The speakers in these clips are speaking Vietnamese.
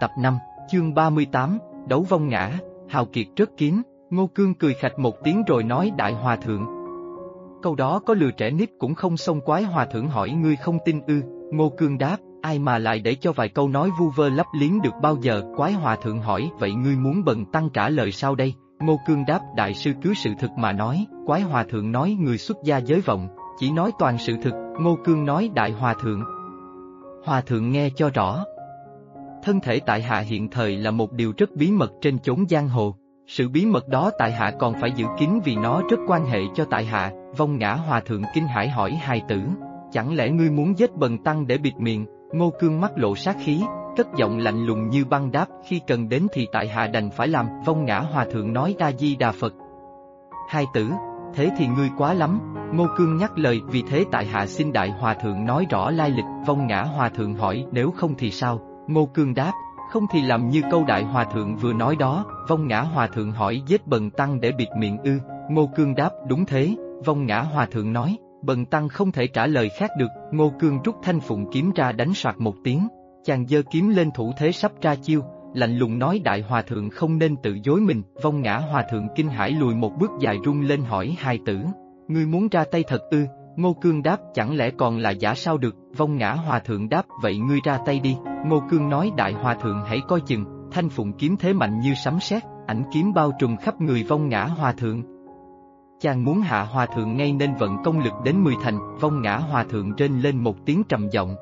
tập 5, chương 38, đấu vong ngã, hào kiệt rất kiếm, ngô cương cười khạch một tiếng rồi nói đại hòa thượng. Câu đó có lừa trẻ nít cũng không xông quái hòa thượng hỏi ngươi không tin ư, ngô cương đáp, ai mà lại để cho vài câu nói vu vơ lấp liếm được bao giờ, quái hòa thượng hỏi vậy ngươi muốn bần tăng trả lời sao đây, ngô cương đáp đại sư cứ sự thực mà nói, quái hòa thượng nói người xuất gia giới vọng, chỉ nói toàn sự thực, ngô cương nói đại hòa thượng. Hòa thượng nghe cho rõ. Thân thể tại hạ hiện thời là một điều rất bí mật trên chốn giang hồ, sự bí mật đó tại hạ còn phải giữ kín vì nó rất quan hệ cho tại hạ, vong ngã hòa thượng kinh hải hỏi hài tử, chẳng lẽ ngươi muốn giết bần tăng để bịt miệng, ngô cương mắt lộ sát khí, cất giọng lạnh lùng như băng đáp khi cần đến thì tại hạ đành phải làm, vong ngã hòa thượng nói đa di đà Phật. Hai tử, thế thì ngươi quá lắm, ngô cương nhắc lời vì thế tại hạ xin đại hòa thượng nói rõ lai lịch, vong ngã hòa thượng hỏi nếu không thì sao, ngô cương đáp, không thì làm như câu đại hòa thượng vừa nói đó, vong ngã hòa thượng hỏi giết bần tăng để bịt miệng ư, ngô cương đáp đúng thế, vong ngã hòa thượng nói, bần tăng không thể trả lời khác được, ngô cương rút thanh phụng kiếm ra đánh soạt một tiếng, chàng giơ kiếm lên thủ thế sắp ra chiêu, lạnh lùng nói đại hòa thượng không nên tự dối mình, vong ngã hòa thượng kinh hãi lùi một bước dài rung lên hỏi hai tử, ngươi muốn ra tay thật ư, ngô cương đáp chẳng lẽ còn là giả sao được, vong ngã hòa thượng đáp vậy ngươi ra tay đi, ngô cương nói đại hòa thượng hãy coi chừng, thanh phụng kiếm thế mạnh như sấm sét, ảnh kiếm bao trùm khắp người vong ngã hòa thượng. Chàng muốn hạ hòa thượng ngay nên vận công lực đến mười thành, vong ngã hòa thượng trên lên một tiếng trầm giọng,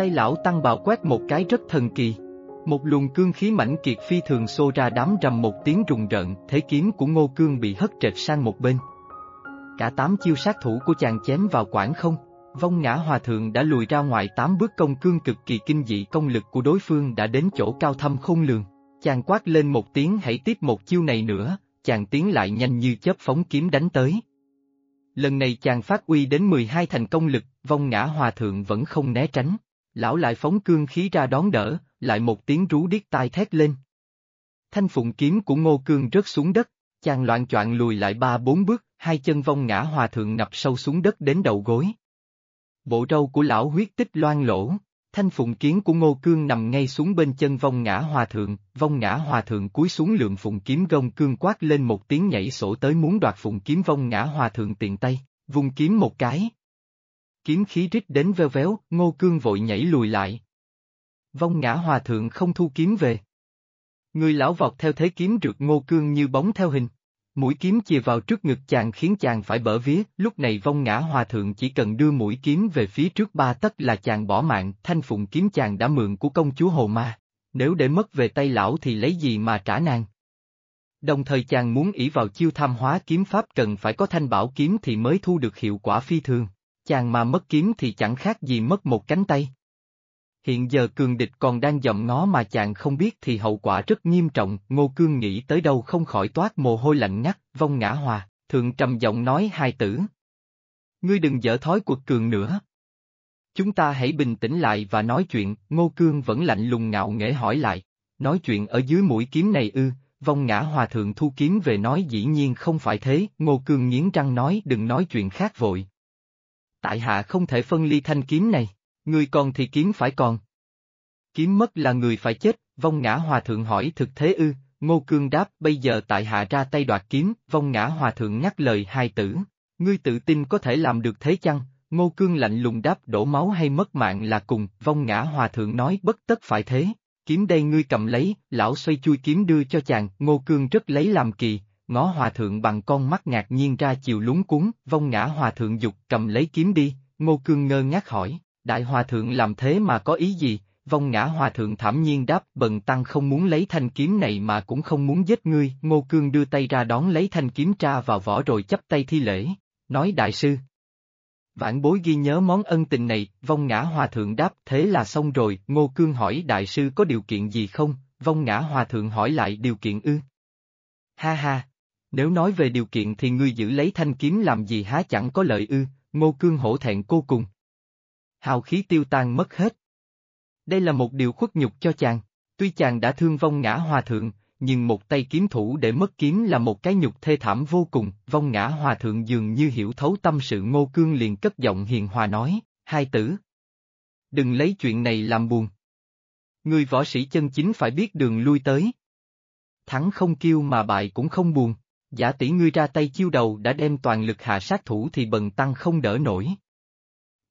tay lão tăng bào quét một cái rất thần kỳ. Một luồng cương khí mãnh kiệt phi thường xô ra đám rầm một tiếng rùng rợn, thế kiếm của ngô cương bị hất trệt sang một bên. Cả tám chiêu sát thủ của chàng chém vào quảng không, vong ngã hòa thượng đã lùi ra ngoài tám bước công cương cực kỳ kinh dị công lực của đối phương đã đến chỗ cao thâm khôn lường. Chàng quát lên một tiếng hãy tiếp một chiêu này nữa, chàng tiến lại nhanh như chớp phóng kiếm đánh tới. Lần này chàng phát uy đến 12 thành công lực, vong ngã hòa thượng vẫn không né tránh. Lão lại phóng cương khí ra đón đỡ, lại một tiếng rú điếc tai thét lên. Thanh phụng kiếm của ngô cương rớt xuống đất, chàng loạn choạng lùi lại ba bốn bước, hai chân vong ngã hòa thượng ngập sâu xuống đất đến đầu gối. Bộ râu của lão huyết tích loan lỗ, thanh phụng kiếm của ngô cương nằm ngay xuống bên chân vong ngã hòa thượng, vong ngã hòa thượng cúi xuống lượng phụng kiếm gông cương quát lên một tiếng nhảy sổ tới muốn đoạt phụng kiếm vong ngã hòa thượng tiện tay, vùng kiếm một cái kiếm khí rít đến veo véo, ngô cương vội nhảy lùi lại. Vong ngã hòa thượng không thu kiếm về. Người lão vọt theo thế kiếm rượt ngô cương như bóng theo hình. Mũi kiếm chìa vào trước ngực chàng khiến chàng phải bở vía, lúc này vong ngã hòa thượng chỉ cần đưa mũi kiếm về phía trước ba tấc là chàng bỏ mạng, thanh phụng kiếm chàng đã mượn của công chúa Hồ Ma. Nếu để mất về tay lão thì lấy gì mà trả nàng? Đồng thời chàng muốn ỷ vào chiêu tham hóa kiếm pháp cần phải có thanh bảo kiếm thì mới thu được hiệu quả phi thường chàng mà mất kiếm thì chẳng khác gì mất một cánh tay. Hiện giờ cường địch còn đang dòm ngó mà chàng không biết thì hậu quả rất nghiêm trọng, Ngô Cương nghĩ tới đâu không khỏi toát mồ hôi lạnh ngắt, vong ngã hòa, thượng trầm giọng nói hai tử. Ngươi đừng dở thói cuộc cường nữa. Chúng ta hãy bình tĩnh lại và nói chuyện, Ngô Cương vẫn lạnh lùng ngạo nghễ hỏi lại, nói chuyện ở dưới mũi kiếm này ư, vong ngã hòa thượng thu kiếm về nói dĩ nhiên không phải thế, Ngô Cương nghiến răng nói đừng nói chuyện khác vội, tại hạ không thể phân ly thanh kiếm này, người còn thì kiếm phải còn. Kiếm mất là người phải chết, vong ngã hòa thượng hỏi thực thế ư, ngô cương đáp bây giờ tại hạ ra tay đoạt kiếm, vong ngã hòa thượng nhắc lời hai tử, ngươi tự tin có thể làm được thế chăng? Ngô Cương lạnh lùng đáp đổ máu hay mất mạng là cùng, vong ngã hòa thượng nói bất tất phải thế, kiếm đây ngươi cầm lấy, lão xoay chui kiếm đưa cho chàng, Ngô Cương rất lấy làm kỳ, ngó hòa thượng bằng con mắt ngạc nhiên ra chiều lúng cuốn, vong ngã hòa thượng dục cầm lấy kiếm đi, ngô cương ngơ ngác hỏi, đại hòa thượng làm thế mà có ý gì, vong ngã hòa thượng thảm nhiên đáp bần tăng không muốn lấy thanh kiếm này mà cũng không muốn giết ngươi, ngô cương đưa tay ra đón lấy thanh kiếm tra vào vỏ rồi chấp tay thi lễ, nói đại sư. Vãn bối ghi nhớ món ân tình này, vong ngã hòa thượng đáp thế là xong rồi, ngô cương hỏi đại sư có điều kiện gì không, vong ngã hòa thượng hỏi lại điều kiện ư. Ha ha, nếu nói về điều kiện thì ngươi giữ lấy thanh kiếm làm gì há chẳng có lợi ư, ngô cương hổ thẹn cô cùng. Hào khí tiêu tan mất hết. Đây là một điều khuất nhục cho chàng, tuy chàng đã thương vong ngã hòa thượng, nhưng một tay kiếm thủ để mất kiếm là một cái nhục thê thảm vô cùng, vong ngã hòa thượng dường như hiểu thấu tâm sự ngô cương liền cất giọng hiền hòa nói, hai tử. Đừng lấy chuyện này làm buồn. người võ sĩ chân chính phải biết đường lui tới. Thắng không kêu mà bại cũng không buồn, giả tỷ ngươi ra tay chiêu đầu đã đem toàn lực hạ sát thủ thì bần tăng không đỡ nổi.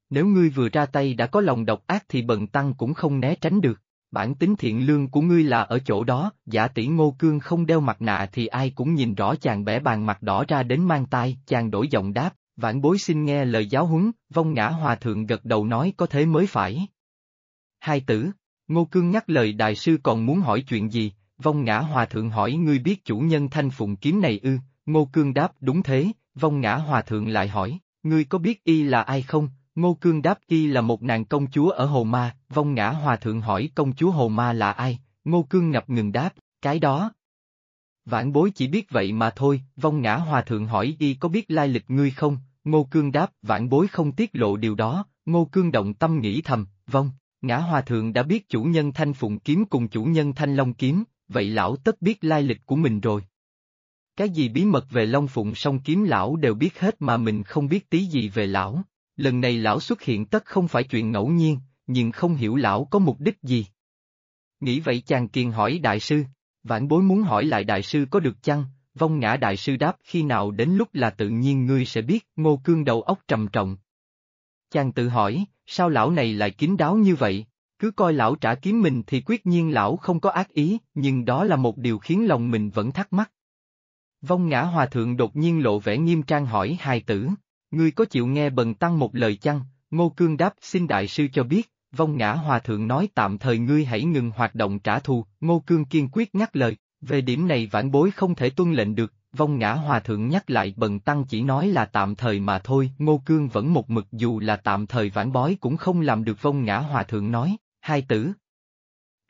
Nếu ngươi vừa ra tay đã có lòng độc ác thì bần tăng cũng không né tránh được. Bản tính thiện lương của ngươi là ở chỗ đó, giả tỷ ngô cương không đeo mặt nạ thì ai cũng nhìn rõ chàng bẻ bàn mặt đỏ ra đến mang tai, chàng đổi giọng đáp, vãn bối xin nghe lời giáo huấn, vong ngã hòa thượng gật đầu nói có thế mới phải. Hai tử, ngô cương nhắc lời đại sư còn muốn hỏi chuyện gì, vong ngã hòa thượng hỏi ngươi biết chủ nhân thanh phụng kiếm này ư, ngô cương đáp đúng thế, vong ngã hòa thượng lại hỏi, ngươi có biết y là ai không, Ngô Cương đáp y là một nàng công chúa ở Hồ Ma, vong ngã hòa thượng hỏi công chúa Hồ Ma là ai, Ngô Cương ngập ngừng đáp, cái đó. Vãn bối chỉ biết vậy mà thôi, vong ngã hòa thượng hỏi y có biết lai lịch ngươi không, Ngô Cương đáp vãn bối không tiết lộ điều đó, Ngô Cương động tâm nghĩ thầm, vong, ngã hòa thượng đã biết chủ nhân thanh phụng kiếm cùng chủ nhân thanh long kiếm, vậy lão tất biết lai lịch của mình rồi. Cái gì bí mật về long phụng song kiếm lão đều biết hết mà mình không biết tí gì về lão. Lần này lão xuất hiện tất không phải chuyện ngẫu nhiên, nhưng không hiểu lão có mục đích gì. Nghĩ vậy chàng kiền hỏi đại sư, vãn bối muốn hỏi lại đại sư có được chăng, vong ngã đại sư đáp khi nào đến lúc là tự nhiên ngươi sẽ biết, ngô cương đầu óc trầm trọng. Chàng tự hỏi, sao lão này lại kín đáo như vậy, cứ coi lão trả kiếm mình thì quyết nhiên lão không có ác ý, nhưng đó là một điều khiến lòng mình vẫn thắc mắc. Vong ngã hòa thượng đột nhiên lộ vẻ nghiêm trang hỏi hai tử, Ngươi có chịu nghe bần tăng một lời chăng? Ngô Cương đáp xin đại sư cho biết, vong ngã hòa thượng nói tạm thời ngươi hãy ngừng hoạt động trả thù, Ngô Cương kiên quyết nhắc lời, về điểm này vãn bối không thể tuân lệnh được, vong ngã hòa thượng nhắc lại bần tăng chỉ nói là tạm thời mà thôi, Ngô Cương vẫn một mực dù là tạm thời vãn bói cũng không làm được vong ngã hòa thượng nói, hai tử.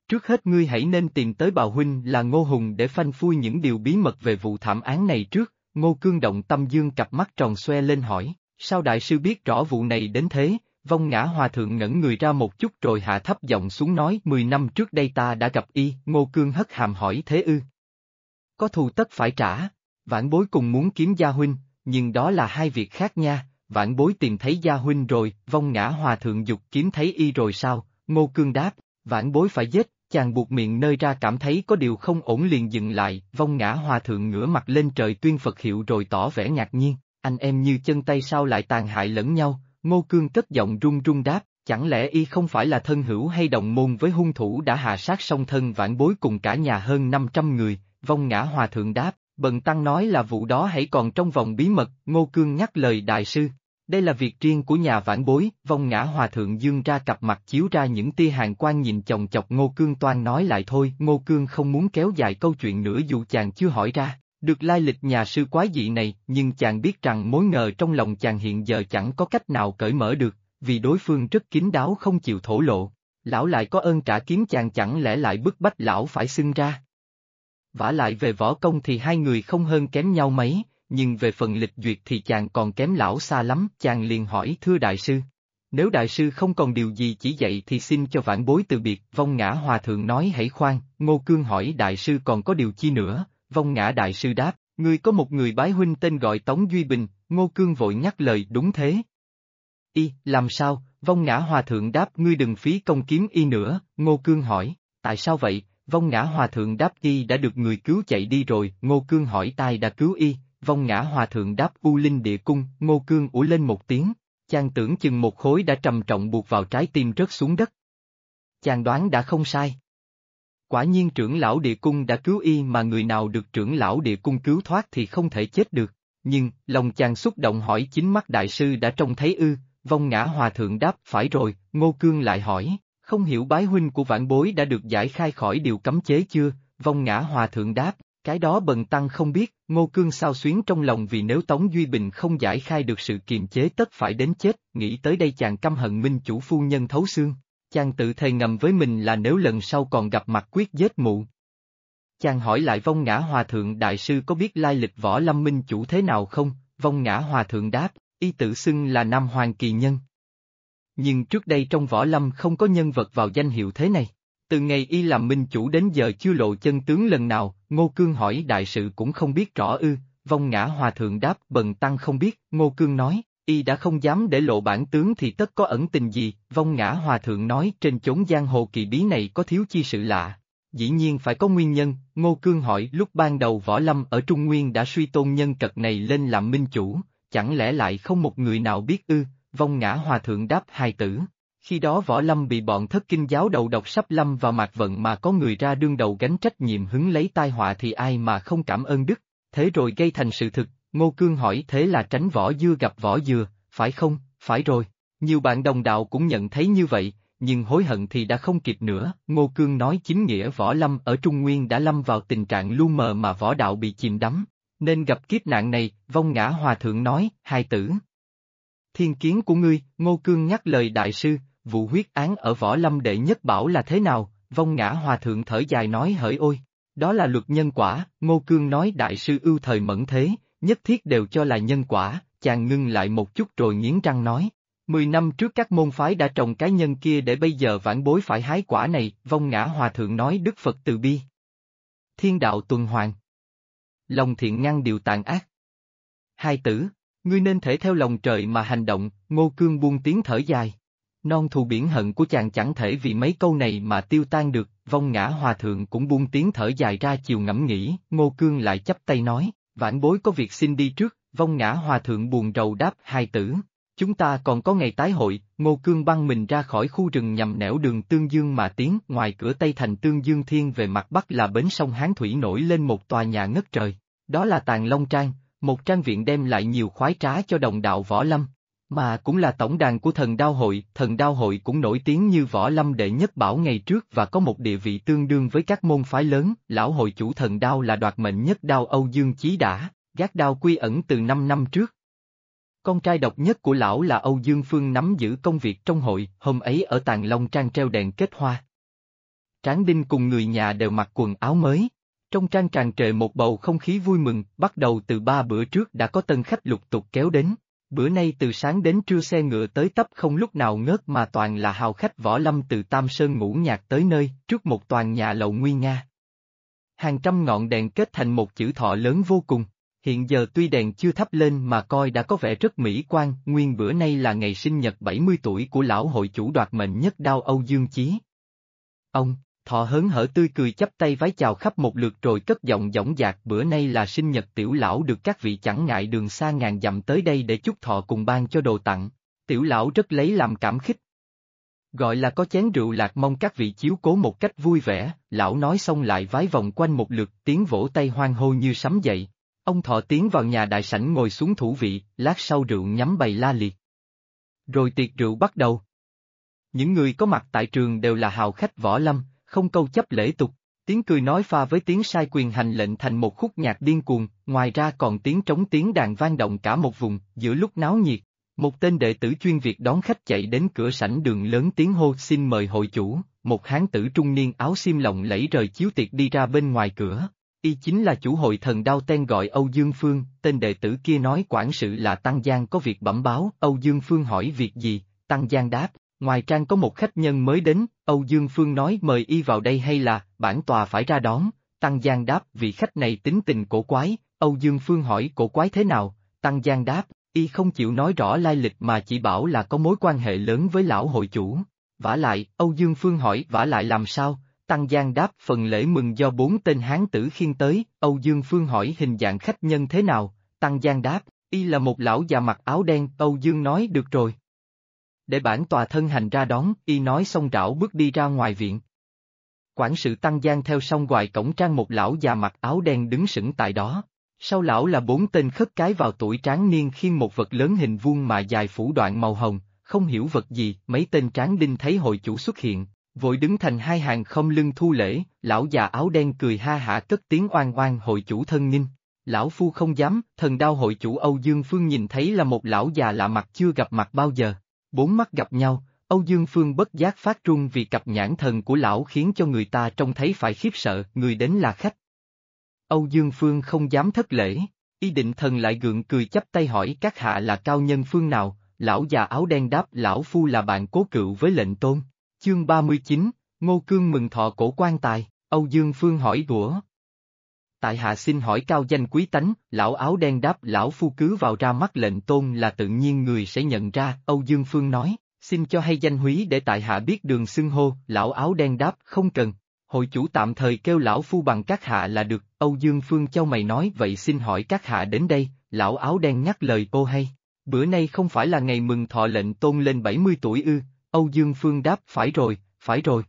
Trước hết ngươi hãy nên tìm tới bào huynh là Ngô Hùng để phanh phui những điều bí mật về vụ thảm án này trước, Ngô Cương động tâm dương cặp mắt tròn xoe lên hỏi, sao đại sư biết rõ vụ này đến thế, vong ngã hòa thượng ngẩn người ra một chút rồi hạ thấp giọng xuống nói mười năm trước đây ta đã gặp y, Ngô Cương hất hàm hỏi thế ư. Có thù tất phải trả, vãn bối cùng muốn kiếm gia huynh, nhưng đó là hai việc khác nha, vãn bối tìm thấy gia huynh rồi, vong ngã hòa thượng dục kiếm thấy y rồi sao, Ngô Cương đáp, vãn bối phải giết, chàng buộc miệng nơi ra cảm thấy có điều không ổn liền dừng lại, vong ngã hòa thượng ngửa mặt lên trời tuyên Phật hiệu rồi tỏ vẻ ngạc nhiên, anh em như chân tay sao lại tàn hại lẫn nhau, ngô cương cất giọng run run đáp, chẳng lẽ y không phải là thân hữu hay đồng môn với hung thủ đã hạ sát song thân vãn bối cùng cả nhà hơn 500 người, vong ngã hòa thượng đáp, bần tăng nói là vụ đó hãy còn trong vòng bí mật, ngô cương nhắc lời đại sư, đây là việc riêng của nhà vãn bối, vong ngã hòa thượng dương ra cặp mặt chiếu ra những tia hàng quan nhìn chồng chọc Ngô Cương toan nói lại thôi, Ngô Cương không muốn kéo dài câu chuyện nữa dù chàng chưa hỏi ra, được lai lịch nhà sư quái dị này, nhưng chàng biết rằng mối ngờ trong lòng chàng hiện giờ chẳng có cách nào cởi mở được, vì đối phương rất kín đáo không chịu thổ lộ. Lão lại có ơn trả kiếm chàng chẳng lẽ lại bức bách lão phải xưng ra. vả lại về võ công thì hai người không hơn kém nhau mấy, nhưng về phần lịch duyệt thì chàng còn kém lão xa lắm, chàng liền hỏi thưa đại sư. Nếu đại sư không còn điều gì chỉ dạy thì xin cho vãn bối từ biệt, vong ngã hòa thượng nói hãy khoan, ngô cương hỏi đại sư còn có điều chi nữa, vong ngã đại sư đáp, ngươi có một người bái huynh tên gọi Tống Duy Bình, ngô cương vội nhắc lời đúng thế. Y, làm sao, vong ngã hòa thượng đáp ngươi đừng phí công kiếm y nữa, ngô cương hỏi, tại sao vậy, vong ngã hòa thượng đáp y đã được người cứu chạy đi rồi, ngô cương hỏi tai đã cứu y, vong ngã hòa thượng đáp U Linh địa cung, ngô cương ủ lên một tiếng, chàng tưởng chừng một khối đã trầm trọng buộc vào trái tim rớt xuống đất. Chàng đoán đã không sai. Quả nhiên trưởng lão địa cung đã cứu y mà người nào được trưởng lão địa cung cứu thoát thì không thể chết được, nhưng, lòng chàng xúc động hỏi chính mắt đại sư đã trông thấy ư, vong ngã hòa thượng đáp phải rồi, ngô cương lại hỏi, không hiểu bái huynh của vãn bối đã được giải khai khỏi điều cấm chế chưa, vong ngã hòa thượng đáp, cái đó bần tăng không biết, Ngô Cương sao xuyến trong lòng vì nếu Tống Duy Bình không giải khai được sự kiềm chế tất phải đến chết, nghĩ tới đây chàng căm hận minh chủ phu nhân thấu xương. Chàng tự thề ngầm với mình là nếu lần sau còn gặp mặt quyết giết mụ. Chàng hỏi lại vong ngã hòa thượng đại sư có biết lai lịch võ lâm minh chủ thế nào không, vong ngã hòa thượng đáp, y tự xưng là Nam Hoàng Kỳ Nhân. Nhưng trước đây trong võ lâm không có nhân vật vào danh hiệu thế này. Từ ngày y làm minh chủ đến giờ chưa lộ chân tướng lần nào, Ngô Cương hỏi đại sự cũng không biết rõ ư, vong ngã hòa thượng đáp bần tăng không biết, Ngô Cương nói, y đã không dám để lộ bản tướng thì tất có ẩn tình gì, vong ngã hòa thượng nói trên chốn giang hồ kỳ bí này có thiếu chi sự lạ. Dĩ nhiên phải có nguyên nhân, Ngô Cương hỏi lúc ban đầu Võ Lâm ở Trung Nguyên đã suy tôn nhân cật này lên làm minh chủ, chẳng lẽ lại không một người nào biết ư, vong ngã hòa thượng đáp hai tử. Khi đó Võ Lâm bị bọn thất kinh giáo đầu độc sắp lâm vào mạc vận mà có người ra đương đầu gánh trách nhiệm hứng lấy tai họa thì ai mà không cảm ơn đức, thế rồi gây thành sự thực, Ngô Cương hỏi thế là tránh võ dưa gặp võ dừa, phải không, phải rồi, nhiều bạn đồng đạo cũng nhận thấy như vậy, nhưng hối hận thì đã không kịp nữa, Ngô Cương nói chính nghĩa võ lâm ở Trung Nguyên đã lâm vào tình trạng lu mờ mà võ đạo bị chìm đắm, nên gặp kiếp nạn này, vong ngã hòa thượng nói, hai tử. Thiên kiến của ngươi, Ngô Cương nhắc lời đại sư, vụ huyết án ở võ lâm đệ nhất bảo là thế nào, vong ngã hòa thượng thở dài nói hỡi ôi, đó là luật nhân quả, Ngô Cương nói đại sư ưu thời mẫn thế, nhất thiết đều cho là nhân quả, chàng ngưng lại một chút rồi nghiến răng nói. Mười năm trước các môn phái đã trồng cái nhân kia để bây giờ vãn bối phải hái quả này, vong ngã hòa thượng nói Đức Phật từ bi. Thiên đạo tuần hoàn. Lòng thiện ngăn điều tàn ác. Hai tử, ngươi nên thể theo lòng trời mà hành động, ngô cương buông tiếng thở dài. Non thù biển hận của chàng chẳng thể vì mấy câu này mà tiêu tan được, vong ngã hòa thượng cũng buông tiếng thở dài ra chiều ngẫm nghĩ, ngô cương lại chấp tay nói, vãn bối có việc xin đi trước, vong ngã hòa thượng buồn rầu đáp hai tử. Chúng ta còn có ngày tái hội, Ngô Cương băng mình ra khỏi khu rừng nhằm nẻo đường Tương Dương mà tiến, ngoài cửa Tây thành Tương Dương Thiên về mặt Bắc là bến sông Hán Thủy nổi lên một tòa nhà ngất trời. Đó là Tàng Long Trang, một trang viện đem lại nhiều khoái trá cho đồng đạo Võ Lâm, mà cũng là tổng đàn của thần đao hội, thần đao hội cũng nổi tiếng như Võ Lâm đệ nhất bảo ngày trước và có một địa vị tương đương với các môn phái lớn, lão hội chủ thần đao là đoạt mệnh nhất đao Âu Dương Chí đã, gác đao quy ẩn từ 5 năm trước. Con trai độc nhất của lão là Âu Dương Phương nắm giữ công việc trong hội, hôm ấy ở Tàng Long Trang treo đèn kết hoa. Tráng Đinh cùng người nhà đều mặc quần áo mới. Trong trang tràn trề một bầu không khí vui mừng, bắt đầu từ ba bữa trước đã có tân khách lục tục kéo đến. Bữa nay từ sáng đến trưa xe ngựa tới tấp không lúc nào ngớt mà toàn là hào khách võ lâm từ Tam Sơn ngủ nhạc tới nơi, trước một toàn nhà lầu nguy nga. Hàng trăm ngọn đèn kết thành một chữ thọ lớn vô cùng. Hiện giờ tuy đèn chưa thắp lên mà coi đã có vẻ rất mỹ quan, nguyên bữa nay là ngày sinh nhật 70 tuổi của lão hội chủ đoạt mệnh nhất đao Âu Dương Chí. Ông, thọ hớn hở tươi cười chắp tay vái chào khắp một lượt rồi cất giọng dõng dạc bữa nay là sinh nhật tiểu lão được các vị chẳng ngại đường xa ngàn dặm tới đây để chúc thọ cùng ban cho đồ tặng, tiểu lão rất lấy làm cảm khích. Gọi là có chén rượu lạc mong các vị chiếu cố một cách vui vẻ, lão nói xong lại vái vòng quanh một lượt tiếng vỗ tay hoang hô như sấm dậy. Ông thọ tiến vào nhà đại sảnh ngồi xuống thủ vị, lát sau rượu nhắm bày la liệt. Rồi tiệc rượu bắt đầu. Những người có mặt tại trường đều là hào khách võ lâm, không câu chấp lễ tục, tiếng cười nói pha với tiếng sai quyền hành lệnh thành một khúc nhạc điên cuồng, ngoài ra còn tiếng trống tiếng đàn vang động cả một vùng, giữa lúc náo nhiệt. Một tên đệ tử chuyên việc đón khách chạy đến cửa sảnh đường lớn tiếng hô xin mời hội chủ, một hán tử trung niên áo xiêm lộng lẫy rời chiếu tiệc đi ra bên ngoài cửa. Y chính là chủ hội thần đao tên gọi Âu Dương Phương, tên đệ tử kia nói quản sự là Tăng Giang có việc bẩm báo, Âu Dương Phương hỏi việc gì, Tăng Giang đáp, ngoài trang có một khách nhân mới đến, Âu Dương Phương nói mời y vào đây hay là, bản tòa phải ra đón, Tăng Giang đáp vị khách này tính tình cổ quái, Âu Dương Phương hỏi cổ quái thế nào, Tăng Giang đáp, y không chịu nói rõ lai lịch mà chỉ bảo là có mối quan hệ lớn với lão hội chủ. Vả lại, Âu Dương Phương hỏi vả lại làm sao, Tăng Giang đáp phần lễ mừng do bốn tên hán tử khiên tới, Âu Dương Phương hỏi hình dạng khách nhân thế nào, Tăng Giang đáp, y là một lão già mặc áo đen, Âu Dương nói được rồi. Để bản tòa thân hành ra đón, y nói xong rảo bước đi ra ngoài viện. Quản sự Tăng Giang theo song ngoài cổng trang một lão già mặc áo đen đứng sững tại đó. Sau lão là bốn tên khất cái vào tuổi tráng niên khi một vật lớn hình vuông mà dài phủ đoạn màu hồng, không hiểu vật gì, mấy tên tráng đinh thấy hội chủ xuất hiện, vội đứng thành hai hàng không lưng thu lễ, lão già áo đen cười ha hả cất tiếng oan oan hội chủ thân ninh. Lão Phu không dám, thần đao hội chủ Âu Dương Phương nhìn thấy là một lão già lạ mặt chưa gặp mặt bao giờ. Bốn mắt gặp nhau, Âu Dương Phương bất giác phát trung vì cặp nhãn thần của lão khiến cho người ta trông thấy phải khiếp sợ, người đến là khách. Âu Dương Phương không dám thất lễ, y định thần lại gượng cười chấp tay hỏi các hạ là cao nhân phương nào, lão già áo đen đáp lão phu là bạn cố cựu với lệnh tôn. Chương 39, Ngô Cương mừng thọ cổ quan tài, Âu Dương Phương hỏi đũa. Tại hạ xin hỏi cao danh quý tánh, lão áo đen đáp lão phu cứ vào ra mắt lệnh tôn là tự nhiên người sẽ nhận ra, Âu Dương Phương nói, xin cho hay danh húy để tại hạ biết đường xưng hô, lão áo đen đáp không cần. Hội chủ tạm thời kêu lão phu bằng các hạ là được, Âu Dương Phương châu mày nói vậy xin hỏi các hạ đến đây, lão áo đen nhắc lời ô hay. Bữa nay không phải là ngày mừng thọ lệnh tôn lên 70 tuổi ư, Âu Dương Phương đáp phải rồi, phải rồi.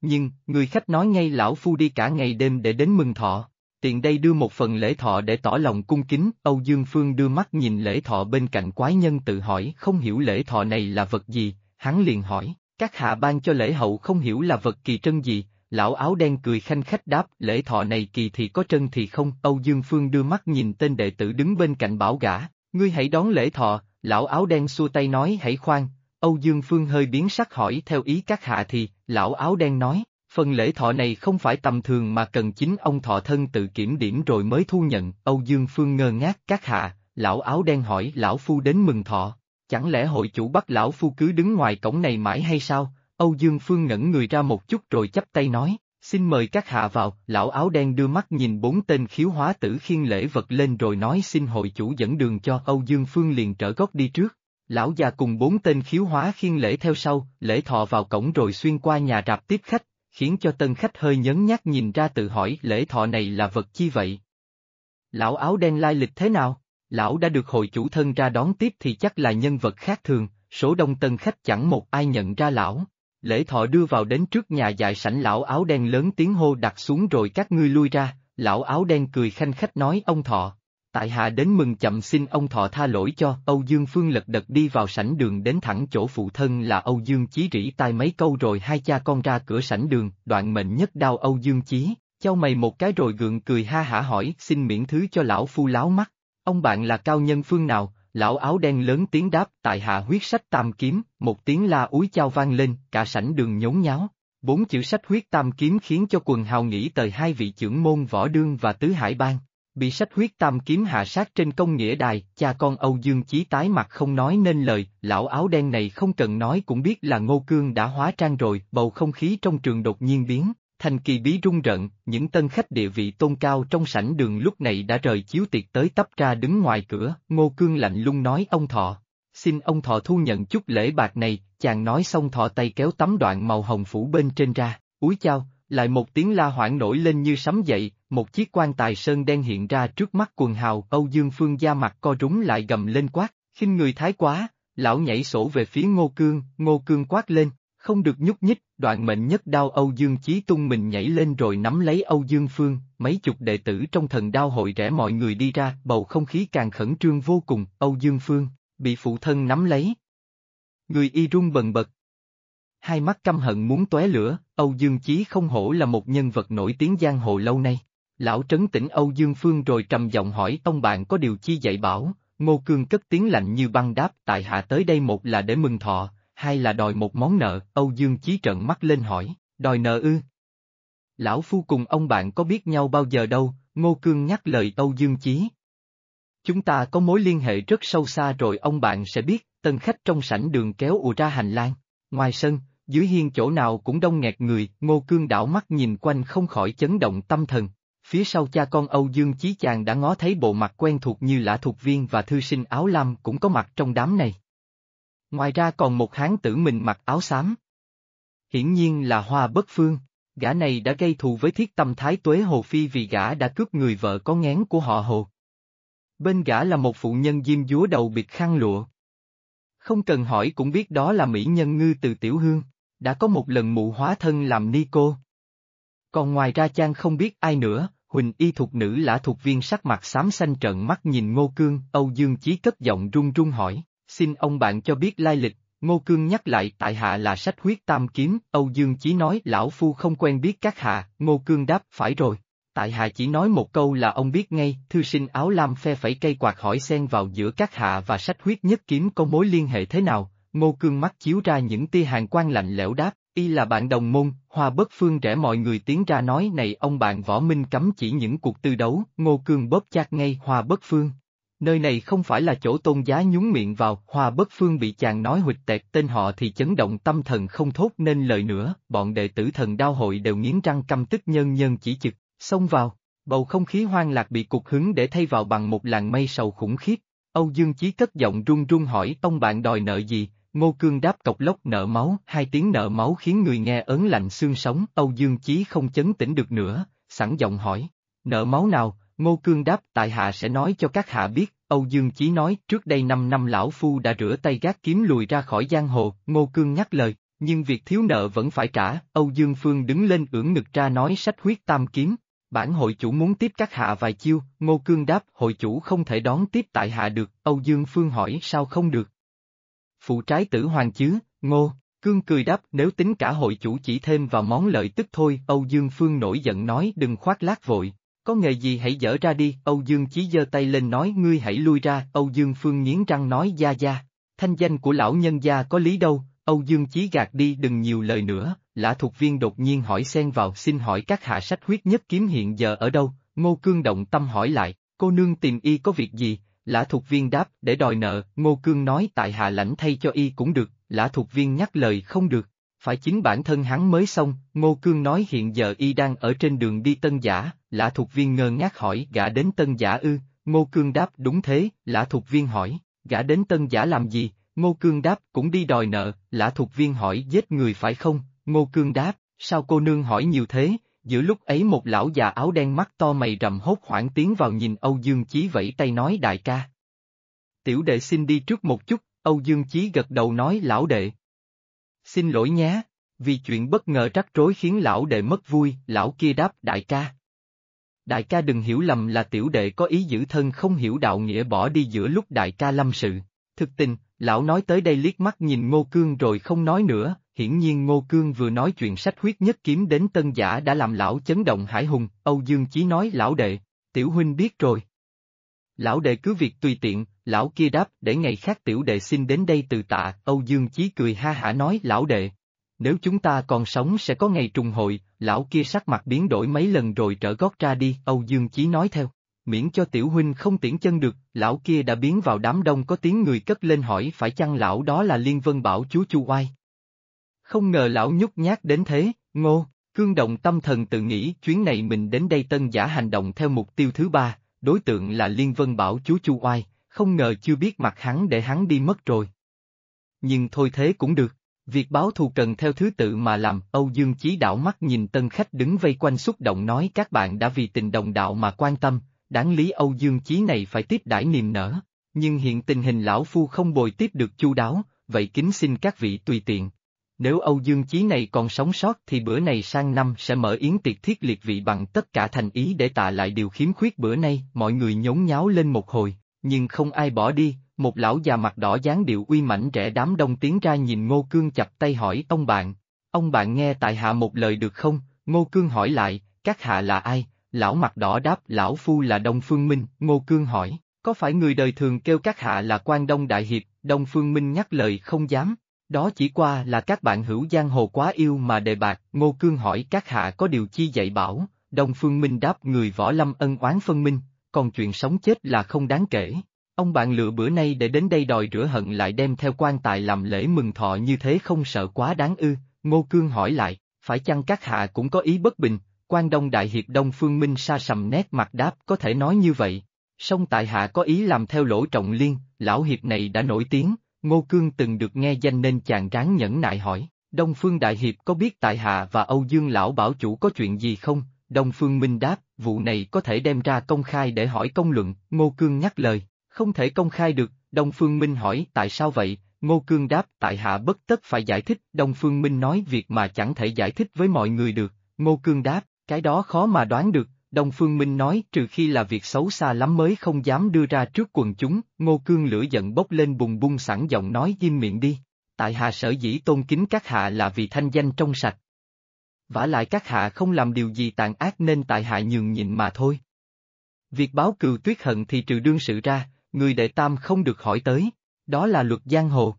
Nhưng, người khách nói ngay lão phu đi cả ngày đêm để đến mừng thọ. Tiện đây đưa một phần lễ thọ để tỏ lòng cung kính, Âu Dương Phương đưa mắt nhìn lễ thọ bên cạnh quái nhân tự hỏi không hiểu lễ thọ này là vật gì, hắn liền hỏi, các hạ ban cho lễ hậu không hiểu là vật kỳ trân gì, lão áo đen cười khanh khách đáp lễ thọ này kỳ thì có trân thì không, Âu Dương Phương đưa mắt nhìn tên đệ tử đứng bên cạnh bảo gã, ngươi hãy đón lễ thọ, lão áo đen xua tay nói hãy khoan, Âu Dương Phương hơi biến sắc hỏi theo ý các hạ thì, lão áo đen nói, phần lễ thọ này không phải tầm thường mà cần chính ông thọ thân tự kiểm điểm rồi mới thu nhận, Âu Dương Phương ngơ ngác các hạ, lão áo đen hỏi lão phu đến mừng thọ, chẳng lẽ hội chủ bắt lão phu cứ đứng ngoài cổng này mãi hay sao, Âu Dương Phương ngẩn người ra một chút rồi chắp tay nói, xin mời các hạ vào, lão áo đen đưa mắt nhìn bốn tên khiếu hóa tử khiên lễ vật lên rồi nói xin hội chủ dẫn đường cho. Âu Dương Phương liền trở gót đi trước. Lão già cùng bốn tên khiếu hóa khiên lễ theo sau, lễ thọ vào cổng rồi xuyên qua nhà rạp tiếp khách, khiến cho tân khách hơi nhấn nhát nhìn ra tự hỏi lễ thọ này là vật chi vậy. Lão áo đen lai lịch thế nào? Lão đã được hội chủ thân ra đón tiếp thì chắc là nhân vật khác thường, số đông tân khách chẳng một ai nhận ra lão. Lễ thọ đưa vào đến trước nhà dạy sảnh lão áo đen lớn tiếng hô đặt xuống rồi các ngươi lui ra, lão áo đen cười khanh khách nói ông thọ, Tại hạ đến mừng chậm xin ông thọ tha lỗi cho, Âu Dương Phương lật đật đi vào sảnh đường đến thẳng chỗ phụ thân là Âu Dương Chí rỉ tai mấy câu rồi hai cha con ra cửa sảnh đường, đoạn mệnh nhất đao Âu Dương Chí, trao mày một cái rồi gượng cười ha hả hỏi xin miễn thứ cho lão phu láo mắt, ông bạn là cao nhân phương nào, lão áo đen lớn tiếng đáp tại hạ huyết sách tam kiếm, một tiếng la úi chao vang lên, cả sảnh đường nhốn nháo. Bốn chữ sách huyết tam kiếm khiến cho quần hào nghĩ tời hai vị trưởng môn võ đương và tứ hải bang. Bị sách huyết tam kiếm hạ sát trên công nghĩa đài, cha con Âu Dương Chí tái mặt không nói nên lời, lão áo đen này không cần nói cũng biết là Ngô Cương đã hóa trang rồi, bầu không khí trong trường đột nhiên biến, thành kỳ bí rung rợn, những tân khách địa vị tôn cao trong sảnh đường lúc này đã rời chiếu tiệc tới tấp ra đứng ngoài cửa, Ngô Cương lạnh lung nói ông thọ. Xin ông thọ thu nhận chút lễ bạc này, chàng nói xong thọ tay kéo tấm đoạn màu hồng phủ bên trên ra, úi chao, lại một tiếng la hoảng nổi lên như sấm dậy, một chiếc quan tài sơn đen hiện ra trước mắt quần hào, Âu Dương Phương da mặt co rúng lại gầm lên quát, khinh người thái quá, lão nhảy sổ về phía Ngô Cương, Ngô Cương quát lên, không được nhúc nhích, đoạn mệnh nhất đao Âu Dương Chí tung mình nhảy lên rồi nắm lấy Âu Dương Phương, mấy chục đệ tử trong thần đao hội rẽ mọi người đi ra, bầu không khí càng khẩn trương vô cùng, Âu Dương Phương, bị phụ thân nắm lấy. Người y run bần bật, hai mắt căm hận muốn tóe lửa, Âu Dương Chí không hổ là một nhân vật nổi tiếng giang hồ lâu nay. Lão trấn tĩnh Âu Dương Phương rồi trầm giọng hỏi ông bạn có điều chi dạy bảo, Ngô Cương cất tiếng lạnh như băng đáp tại hạ tới đây một là để mừng thọ, hai là đòi một món nợ, Âu Dương Chí trợn mắt lên hỏi, đòi nợ ư? Lão Phu cùng ông bạn có biết nhau bao giờ đâu, Ngô Cương nhắc lời Âu Dương Chí. Chúng ta có mối liên hệ rất sâu xa rồi ông bạn sẽ biết, tân khách trong sảnh đường kéo ùa ra hành lang. Ngoài sân, dưới hiên chỗ nào cũng đông nghẹt người, Ngô Cương đảo mắt nhìn quanh không khỏi chấn động tâm thần. Phía sau cha con Âu Dương Chí Chàng đã ngó thấy bộ mặt quen thuộc như lã thuộc viên và thư sinh áo lam cũng có mặt trong đám này. Ngoài ra còn một hán tử mình mặc áo xám. Hiển nhiên là Hoa Bất Phương, gã này đã gây thù với thiết tâm thái tuế Hồ Phi vì gã đã cướp người vợ có ngén của họ Hồ. Bên gã là một phụ nhân diêm dúa đầu bịt khăn lụa. Không cần hỏi cũng biết đó là mỹ nhân ngư từ Tiểu Hương, đã có một lần mụ hóa thân làm ni cô. Còn ngoài ra chàng không biết ai nữa, Huỳnh y thuộc nữ lã thuộc viên sắc mặt xám xanh trợn mắt nhìn Ngô Cương, Âu Dương Chí cất giọng run run hỏi, xin ông bạn cho biết lai lịch, Ngô Cương nhắc lại tại hạ là sách huyết tam kiếm, Âu Dương Chí nói lão phu không quen biết các hạ, Ngô Cương đáp phải rồi. Tại hạ chỉ nói một câu là ông biết ngay, thư sinh áo lam phe phẩy cây quạt hỏi xen vào giữa các hạ và sách huyết nhất kiếm có mối liên hệ thế nào, Ngô Cương mắt chiếu ra những tia hàng quan lạnh lẽo đáp, y là bạn đồng môn, hoa bất phương rẽ mọi người tiến ra nói này ông bạn võ minh cấm chỉ những cuộc tư đấu, Ngô Cương bóp chát ngay hoa bất phương. Nơi này không phải là chỗ tôn giá nhún miệng vào, hoa bất phương bị chàng nói huỵch tẹt tên họ thì chấn động tâm thần không thốt nên lời nữa, bọn đệ tử thần đao hội đều nghiến răng căm tức nhân nhân chỉ trực, xông vào. Bầu không khí hoang lạc bị cục hứng để thay vào bằng một làn mây sầu khủng khiếp. Âu Dương Chí cất giọng run run hỏi ông bạn đòi nợ gì, Ngô Cương đáp cọc lốc nợ máu, hai tiếng nợ máu khiến người nghe ớn lạnh xương sống, Âu Dương Chí không chấn tĩnh được nữa, sẵn giọng hỏi, nợ máu nào, Ngô Cương đáp tại hạ sẽ nói cho các hạ biết, Âu Dương Chí nói trước đây năm năm lão phu đã rửa tay gác kiếm lùi ra khỏi giang hồ, Ngô Cương nhắc lời, nhưng việc thiếu nợ vẫn phải trả, Âu Dương Phương đứng lên ưỡn ngực ra nói sách huyết tam kiếm, bản hội chủ muốn tiếp các hạ vài chiêu, Ngô Cương đáp hội chủ không thể đón tiếp tại hạ được, Âu Dương Phương hỏi sao không được. Phụ trái tử hoàng chứ, Ngô, Cương cười đáp nếu tính cả hội chủ chỉ thêm vào món lợi tức thôi, Âu Dương Phương nổi giận nói đừng khoác lác vội. Có nghề gì hãy dở ra đi, Âu Dương Chí giơ tay lên nói ngươi hãy lui ra, Âu Dương Phương nghiến răng nói gia gia, thanh danh của lão nhân gia có lý đâu, Âu Dương Chí gạt đi đừng nhiều lời nữa, lã thuộc viên đột nhiên hỏi xen vào xin hỏi các hạ sách huyết nhất kiếm hiện giờ ở đâu, Ngô Cương động tâm hỏi lại, cô nương tìm y có việc gì, lã thuộc viên đáp để đòi nợ, Ngô Cương nói tại hạ lãnh thay cho y cũng được, lã thuộc viên nhắc lời không được, phải chính bản thân hắn mới xong, Ngô Cương nói hiện giờ y đang ở trên đường đi tân giả, lã thuộc viên ngơ ngác hỏi gã đến tân giả ư, Ngô Cương đáp đúng thế, lã thuộc viên hỏi, gã đến tân giả làm gì, Ngô Cương đáp cũng đi đòi nợ, lã thuộc viên hỏi giết người phải không, Ngô Cương đáp, sao cô nương hỏi nhiều thế, giữa lúc ấy một lão già áo đen mắt to mày rậm hốt hoảng tiến vào nhìn Âu Dương Chí vẫy tay nói đại ca. Tiểu đệ xin đi trước một chút, Âu Dương Chí gật đầu nói lão đệ. Xin lỗi nhé, vì chuyện bất ngờ rắc rối khiến lão đệ mất vui, lão kia đáp đại ca. Đại ca đừng hiểu lầm là tiểu đệ có ý giữ thân không hiểu đạo nghĩa bỏ đi giữa lúc đại ca lâm sự. Thực tình, lão nói tới đây liếc mắt nhìn Ngô Cương rồi không nói nữa, hiển nhiên Ngô Cương vừa nói chuyện sách huyết nhất kiếm đến tân giả đã làm lão chấn động hải hùng, Âu Dương Chí nói lão đệ, tiểu huynh biết rồi. Lão đệ cứ việc tùy tiện, lão kia đáp để ngày khác tiểu đệ xin đến đây từ tạ, Âu Dương Chí cười ha hả nói lão đệ. Nếu chúng ta còn sống sẽ có ngày trùng hội, lão kia sắc mặt biến đổi mấy lần rồi trở gót ra đi, Âu Dương Chí nói theo. Miễn cho tiểu huynh không tiễn chân được, lão kia đã biến vào đám đông có tiếng người cất lên hỏi phải chăng lão đó là Liên Vân Bảo chú Chu Oai. Không ngờ lão nhút nhát đến thế, ngô, cương động tâm thần tự nghĩ chuyến này mình đến đây tân giả hành động theo mục tiêu thứ ba, đối tượng là Liên Vân Bảo chú Chu Oai, không ngờ chưa biết mặt hắn để hắn đi mất rồi. Nhưng thôi thế cũng được, việc báo thù cần theo thứ tự mà làm, Âu Dương Chí đảo mắt nhìn tân khách đứng vây quanh xúc động nói các bạn đã vì tình đồng đạo mà quan tâm, đáng lý Âu Dương Chí này phải tiếp đãi niềm nở, nhưng hiện tình hình lão phu không bồi tiếp được chu đáo, vậy kính xin các vị tùy tiện. Nếu Âu Dương Chí này còn sống sót thì bữa này sang năm sẽ mở yến tiệc thiết liệt vị bằng tất cả thành ý để tạ lại điều khiếm khuyết bữa nay, mọi người nhốn nháo lên một hồi, nhưng không ai bỏ đi, một lão già mặt đỏ dáng điệu uy mảnh trẻ đám đông tiến ra nhìn Ngô Cương chặt tay hỏi ông bạn, ông bạn nghe tại hạ một lời được không, Ngô Cương hỏi lại, các hạ là ai, lão mặt đỏ đáp lão phu là Đông Phương Minh, Ngô Cương hỏi, có phải người đời thường kêu các hạ là quan đông đại hiệp, Đông Phương Minh nhắc lời không dám, đó chỉ qua là các bạn hữu giang hồ quá yêu mà đề bạc, Ngô Cương hỏi các hạ có điều chi dạy bảo, Đông Phương Minh đáp người võ lâm ân oán phân minh, còn chuyện sống chết là không đáng kể. Ông bạn lựa bữa nay để đến đây đòi rửa hận lại đem theo quan tài làm lễ mừng thọ như thế không sợ quá đáng ư, Ngô Cương hỏi lại, phải chăng các hạ cũng có ý bất bình, quan đông đại hiệp Đông Phương Minh sa sầm nét mặt đáp có thể nói như vậy. Song tại hạ có ý làm theo lỗ trọng liên, lão hiệp này đã nổi tiếng, Ngô Cương từng được nghe danh nên chàng ráng nhẫn nại hỏi, Đông Phương Đại Hiệp có biết tại hạ và Âu Dương Lão Bảo Chủ có chuyện gì không? Đông Phương Minh đáp, vụ này có thể đem ra công khai để hỏi công luận, Ngô Cương nhắc lời, không thể công khai được, Đông Phương Minh hỏi tại sao vậy, Ngô Cương đáp tại hạ bất tất phải giải thích, Đông Phương Minh nói việc mà chẳng thể giải thích với mọi người được, Ngô Cương đáp, cái đó khó mà đoán được, Đông Phương Minh nói trừ khi là việc xấu xa lắm mới không dám đưa ra trước quần chúng, Ngô Cương lửa giận bốc lên bùng bung sẵn giọng nói im miệng đi. Tại hạ sở dĩ tôn kính các hạ là vì thanh danh trong sạch. vả lại các hạ không làm điều gì tàn ác nên tại hạ nhường nhịn mà thôi. Việc báo cừu tuyết hận thì trừ đương sự ra, người đệ tam không được hỏi tới, đó là luật giang hồ.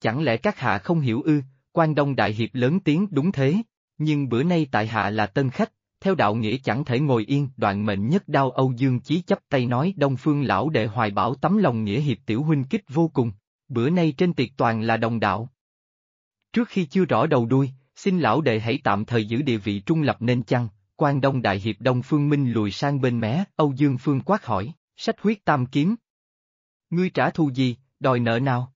Chẳng lẽ các hạ không hiểu ư, quan đông đại hiệp lớn tiếng đúng thế, nhưng bữa nay tại hạ là tân khách, theo đạo nghĩa chẳng thể ngồi yên, đoạn mệnh nhất đao Âu Dương Chí chấp tay nói Đông Phương lão đệ hoài bảo tấm lòng nghĩa hiệp tiểu huynh kích vô cùng, bữa nay trên tiệc toàn là đồng đạo. Trước khi chưa rõ đầu đuôi, xin lão đệ hãy tạm thời giữ địa vị trung lập nên chăng, quan đông đại hiệp Đông Phương Minh lùi sang bên mé, Âu Dương Phương quát hỏi, sách huyết tam kiếm. Ngươi trả thù gì, đòi nợ nào?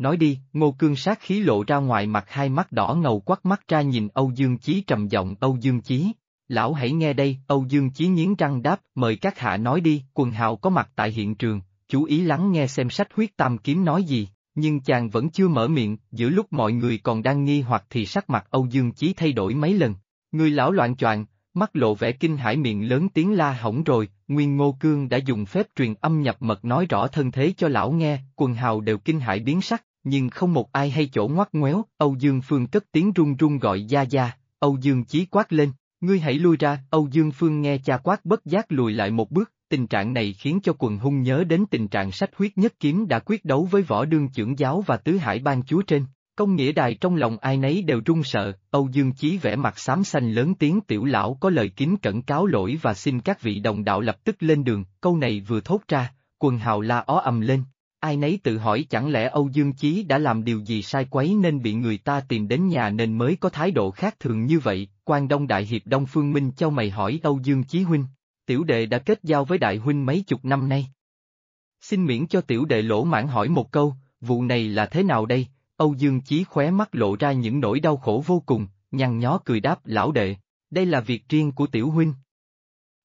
Nói đi, ngô cương sát khí lộ ra ngoài mặt hai mắt đỏ ngầu quắt mắt ra nhìn Âu Dương Chí trầm giọng Âu Dương Chí. Lão hãy nghe đây, Âu Dương Chí nghiến răng đáp, mời các hạ nói đi, quần hào có mặt tại hiện trường, chú ý lắng nghe xem sách huyết tam kiếm nói gì, nhưng chàng vẫn chưa mở miệng, giữa lúc mọi người còn đang nghi hoặc thì sắc mặt Âu Dương Chí thay đổi mấy lần. Người lão loạn choạng, mắt lộ vẻ kinh hãi miệng lớn tiếng la hỏng rồi, Nguyên Ngô Cương đã dùng phép truyền âm nhập mật nói rõ thân thế cho lão nghe, quần hào đều kinh hãi biến sắc, nhưng không một ai hay chỗ ngoắt ngoéo, Âu Dương Phương cất tiếng run run gọi Gia Gia, Âu Dương Chí quát lên, ngươi hãy lui ra, Âu Dương Phương nghe cha quát bất giác lùi lại một bước, tình trạng này khiến cho quần hung nhớ đến tình trạng sách huyết nhất kiếm đã quyết đấu với võ đương trưởng giáo và tứ hải ban chúa trên. Công nghĩa đài trong lòng ai nấy đều run sợ, Âu Dương Chí vẽ mặt xám xanh lớn tiếng tiểu lão có lời kính cẩn cáo lỗi và xin các vị đồng đạo lập tức lên đường, câu này vừa thốt ra, quần hào la ó ầm lên, Ai nấy tự hỏi chẳng lẽ Âu Dương Chí đã làm điều gì sai quấy nên bị người ta tìm đến nhà nên mới có thái độ khác thường như vậy, quan đông đại hiệp Đông Phương Minh châu mày hỏi Âu Dương Chí Huynh, tiểu đệ đã kết giao với đại huynh mấy chục năm nay. Xin miễn cho tiểu đệ lỗ mãn hỏi một câu, vụ này là thế nào đây, Âu Dương Chí khóe mắt lộ ra những nỗi đau khổ vô cùng, nhăn nhó cười đáp lão đệ, đây là việc riêng của tiểu huynh.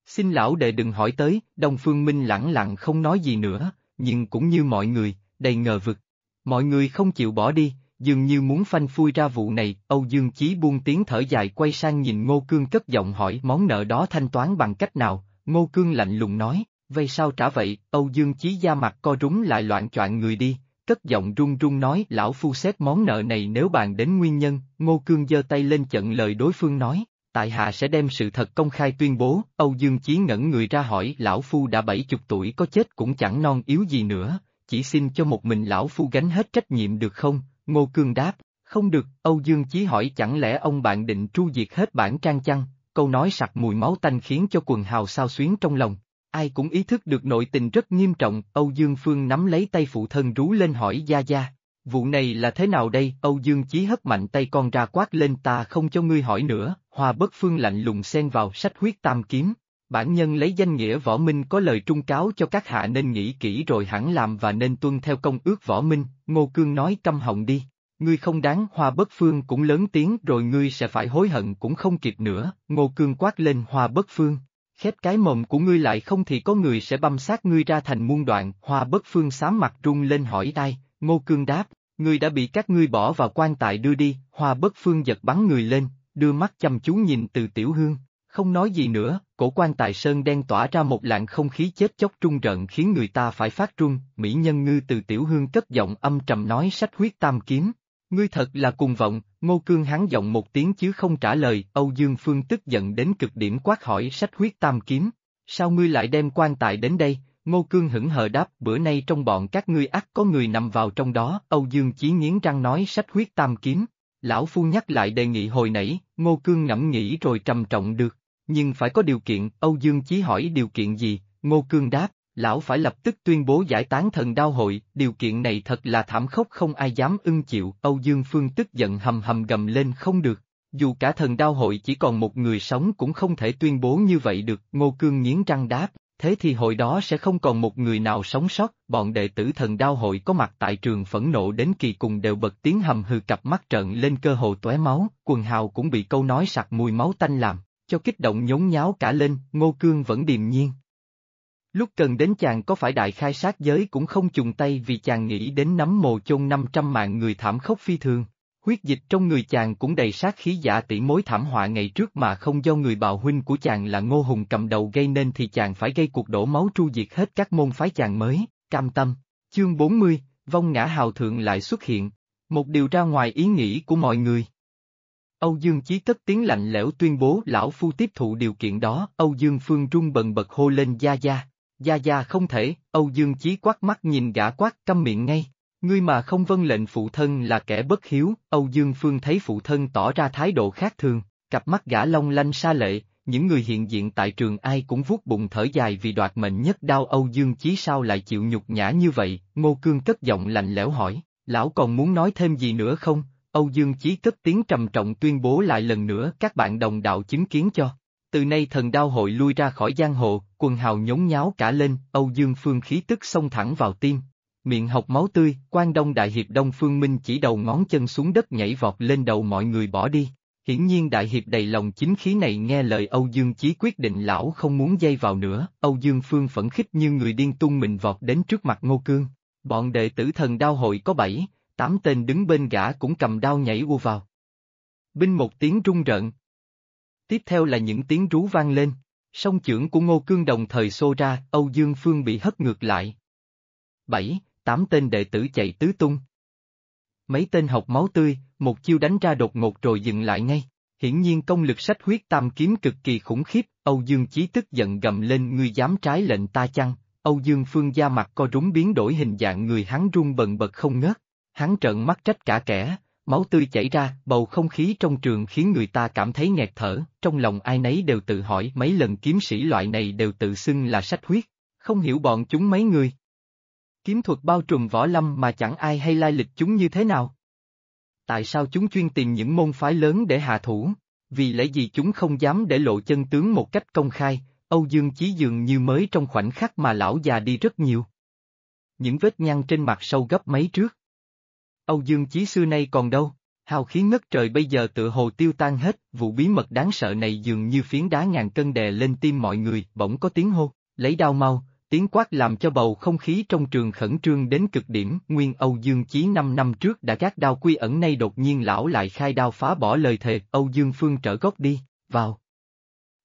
Xin lão đệ đừng hỏi tới, Đông Phương Minh lẳng lặng không nói gì nữa, nhưng cũng như mọi người, đầy ngờ vực. Mọi người không chịu bỏ đi, dường như muốn phanh phui ra vụ này, Âu Dương Chí buông tiếng thở dài quay sang nhìn Ngô Cương cất giọng hỏi món nợ đó thanh toán bằng cách nào, Ngô Cương lạnh lùng nói, vậy sao trả vậy, Âu Dương Chí da mặt co rúng lại loạn choạng người đi, cất giọng run run nói lão phu xét món nợ này nếu bàn đến nguyên nhân, Ngô Cương giơ tay lên chận lời đối phương nói, tại hạ sẽ đem sự thật công khai tuyên bố, Âu Dương Chí ngẩn người ra hỏi lão phu đã bảy chục tuổi có chết cũng chẳng non yếu gì nữa, chỉ xin cho một mình lão phu gánh hết trách nhiệm được không, Ngô Cương đáp, không được, Âu Dương Chí hỏi chẳng lẽ ông bạn định tru diệt hết bản trang chăng, câu nói sặc mùi máu tanh khiến cho quần hào sao xuyến trong lòng. Ai cũng ý thức được nội tình rất nghiêm trọng, Âu Dương Phương nắm lấy tay phụ thân rú lên hỏi Gia Gia, vụ này là thế nào đây, Âu Dương Chí hất mạnh tay con ra quát lên ta không cho ngươi hỏi nữa, Hoa bất phương lạnh lùng xen vào sách huyết tam kiếm. Bản nhân lấy danh nghĩa võ minh có lời trung cáo cho các hạ nên nghĩ kỹ rồi hẳn làm và nên tuân theo công ước võ minh, Ngô Cương nói căm họng đi. Ngươi không đáng hoa bất phương cũng lớn tiếng rồi ngươi sẽ phải hối hận cũng không kịp nữa, Ngô Cương quát lên hoa bất phương. Khép cái mồm của ngươi lại không thì có người sẽ băm sát ngươi ra thành muôn đoạn, hoa bất phương xám mặt run lên hỏi ai, Ngô Cương đáp, ngươi đã bị các ngươi bỏ vào quan tài đưa đi, hoa bất phương giật bắn người lên, đưa mắt chăm chú nhìn từ tiểu hương, không nói gì nữa, cổ quan tài sơn đen tỏa ra một lạng không khí chết chóc trung rợn khiến người ta phải phát run, mỹ nhân ngư từ tiểu hương cất giọng âm trầm nói sách huyết tam kiếm. Ngươi thật là cùng vọng, ngô cương hắn giọng một tiếng chứ không trả lời, Âu Dương Phương tức giận đến cực điểm quát hỏi sách huyết tam kiếm. Sao ngươi lại đem quan tài đến đây, Ngô Cương hững hờ đáp bữa nay trong bọn các ngươi ắt có người nằm vào trong đó, Âu Dương Chí nghiến răng nói sách huyết tam kiếm, Lão Phu nhắc lại đề nghị hồi nãy, Ngô Cương ngẫm nghĩ rồi trầm trọng được, nhưng phải có điều kiện, Âu Dương Chí hỏi điều kiện gì, Ngô Cương đáp, Lão phải lập tức tuyên bố giải tán thần đao hội, điều kiện này thật là thảm khốc không ai dám ưng chịu, Âu Dương Phương tức giận hầm hầm gầm lên không được, dù cả thần đao hội chỉ còn một người sống cũng không thể tuyên bố như vậy được, Ngô Cương nghiến răng đáp, thế thì hội đó sẽ không còn một người nào sống sót, bọn đệ tử thần đao hội có mặt tại trường phẫn nộ đến kỳ cùng đều bật tiếng hầm hừ cặp mắt trợn lên cơ hồ tóe máu, quần hào cũng bị câu nói sặc mùi máu tanh làm, cho kích động nhốn nháo cả lên, ngô cương vẫn điềm nhiên. Lúc cần đến chàng có phải đại khai sát giới cũng không chùng tay vì chàng nghĩ đến nắm mồ chôn 500 mạng người thảm khốc phi thường. Huyết dịch trong người chàng cũng đầy sát khí giả tỷ mối thảm họa ngày trước mà không do người bào huynh của chàng là Ngô Hùng cầm đầu gây nên thì chàng phải gây cuộc đổ máu tru diệt hết các môn phái chàng mới, cam tâm. Chương 40, vong ngã hào thượng lại xuất hiện, một điều ra ngoài ý nghĩ của mọi người. Âu Dương Chí Tất tiếng lạnh lẽo tuyên bố lão phu tiếp thụ điều kiện đó, Âu Dương Phương rung bần bật hô lên Gia Gia. Gia Gia không thể, Âu Dương Chí quát mắt nhìn gã quát câm miệng ngay. Ngươi mà không vâng lệnh phụ thân là kẻ bất hiếu, Âu Dương Phương thấy phụ thân tỏ ra thái độ khác thường, cặp mắt gã long lanh xa lệ, những người hiện diện tại trường ai cũng vuốt bụng thở dài vì đoạt mệnh nhất đau Âu Dương Chí sao lại chịu nhục nhã như vậy, Ngô Cương cất giọng lạnh lẽo hỏi, lão còn muốn nói thêm gì nữa không? Âu Dương Chí cất tiếng trầm trọng tuyên bố lại lần nữa các bạn đồng đạo chứng kiến cho. Từ nay thần đao hội lui ra khỏi giang hồ, quần hào nhốn nháo cả lên, Âu Dương Phương khí tức xông thẳng vào tim. Miệng học máu tươi, quan đông đại hiệp Đông Phương Minh chỉ đầu ngón chân xuống đất nhảy vọt lên đầu mọi người bỏ đi. Hiển nhiên đại hiệp đầy lòng chính khí này nghe lời Âu Dương Chí quyết định lão không muốn dây vào nữa, Âu Dương Phương phẫn khích như người điên tung mình vọt đến trước mặt Ngô Cương. Bọn đệ tử thần đao hội có bảy, tám tên đứng bên gã cũng cầm đao nhảy u vào. Binh một tiếng rung rợn. Tiếp theo là những tiếng rú vang lên, song trưởng của Ngô Cương đồng thời xô ra, Âu Dương Phương bị hất ngược lại. Bảy, tám tên đệ tử chạy tứ tung. Mấy tên học máu tươi, một chiêu đánh ra đột ngột rồi dừng lại ngay. Hiển nhiên công lực sách huyết tam kiếm cực kỳ khủng khiếp, Âu Dương Chí tức giận gầm lên ngươi dám trái lệnh ta chăng, Âu Dương Phương da mặt co rúng biến đổi hình dạng người hắn run bần bật không ngớt, hắn trợn mắt trách cả kẻ, máu tươi chảy ra, bầu không khí trong trường khiến người ta cảm thấy nghẹt thở, trong lòng ai nấy đều tự hỏi mấy lần kiếm sĩ loại này đều tự xưng là sách huyết, không hiểu bọn chúng mấy người. Kiếm thuật bao trùm võ lâm mà chẳng ai hay lai lịch chúng như thế nào. Tại sao chúng chuyên tìm những môn phái lớn để hạ thủ? Vì lẽ gì chúng không dám để lộ chân tướng một cách công khai, Âu Dương Chí dường như mới trong khoảnh khắc mà lão già đi rất nhiều. Những vết nhăn trên mặt sâu gấp mấy trước. Âu Dương Chí xưa nay còn đâu, hào khí ngất trời bây giờ tự hồ tiêu tan hết, vụ bí mật đáng sợ này dường như phiến đá ngàn cân đè lên tim mọi người, bỗng có tiếng hô, lấy đao mau, tiếng quát làm cho bầu không khí trong trường khẩn trương đến cực điểm, nguyên Âu Dương Chí năm năm trước đã gác đao quy ẩn nay đột nhiên lão lại khai đao phá bỏ lời thề, Âu Dương Phương trở gốc đi, vào.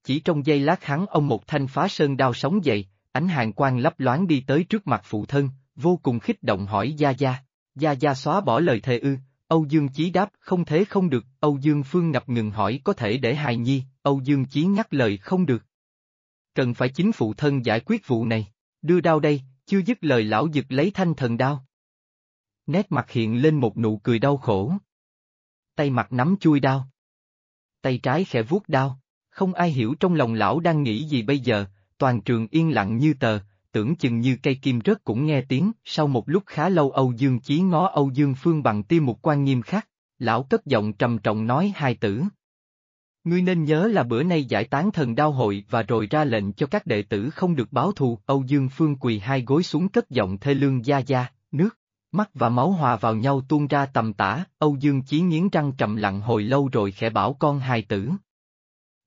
Chỉ trong giây lát hắn ông một thanh phá sơn đao sống dậy, ánh hàng quang lấp loáng đi tới trước mặt phụ thân, vô cùng khích động hỏi Gia Gia, Gia Gia xóa bỏ lời thề ư, Âu Dương Chí đáp không thế không được, Âu Dương Phương ngập ngừng hỏi có thể để hài nhi, Âu Dương Chí nhắc lời không được. Cần phải chính phụ thân giải quyết vụ này, đưa đao đây, chưa dứt lời lão giật lấy thanh thần đao. Nét mặt hiện lên một nụ cười đau khổ. Tay mặt nắm chui đao. Tay trái khẽ vuốt đao, không ai hiểu trong lòng lão đang nghĩ gì bây giờ, toàn trường yên lặng như tờ, tưởng chừng như cây kim rớt cũng nghe tiếng, sau một lúc khá lâu Âu Dương Chí ngó Âu Dương Phương bằng tiêu một quan nghiêm khắc, lão cất giọng trầm trọng nói hai tử. Ngươi nên nhớ là bữa nay giải tán thần đao hội và rồi ra lệnh cho các đệ tử không được báo thù, Âu Dương Phương quỳ hai gối xuống cất giọng thê lương gia gia, nước, mắt và máu hòa vào nhau tuôn ra tầm tả, Âu Dương Chí nghiến răng trầm lặng hồi lâu rồi khẽ bảo con hai tử.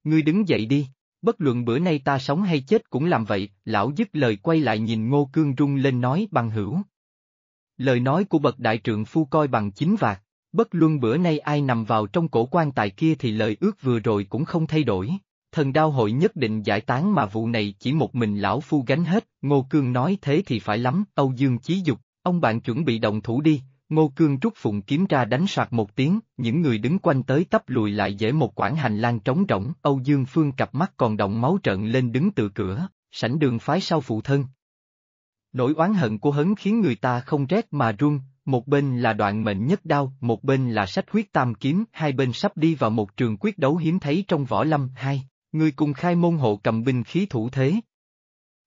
Ngươi đứng dậy đi, bất luận bữa nay ta sống hay chết cũng làm vậy, lão dứt lời quay lại nhìn Ngô Cương rung lên nói bằng hữu. Lời nói của bậc đại trượng phu coi bằng chính vạc, bất luận bữa nay ai nằm vào trong cổ quan tài kia thì lời ước vừa rồi cũng không thay đổi. Thần đao hội nhất định giải tán mà vụ này chỉ một mình lão phu gánh hết, Ngô Cương nói thế thì phải lắm, Âu Dương Chí Dục, ông bạn chuẩn bị động thủ đi, Ngô Cương rút phụng kiếm ra đánh soạt một tiếng, những người đứng quanh tới tấp lùi lại dễ một quãng hành lang trống rỗng, Âu Dương Phương cặp mắt còn động máu trợn lên đứng từ cửa, sảnh đường phái sau phụ thân. Nỗi oán hận của hấn khiến người ta không rét mà run, một bên là đoạn mệnh nhất đao, một bên là sách huyết tam kiếm, hai bên sắp đi vào một trường quyết đấu hiếm thấy trong võ lâm, hai, người cùng khai môn hộ cầm binh khí thủ thế.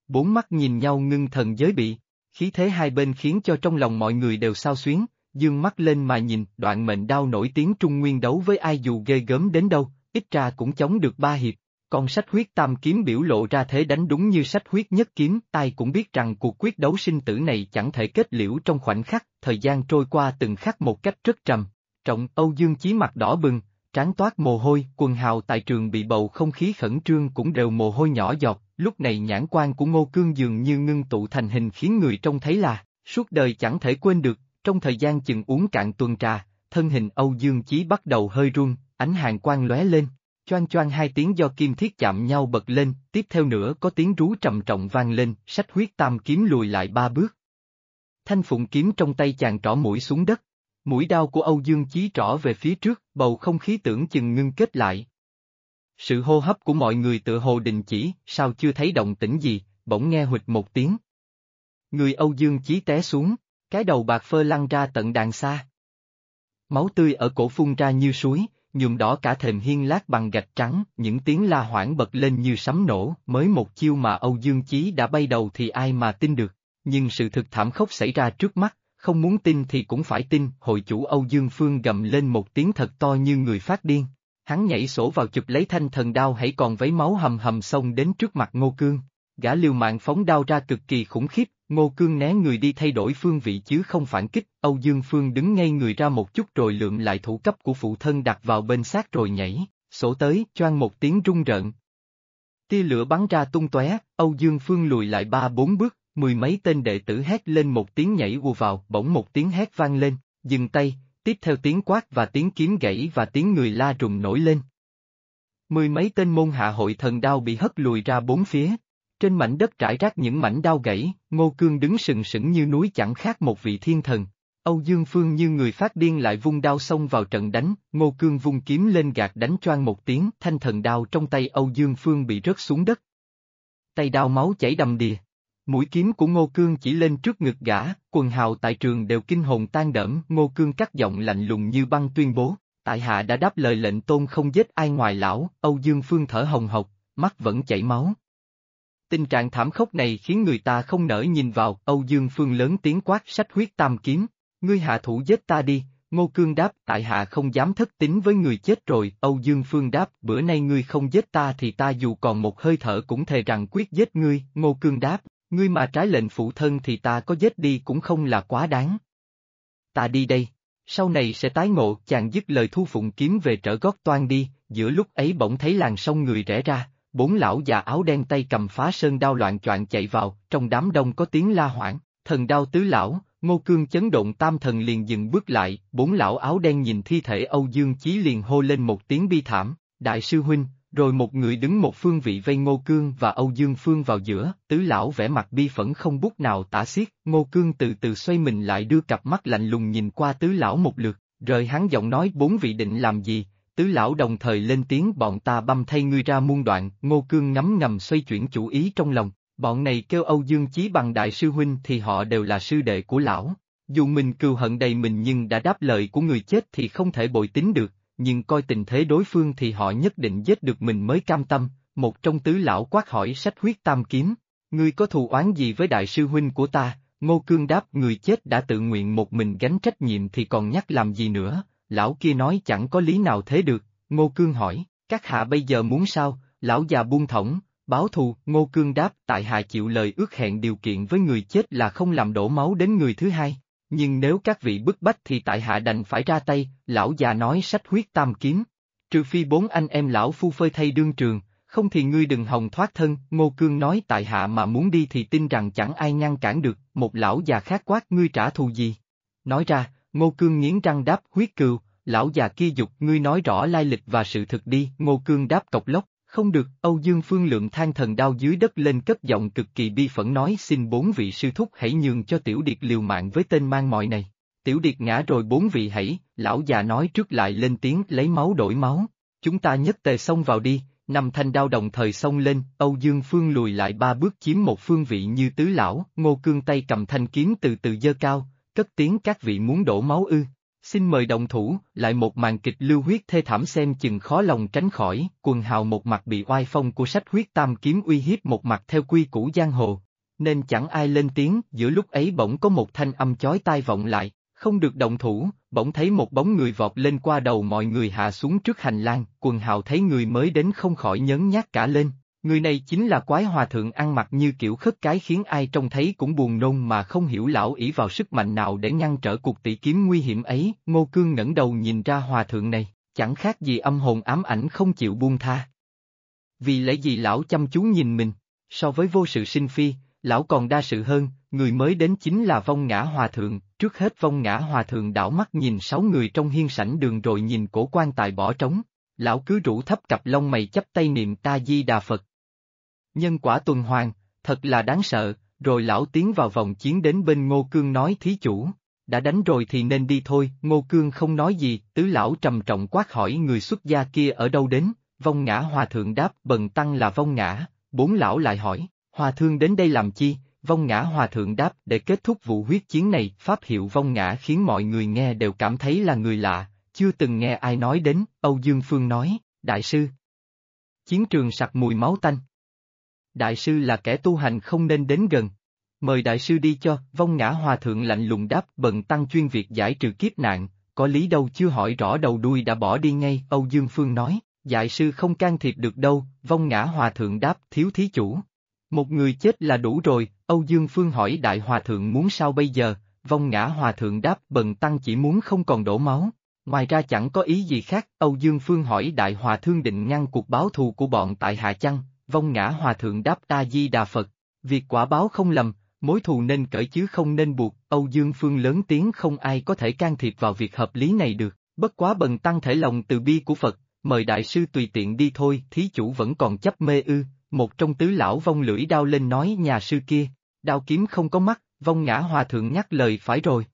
Bốn mắt nhìn nhau ngưng thần giới bị, khí thế hai bên khiến cho trong lòng mọi người đều sao xuyến, dương mắt lên mà nhìn, đoạn mệnh đao nổi tiếng trung nguyên đấu với ai dù ghê gớm đến đâu, ít ra cũng chống được ba hiệp. Còn sách huyết tam kiếm biểu lộ ra thế đánh đúng như sách huyết nhất kiếm, ai cũng biết rằng cuộc quyết đấu sinh tử này chẳng thể kết liễu trong khoảnh khắc, thời gian trôi qua từng khắc một cách rất trầm. Trọng Âu Dương Chí mặt đỏ bừng, trán toát mồ hôi, quần hào tại trường bị bầu không khí khẩn trương cũng đều mồ hôi nhỏ giọt, lúc này nhãn quan của Ngô Cương dường như ngưng tụ thành hình khiến người trông thấy là, suốt đời chẳng thể quên được, trong thời gian chừng uống cạn tuần trà, thân hình Âu Dương Chí bắt đầu hơi run, ánh hàng quang lóe lên, choang choang hai tiếng do kim thiết chạm nhau bật lên, tiếp theo nữa có tiếng rú trầm trọng vang lên, sách huyết tam kiếm lùi lại ba bước. Thanh phụng kiếm trong tay chàng trỏ mũi xuống đất, mũi đao của Âu Dương Chí trỏ về phía trước, bầu không khí tưởng chừng ngưng kết lại. Sự hô hấp của mọi người tự hồ đình chỉ, sao chưa thấy động tĩnh gì, bỗng nghe hụt một tiếng. Người Âu Dương Chí té xuống, cái đầu bạc phơ lăn ra tận đàn xa. Máu tươi ở cổ phun ra như suối, nhuộm đỏ cả thềm hiên lát bằng gạch trắng, những tiếng la hoảng bật lên như sấm nổ, mới một chiêu mà Âu Dương Chí đã bay đầu thì ai mà tin được, nhưng sự thực thảm khốc xảy ra trước mắt, không muốn tin thì cũng phải tin, hội chủ Âu Dương Phương gầm lên một tiếng thật to như người phát điên. Hắn nhảy sổ vào chụp lấy thanh thần đao hãy còn vấy máu hầm hầm xông đến trước mặt Ngô Cương. Gã liều mạng phóng đao ra cực kỳ khủng khiếp, Ngô Cương né người đi thay đổi phương vị chứ không phản kích, Âu Dương Phương đứng ngay người ra một chút rồi lượm lại thủ cấp của phụ thân đặt vào bên xác rồi nhảy, sổ tới, choang một tiếng rung rợn. Tia lửa bắn ra tung tóe, Âu Dương Phương lùi lại ba bốn bước, mười mấy tên đệ tử hét lên một tiếng nhảy ùa vào, bỗng một tiếng hét vang lên, dừng tay, tiếp theo tiếng quát và tiếng kiếm gãy và tiếng người la rùng nổi lên. Mười mấy tên môn hạ hội thần đao bị hất lùi ra bốn phía. Trên mảnh đất trải rác những mảnh đao gãy, Ngô Cương đứng sừng sững như núi chẳng khác một vị thiên thần. Âu Dương Phương như người phát điên lại vung đao xông vào trận đánh, Ngô Cương vung kiếm lên gạt đánh choang một tiếng, thanh thần đao trong tay Âu Dương Phương bị rớt xuống đất. Tay đao máu chảy đầm đìa. Mũi kiếm của Ngô Cương chỉ lên trước ngực gã, quần hào tại trường đều kinh hồn tan đẫm, Ngô Cương cắt giọng lạnh lùng như băng tuyên bố, tại hạ đã đáp lời lệnh tôn không giết ai ngoài lão, Âu Dương Phương thở hồng hộc, mắt vẫn chảy máu. Tình trạng thảm khốc này khiến người ta không nỡ nhìn vào, Âu Dương Phương lớn tiếng quát sách huyết tam kiếm, ngươi hạ thủ giết ta đi, Ngô Cương đáp tại hạ không dám thất tính với người chết rồi, Âu Dương Phương đáp bữa nay ngươi không giết ta thì ta dù còn một hơi thở cũng thề rằng quyết giết ngươi, Ngô Cương đáp, ngươi mà trái lệnh phụ thân thì ta có giết đi cũng không là quá đáng. Ta đi đây, sau này sẽ tái ngộ, chàng dứt lời thu phụng kiếm về trở gót toan đi, giữa lúc ấy bỗng thấy làng sông người rẽ ra, bốn lão già áo đen tay cầm phá sơn đao loạn choạng chạy vào, trong đám đông có tiếng la hoảng, thần đao tứ lão, ngô cương chấn động tam thần liền dừng bước lại, bốn lão áo đen nhìn thi thể Âu Dương Chí liền hô lên một tiếng bi thảm, đại sư huynh, rồi một người đứng một phương vị vây Ngô Cương và Âu Dương Phương vào giữa, tứ lão vẻ mặt bi phẫn không bút nào tả xiết, Ngô Cương từ từ xoay mình lại đưa cặp mắt lạnh lùng nhìn qua tứ lão một lượt, rời hắn giọng nói bốn vị định làm gì, tứ lão đồng thời lên tiếng bọn ta băm thay ngươi ra muôn đoạn, Ngô Cương ngấm ngầm xoay chuyển chủ ý trong lòng, bọn này kêu Âu Dương Chí bằng đại sư huynh thì họ đều là sư đệ của lão. Dù mình cừu hận đầy mình nhưng đã đáp lời của người chết thì không thể bội tín được, nhưng coi tình thế đối phương thì họ nhất định giết được mình mới cam tâm, một trong tứ lão quát hỏi sách huyết tam kiếm, ngươi có thù oán gì với đại sư huynh của ta, ngô cương đáp người chết đã tự nguyện một mình gánh trách nhiệm thì còn nhắc làm gì nữa, lão kia nói chẳng có lý nào thế được, ngô cương hỏi, các hạ bây giờ muốn sao, lão già buông thõng, báo thù, ngô cương đáp tại hạ chịu lời ước hẹn điều kiện với người chết là không làm đổ máu đến người thứ hai. Nhưng nếu các vị bức bách thì tại hạ đành phải ra tay, lão già nói sách huyết tam kiếm. Trừ phi bốn anh em lão phu phơi thay đương trường, không thì ngươi đừng hòng thoát thân, Ngô Cương nói tại hạ mà muốn đi thì tin rằng chẳng ai ngăn cản được, một lão già khác quát ngươi trả thù gì. Nói ra, Ngô Cương nghiến răng đáp huyết cừu, lão già kia dục ngươi nói rõ lai lịch và sự thực đi, Ngô Cương đáp cộc lốc, không được, Âu Dương Phương Lượng than thần đau dưới đất lên cất giọng cực kỳ bi phẫn nói xin bốn vị sư thúc hãy nhường cho Tiểu Điệt liều mạng với tên mang mọi này. Tiểu Điệt ngã rồi bốn vị hãy, lão già nói trước lại lên tiếng lấy máu đổi máu. Chúng ta nhất tề xông vào đi, năm thanh đao đồng thời xông lên, Âu Dương Phương lùi lại ba bước chiếm một phương vị như tứ lão, ngô cương tay cầm thanh kiếm từ từ dơ cao, cất tiếng các vị muốn đổ máu ư, Xin mời đồng thủ, lại một màn kịch lưu huyết thê thảm xem chừng khó lòng tránh khỏi, quần hào một mặt bị oai phong của sách huyết tam kiếm uy hiếp một mặt theo quy củ giang hồ, nên chẳng ai lên tiếng, giữa lúc ấy bỗng có một thanh âm chói tai vọng lại, không được động thủ, bỗng thấy một bóng người vọt lên qua đầu mọi người hạ xuống trước hành lang, quần hào thấy người mới đến không khỏi nhấn nhát cả lên, Người này chính là quái hòa thượng ăn mặc như kiểu khất cái khiến ai trông thấy cũng buồn nôn mà không hiểu lão ỷ vào sức mạnh nào để ngăn trở cuộc tỷ kiếm nguy hiểm ấy, Ngô Cương ngẩng đầu nhìn ra hòa thượng này, chẳng khác gì âm hồn ám ảnh không chịu buông tha. Vì lẽ gì lão chăm chú nhìn mình, so với vô sự sinh phi, lão còn đa sự hơn, người mới đến chính là vong ngã hòa thượng, trước hết vong ngã hòa thượng đảo mắt nhìn sáu người trong hiên sảnh đường rồi nhìn cổ quan tài bỏ trống, lão cứ rủ thấp cặp lông mày chấp tay niệm ta di đà Phật, Nhân quả tuần hoàn, thật là đáng sợ, rồi lão tiến vào vòng chiến đến bên Ngô Cương nói thí chủ, đã đánh rồi thì nên đi thôi, Ngô Cương không nói gì, tứ lão trầm trọng quát hỏi người xuất gia kia ở đâu đến, vong ngã hòa thượng đáp bần tăng là vong ngã, bốn lão lại hỏi, hòa thương đến đây làm chi, vong ngã hòa thượng đáp để kết thúc vụ huyết chiến này, pháp hiệu vong ngã khiến mọi người nghe đều cảm thấy là người lạ, chưa từng nghe ai nói đến, Âu Dương Phương nói, đại sư. Chiến trường sặc mùi máu tanh, đại sư là kẻ tu hành không nên đến gần. Mời đại sư đi cho, vong ngã hòa thượng lạnh lùng đáp bần tăng chuyên việc giải trừ kiếp nạn, có lý đâu chưa hỏi rõ đầu đuôi đã bỏ đi ngay, Âu Dương Phương nói, đại sư không can thiệp được đâu, vong ngã hòa thượng đáp, thiếu thí chủ. Một người chết là đủ rồi, Âu Dương Phương hỏi đại hòa thượng muốn sao bây giờ, vong ngã hòa thượng đáp bần tăng chỉ muốn không còn đổ máu. Ngoài ra chẳng có ý gì khác, Âu Dương Phương hỏi đại hòa thương định ngăn cuộc báo thù của bọn tại Hạ Chăng, vong ngã hòa thượng đáp ta di đà Phật. Việc quả báo không lầm, mối thù nên cởi chứ không nên buộc, Âu Dương Phương lớn tiếng không ai có thể can thiệp vào việc hợp lý này được, bất quá bần tăng thể lòng từ bi của Phật, mời đại sư tùy tiện đi thôi, thí chủ vẫn còn chấp mê ư, một trong tứ lão vong lưỡi đao lên nói nhà sư kia, đao kiếm không có mắt, vong ngã hòa thượng nhắc lời phải rồi.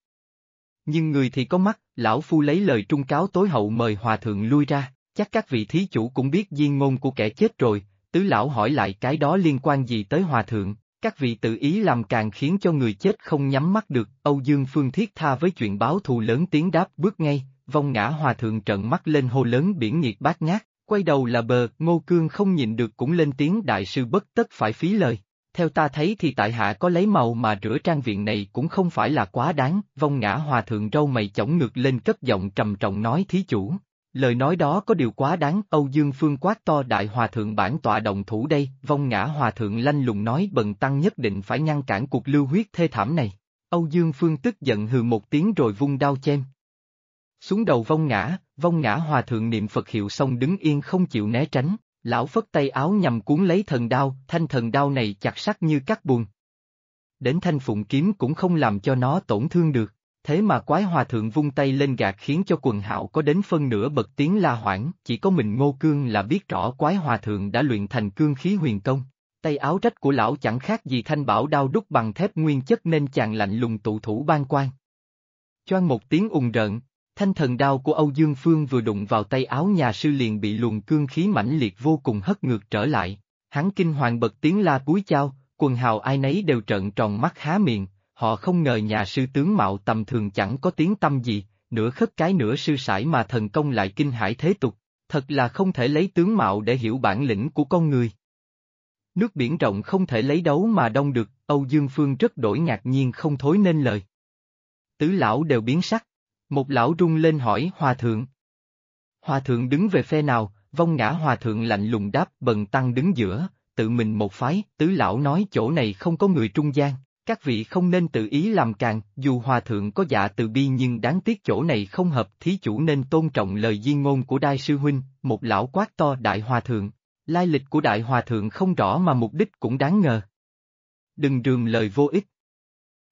Nhưng người thì có mắt, lão phu lấy lời trung cáo tối hậu mời hòa thượng lui ra, chắc các vị thí chủ cũng biết diên ngôn của kẻ chết rồi, tứ lão hỏi lại cái đó liên quan gì tới hòa thượng, các vị tự ý làm càng khiến cho người chết không nhắm mắt được, Âu Dương Phương thiết tha với chuyện báo thù lớn tiếng đáp bước ngay, vong ngã hòa thượng trợn mắt lên hô lớn biển nhiệt bát ngát, quay đầu là bờ, ngô cương không nhìn được cũng lên tiếng đại sư bất tất phải phí lời. Theo ta thấy thì tại hạ có lấy màu mà rửa trang viện này cũng không phải là quá đáng, vong ngã hòa thượng râu mày chổng ngược lên cất giọng trầm trọng nói thí chủ. Lời nói đó có điều quá đáng, Âu Dương Phương quát to đại hòa thượng bản tọa động thủ đây, vong ngã hòa thượng lanh lùng nói bần tăng nhất định phải ngăn cản cuộc lưu huyết thê thảm này. Âu Dương Phương tức giận hừ một tiếng rồi vung đao chém. Xuống đầu vong ngã, vong ngã hòa thượng niệm Phật hiệu xong đứng yên không chịu né tránh, lão phất tay áo nhằm cuốn lấy thần đao, thanh thần đao này chặt sắc như cắt buồn. Đến thanh phụng kiếm cũng không làm cho nó tổn thương được, thế mà quái hòa thượng vung tay lên gạt khiến cho quần hạo có đến phân nửa bật tiếng la hoảng, chỉ có mình ngô cương là biết rõ quái hòa thượng đã luyện thành cương khí huyền công. Tay áo rách của lão chẳng khác gì thanh bảo đao đúc bằng thép nguyên chất nên chàng lạnh lùng tụ thủ ban quan. Choan một tiếng ùng rợn, Thanh thần đao của Âu Dương Phương vừa đụng vào tay áo nhà sư liền bị luồng cương khí mãnh liệt vô cùng hất ngược trở lại. Hắn kinh hoàng bật tiếng la cúi chao, quần hào ai nấy đều trợn tròn mắt há miệng, họ không ngờ nhà sư tướng mạo tầm thường chẳng có tiếng tâm gì, nửa khất cái nửa sư sải mà thần công lại kinh hải thế tục, thật là không thể lấy tướng mạo để hiểu bản lĩnh của con người. Nước biển rộng không thể lấy đấu mà đông được, Âu Dương Phương rất đổi ngạc nhiên không thối nên lời. Tứ lão đều biến sắc. Một lão rung lên hỏi hòa thượng. Hòa thượng đứng về phe nào, vong ngã hòa thượng lạnh lùng đáp bần tăng đứng giữa, tự mình một phái, tứ lão nói chỗ này không có người trung gian, các vị không nên tự ý làm càng, dù hòa thượng có dạ từ bi nhưng đáng tiếc chỗ này không hợp, thí chủ nên tôn trọng lời di ngôn của đai sư huynh, một lão quát to đại hòa thượng. Lai lịch của đại hòa thượng không rõ mà mục đích cũng đáng ngờ. Đừng rườm lời vô ích.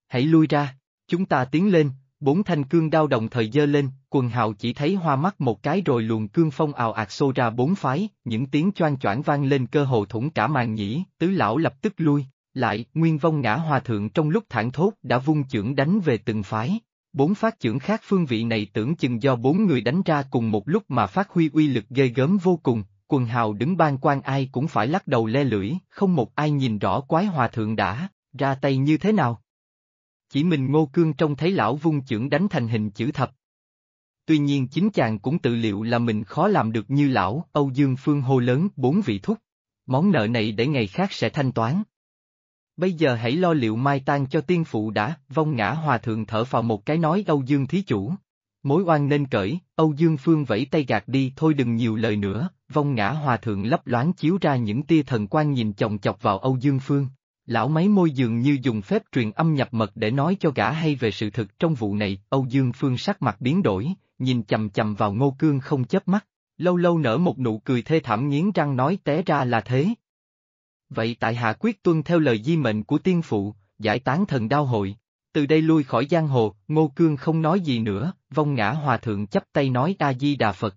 Hãy lui ra, chúng ta tiến lên, Bốn thanh cương đao đồng thời dơ lên, quần hào chỉ thấy hoa mắt một cái rồi luồng cương phong ào ạt xô ra bốn phái, những tiếng choang choảng vang lên cơ hồ thủng cả màn nhĩ, tứ lão lập tức lui, lại, nguyên vong ngã hòa thượng trong lúc thản thốt đã vung chưởng đánh về từng phái. Bốn phát chưởng khác phương vị này tưởng chừng do bốn người đánh ra cùng một lúc mà phát huy uy lực ghê gớm vô cùng, quần hào đứng ban quan ai cũng phải lắc đầu le lưỡi, không một ai nhìn rõ quái hòa thượng đã, ra tay như thế nào. Chỉ mình Ngô Cương trông thấy lão vung chưởng đánh thành hình chữ thập. Tuy nhiên chính chàng cũng tự liệu là mình khó làm được như lão, Âu Dương Phương hô lớn bốn vị thúc. Món nợ này để ngày khác sẽ thanh toán. Bây giờ hãy lo liệu mai tang cho tiên phụ đã, vong ngã hòa thượng thở vào một cái nói Âu Dương thí chủ. Mối oan nên cởi, Âu Dương Phương vẫy tay gạt đi thôi đừng nhiều lời nữa, vong ngã hòa thượng lấp loáng chiếu ra những tia thần quan nhìn chồng chọc vào Âu Dương Phương. Lão mấy môi dường như dùng phép truyền âm nhập mật để nói cho gã hay về sự thực trong vụ này, Âu Dương Phương sắc mặt biến đổi, nhìn chầm chầm vào ngô cương không chớp mắt, lâu lâu nở một nụ cười thê thảm nghiến răng nói té ra là thế. Vậy tại hạ quyết tuân theo lời di mệnh của tiên phụ, giải tán thần đao hội, từ đây lui khỏi giang hồ, ngô cương không nói gì nữa, vong ngã hòa thượng chấp tay nói A-di-đà Phật.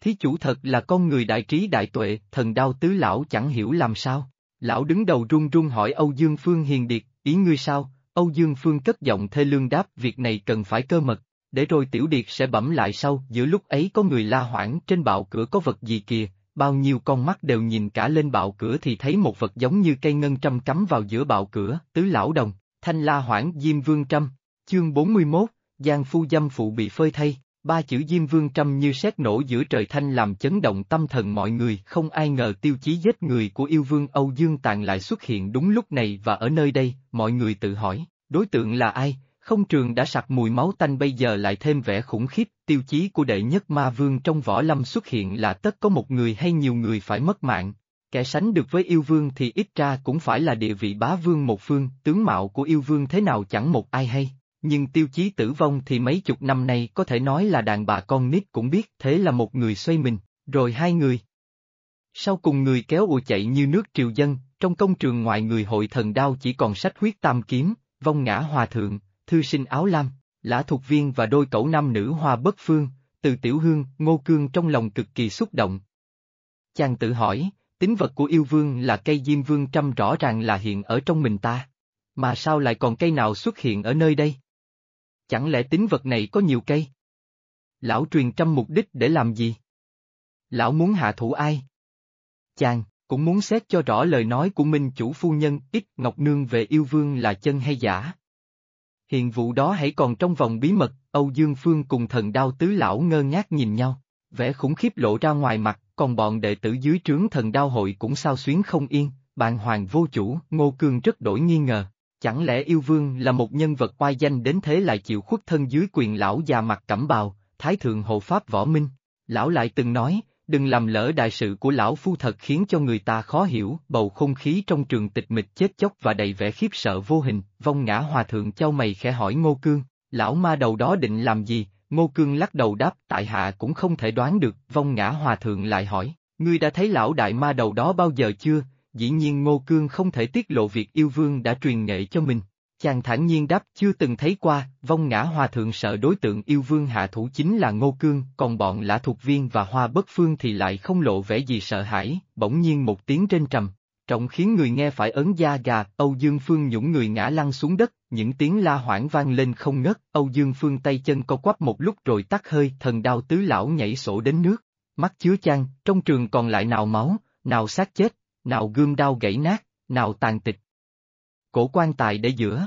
Thí chủ thật là con người đại trí đại tuệ, thần đao tứ lão chẳng hiểu làm sao. Lão đứng đầu run run hỏi Âu Dương Phương hiền điệt, ý ngươi sao? Âu Dương Phương cất giọng thê lương đáp việc này cần phải cơ mật, để rồi tiểu điệt sẽ bẩm lại sau, giữa lúc ấy có người la hoảng trên bạo cửa có vật gì kìa, bao nhiêu con mắt đều nhìn cả lên bạo cửa thì thấy một vật giống như cây ngân trăm cắm vào giữa bạo cửa, tứ lão đồng, thanh la hoảng diêm vương trăm, chương 41, Giang phu dâm phụ bị phơi thay. Ba chữ Diêm Vương trăm như sét nổ giữa trời thanh làm chấn động tâm thần mọi người, không ai ngờ tiêu chí giết người của yêu vương Âu Dương Tàn lại xuất hiện đúng lúc này và ở nơi đây, mọi người tự hỏi, đối tượng là ai, không trường đã sặc mùi máu tanh bây giờ lại thêm vẻ khủng khiếp, tiêu chí của đệ nhất ma vương trong võ lâm xuất hiện là tất có một người hay nhiều người phải mất mạng. Kẻ sánh được với yêu vương thì ít ra cũng phải là địa vị bá vương một phương, tướng mạo của yêu vương thế nào chẳng một ai hay. Nhưng tiêu chí tử vong thì mấy chục năm nay có thể nói là đàn bà con nít cũng biết thế là một người xoay mình, rồi hai người. Sau cùng người kéo ùa chạy như nước triều dân, trong công trường ngoài người hội thần đao chỉ còn sách huyết tam kiếm, vong ngã hòa thượng, thư sinh áo lam, lã thuộc viên và đôi cẩu nam nữ hoa bất phương, từ tiểu hương, ngô cương trong lòng cực kỳ xúc động. Chàng tự hỏi, tính vật của yêu vương là cây diêm vương trăm rõ ràng là hiện ở trong mình ta. Mà sao lại còn cây nào xuất hiện ở nơi đây? Chẳng lẽ tính vật này có nhiều cây? Lão truyền trăm mục đích để làm gì? Lão muốn hạ thủ ai? Chàng, cũng muốn xét cho rõ lời nói của minh chủ phu nhân ít Ngọc Nương về yêu vương là chân hay giả. Hiện vụ đó hãy còn trong vòng bí mật, Âu Dương Phương cùng thần đao tứ lão ngơ ngác nhìn nhau, vẻ khủng khiếp lộ ra ngoài mặt, còn bọn đệ tử dưới trướng thần đao hội cũng sao xuyến không yên, bạn hoàng vô chủ, Ngô Cương rất đổi nghi ngờ. Chẳng lẽ yêu vương là một nhân vật oai danh đến thế lại chịu khuất thân dưới quyền lão già mặt cẩm bào, thái thượng hộ pháp võ minh? Lão lại từng nói, đừng làm lỡ đại sự của lão phu thật khiến cho người ta khó hiểu, bầu không khí trong trường tịch mịch chết chóc và đầy vẻ khiếp sợ vô hình, vong ngã hòa thượng châu mày khẽ hỏi Ngô Cương, lão ma đầu đó định làm gì, Ngô Cương lắc đầu đáp tại hạ cũng không thể đoán được, vong ngã hòa thượng lại hỏi, ngươi đã thấy lão đại ma đầu đó bao giờ chưa, dĩ nhiên Ngô Cương không thể tiết lộ việc yêu vương đã truyền nghệ cho mình. Chàng thản nhiên đáp chưa từng thấy qua, vong ngã hòa thượng sợ đối tượng yêu vương hạ thủ chính là Ngô Cương, còn bọn lã thuộc viên và hoa bất phương thì lại không lộ vẻ gì sợ hãi, bỗng nhiên một tiếng trên trầm. Trọng khiến người nghe phải ấn da gà, Âu Dương Phương nhũng người ngã lăn xuống đất, những tiếng la hoảng vang lên không ngớt, Âu Dương Phương tay chân co quắp một lúc rồi tắt hơi, thần đao tứ lão nhảy sổ đến nước, mắt chứa chan, trong trường còn lại nào máu, nào xác chết, nào gươm đao gãy nát, nào tàn tịch. Cổ quan tài để giữa.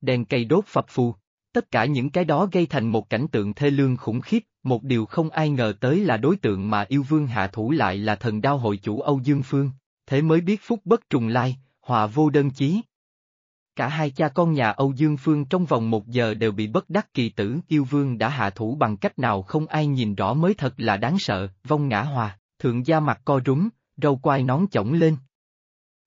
Đèn cây đốt phập phù. Tất cả những cái đó gây thành một cảnh tượng thê lương khủng khiếp, một điều không ai ngờ tới là đối tượng mà yêu vương hạ thủ lại là thần đao hội chủ Âu Dương Phương, thế mới biết phúc bất trùng lai, hòa vô đơn chí. Cả hai cha con nhà Âu Dương Phương trong vòng một giờ đều bị bất đắc kỳ tử, yêu vương đã hạ thủ bằng cách nào không ai nhìn rõ mới thật là đáng sợ, vong ngã hòa, thượng gia mặt co rúm, râu quai nón chổng lên.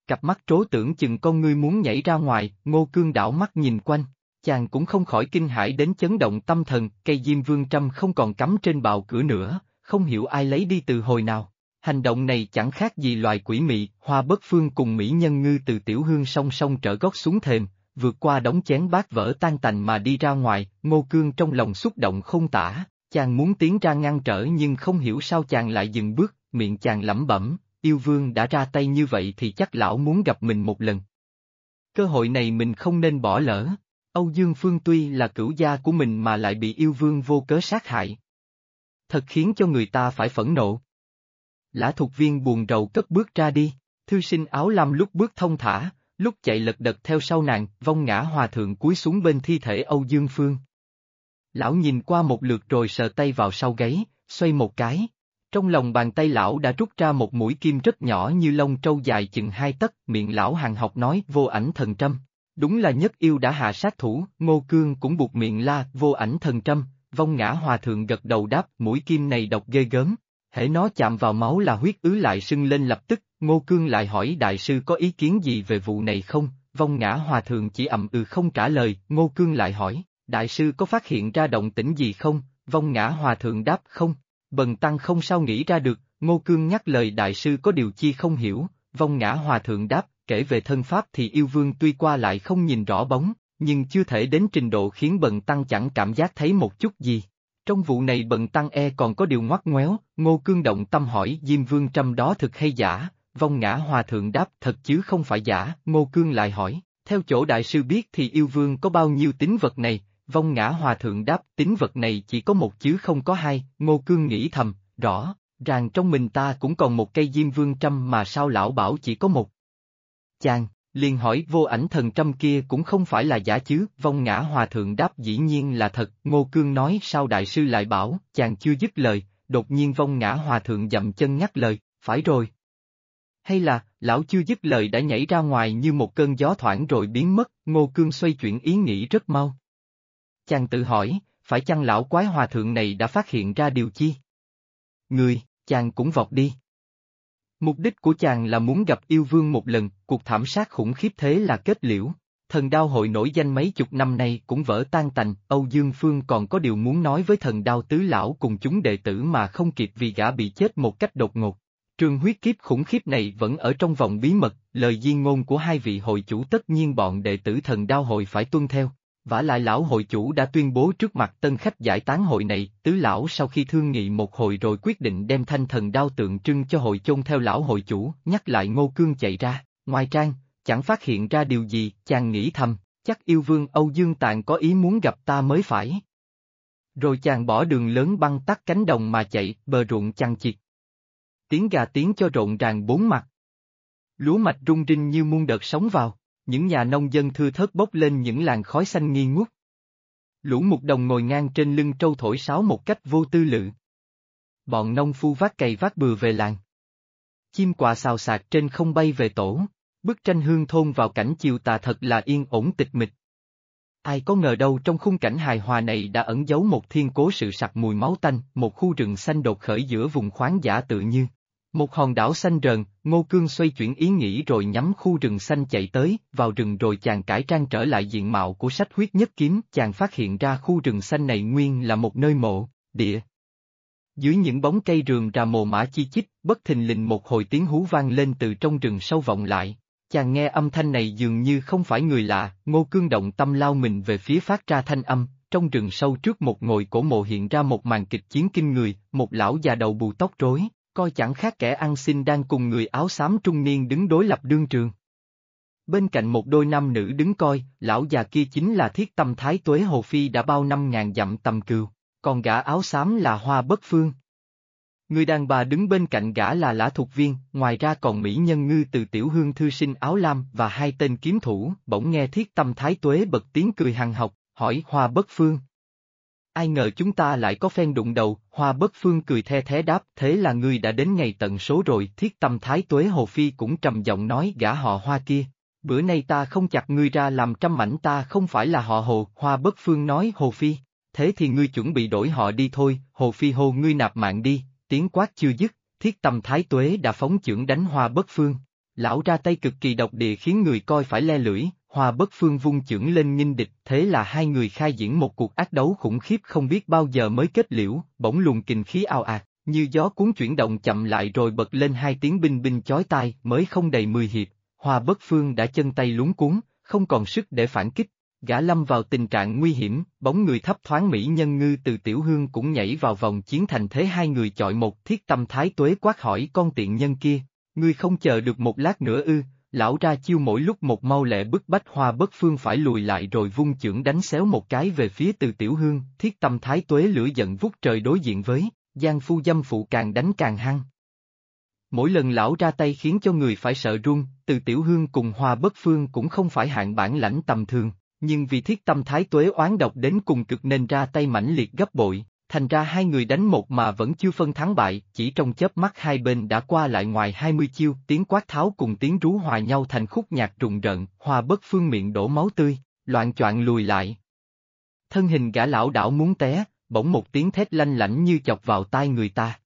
Cặp mắt trố tưởng chừng con ngươi muốn nhảy ra ngoài, ngô cương đảo mắt nhìn quanh, chàng cũng không khỏi kinh hãi đến chấn động tâm thần, cây diêm vương trăm không còn cắm trên bào cửa nữa, không hiểu ai lấy đi từ hồi nào. Hành động này chẳng khác gì loài quỷ mị, hoa bất phương cùng mỹ nhân ngư từ tiểu hương song song trở gót xuống thềm, vượt qua đống chén bát vỡ tan tành mà đi ra ngoài, ngô cương trong lòng xúc động không tả, chàng muốn tiến ra ngăn trở nhưng không hiểu sao chàng lại dừng bước, miệng chàng lẩm bẩm, yêu vương đã ra tay như vậy thì chắc lão muốn gặp mình một lần. Cơ hội này mình không nên bỏ lỡ. Âu Dương Phương tuy là cửu gia của mình mà lại bị yêu vương vô cớ sát hại. Thật khiến cho người ta phải phẫn nộ. Lã thuộc viên buồn rầu cất bước ra đi, thư sinh áo lam lúc bước thông thả, lúc chạy lật đật theo sau nàng, vong ngã hòa thượng cúi xuống bên thi thể Âu Dương Phương. Lão nhìn qua một lượt rồi sờ tay vào sau gáy, xoay một cái. Trong lòng bàn tay lão đã rút ra một mũi kim rất nhỏ như lông trâu dài chừng hai tấc, miệng lão hàng học nói vô ảnh thần trâm. Đúng là nhất yêu đã hạ sát thủ, Ngô Cương cũng buộc miệng la vô ảnh thần trâm, vong ngã hòa thượng gật đầu đáp mũi kim này độc ghê gớm. Hễ nó chạm vào máu là huyết ứ lại sưng lên lập tức, Ngô Cương lại hỏi đại sư có ý kiến gì về vụ này không, vong ngã hòa thượng chỉ ậm ừ không trả lời, Ngô Cương lại hỏi, đại sư có phát hiện ra động tĩnh gì không, vong ngã hòa thượng đáp không, Bần tăng không sao nghĩ ra được, Ngô Cương nhắc lời đại sư có điều chi không hiểu, vong ngã hòa thượng đáp, kể về thân pháp thì yêu vương tuy qua lại không nhìn rõ bóng, nhưng chưa thể đến trình độ khiến bần tăng chẳng cảm giác thấy một chút gì. Trong vụ này bần tăng e còn có điều ngoắt ngoéo, Ngô Cương động tâm hỏi Diêm Vương Trâm đó thực hay giả, vong ngã hòa thượng đáp thật chứ không phải giả, Ngô Cương lại hỏi, theo chỗ đại sư biết thì yêu vương có bao nhiêu tính vật này, Vong ngã hòa thượng đáp tính vật này chỉ có một chứ không có hai, ngô cương nghĩ thầm, rõ, ràng trong mình ta cũng còn một cây diêm vương trăm mà sao lão bảo chỉ có một. Chàng, liền hỏi vô ảnh thần trăm kia cũng không phải là giả chứ, vong ngã hòa thượng đáp dĩ nhiên là thật, ngô cương nói sao đại sư lại bảo, chàng chưa dứt lời, đột nhiên vong ngã hòa thượng dậm chân ngắt lời, phải rồi. Hay là, lão chưa dứt lời đã nhảy ra ngoài như một cơn gió thoảng rồi biến mất, ngô cương xoay chuyển ý nghĩ rất mau, chàng tự hỏi, phải chăng lão quái hòa thượng này đã phát hiện ra điều chi? Người, chàng cũng vọt đi. Mục đích của chàng là muốn gặp yêu vương một lần, cuộc thảm sát khủng khiếp thế là kết liễu. Thần đao hội nổi danh mấy chục năm nay cũng vỡ tan tành, Âu Dương Phương còn có điều muốn nói với thần đao tứ lão cùng chúng đệ tử mà không kịp vì gã bị chết một cách đột ngột. Trường huyết kiếp khủng khiếp này vẫn ở trong vòng bí mật, lời di ngôn của hai vị hội chủ tất nhiên bọn đệ tử thần đao hội phải tuân theo. Vả lại lão hội chủ đã tuyên bố trước mặt tân khách giải tán hội này, tứ lão sau khi thương nghị một hồi rồi quyết định đem thanh thần đao tượng trưng cho hội chôn theo lão hội chủ, nhắc lại ngô cương chạy ra, ngoài trang, chẳng phát hiện ra điều gì, chàng nghĩ thầm, chắc yêu vương Âu Dương Tạng có ý muốn gặp ta mới phải. Rồi chàng bỏ đường lớn băng tắt cánh đồng mà chạy, bờ ruộng chằng chịt. Tiếng gà tiếng cho rộn ràng bốn mặt. Lúa mạch rung rinh như muôn đợt sóng vào, những nhà nông dân thưa thớt bốc lên những làn khói xanh nghi ngút. Lũ mục đồng ngồi ngang trên lưng trâu thổi sáo một cách vô tư lự. Bọn nông phu vác cày vác bừa về làng. Chim quạ xào sạc trên không bay về tổ. Bức tranh hương thôn vào cảnh chiều tà thật là yên ổn tịch mịch. Ai có ngờ đâu trong khung cảnh hài hòa này đã ẩn giấu một thiên cố sự sặc mùi máu tanh, một khu rừng xanh đột khởi giữa vùng khoáng giả tự như. Một hòn đảo xanh rờn, Ngô Cương xoay chuyển ý nghĩ rồi nhắm khu rừng xanh chạy tới, vào rừng rồi chàng cải trang trở lại diện mạo của sách huyết nhất kiếm, chàng phát hiện ra khu rừng xanh này nguyên là một nơi mộ, địa. Dưới những bóng cây rường ra mồ mã chi chít, bất thình lình một hồi tiếng hú vang lên từ trong rừng sâu vọng lại. Chàng nghe âm thanh này dường như không phải người lạ, ngô cương động tâm lao mình về phía phát ra thanh âm, trong rừng sâu trước một ngồi cổ mộ hiện ra một màn kịch chiến kinh người, một lão già đầu bù tóc rối, coi chẳng khác kẻ ăn xin đang cùng người áo xám trung niên đứng đối lập đương trường. Bên cạnh một đôi nam nữ đứng coi, lão già kia chính là thiết tâm thái tuế Hồ Phi đã bao năm ngàn dặm tầm cừu, còn gã áo xám là hoa bất phương. Người đàn bà đứng bên cạnh gã là lã thuộc viên, ngoài ra còn mỹ nhân ngư từ tiểu hương thư sinh áo lam và hai tên kiếm thủ, bỗng nghe thiết tâm thái tuế bật tiếng cười hằng học, hỏi hoa bất phương. Ai ngờ chúng ta lại có phen đụng đầu, hoa bất phương cười the thế đáp, thế là ngươi đã đến ngày tận số rồi, thiết tâm thái tuế hồ phi cũng trầm giọng nói gã họ hoa kia. Bữa nay ta không chặt ngươi ra làm trăm mảnh ta không phải là họ hồ, hoa bất phương nói hồ phi. Thế thì ngươi chuẩn bị đổi họ đi thôi, hồ phi hồ ngươi nạp mạng đi, tiếng quát chưa dứt, thiết tâm thái tuế đã phóng chưởng đánh hoa bất phương. Lão ra tay cực kỳ độc địa khiến người coi phải le lưỡi, hoa bất phương vung chưởng lên nghinh địch, thế là hai người khai diễn một cuộc ác đấu khủng khiếp không biết bao giờ mới kết liễu, bỗng luồng kình khí ao ạt, như gió cuốn chuyển động chậm lại rồi bật lên hai tiếng binh binh chói tai, mới không đầy mười hiệp, hoa bất phương đã chân tay lúng cuốn, không còn sức để phản kích, Gã lâm vào tình trạng nguy hiểm, bóng người thấp thoáng Mỹ nhân ngư từ tiểu hương cũng nhảy vào vòng chiến thành thế hai người chọi một thiết tâm thái tuế quát hỏi con tiện nhân kia, ngươi không chờ được một lát nữa ư, lão ra chiêu mỗi lúc một mau lẹ bức bách hoa bất phương phải lùi lại rồi vung chưởng đánh xéo một cái về phía từ tiểu hương, thiết tâm thái tuế lửa giận vút trời đối diện với, giang phu dâm phụ càng đánh càng hăng. Mỗi lần lão ra tay khiến cho người phải sợ run, từ tiểu hương cùng hoa bất phương cũng không phải hạng bản lãnh tầm thường, nhưng vì thiết tâm thái tuế oán độc đến cùng cực nên ra tay mãnh liệt gấp bội, thành ra hai người đánh một mà vẫn chưa phân thắng bại, chỉ trong chớp mắt hai bên đã qua lại ngoài hai mươi chiêu, tiếng quát tháo cùng tiếng rú hòa nhau thành khúc nhạc rùng rợn, hoa bất phương miệng đổ máu tươi, loạn choạng lùi lại. Thân hình gã lão đảo muốn té, bỗng một tiếng thét lanh lảnh như chọc vào tai người ta.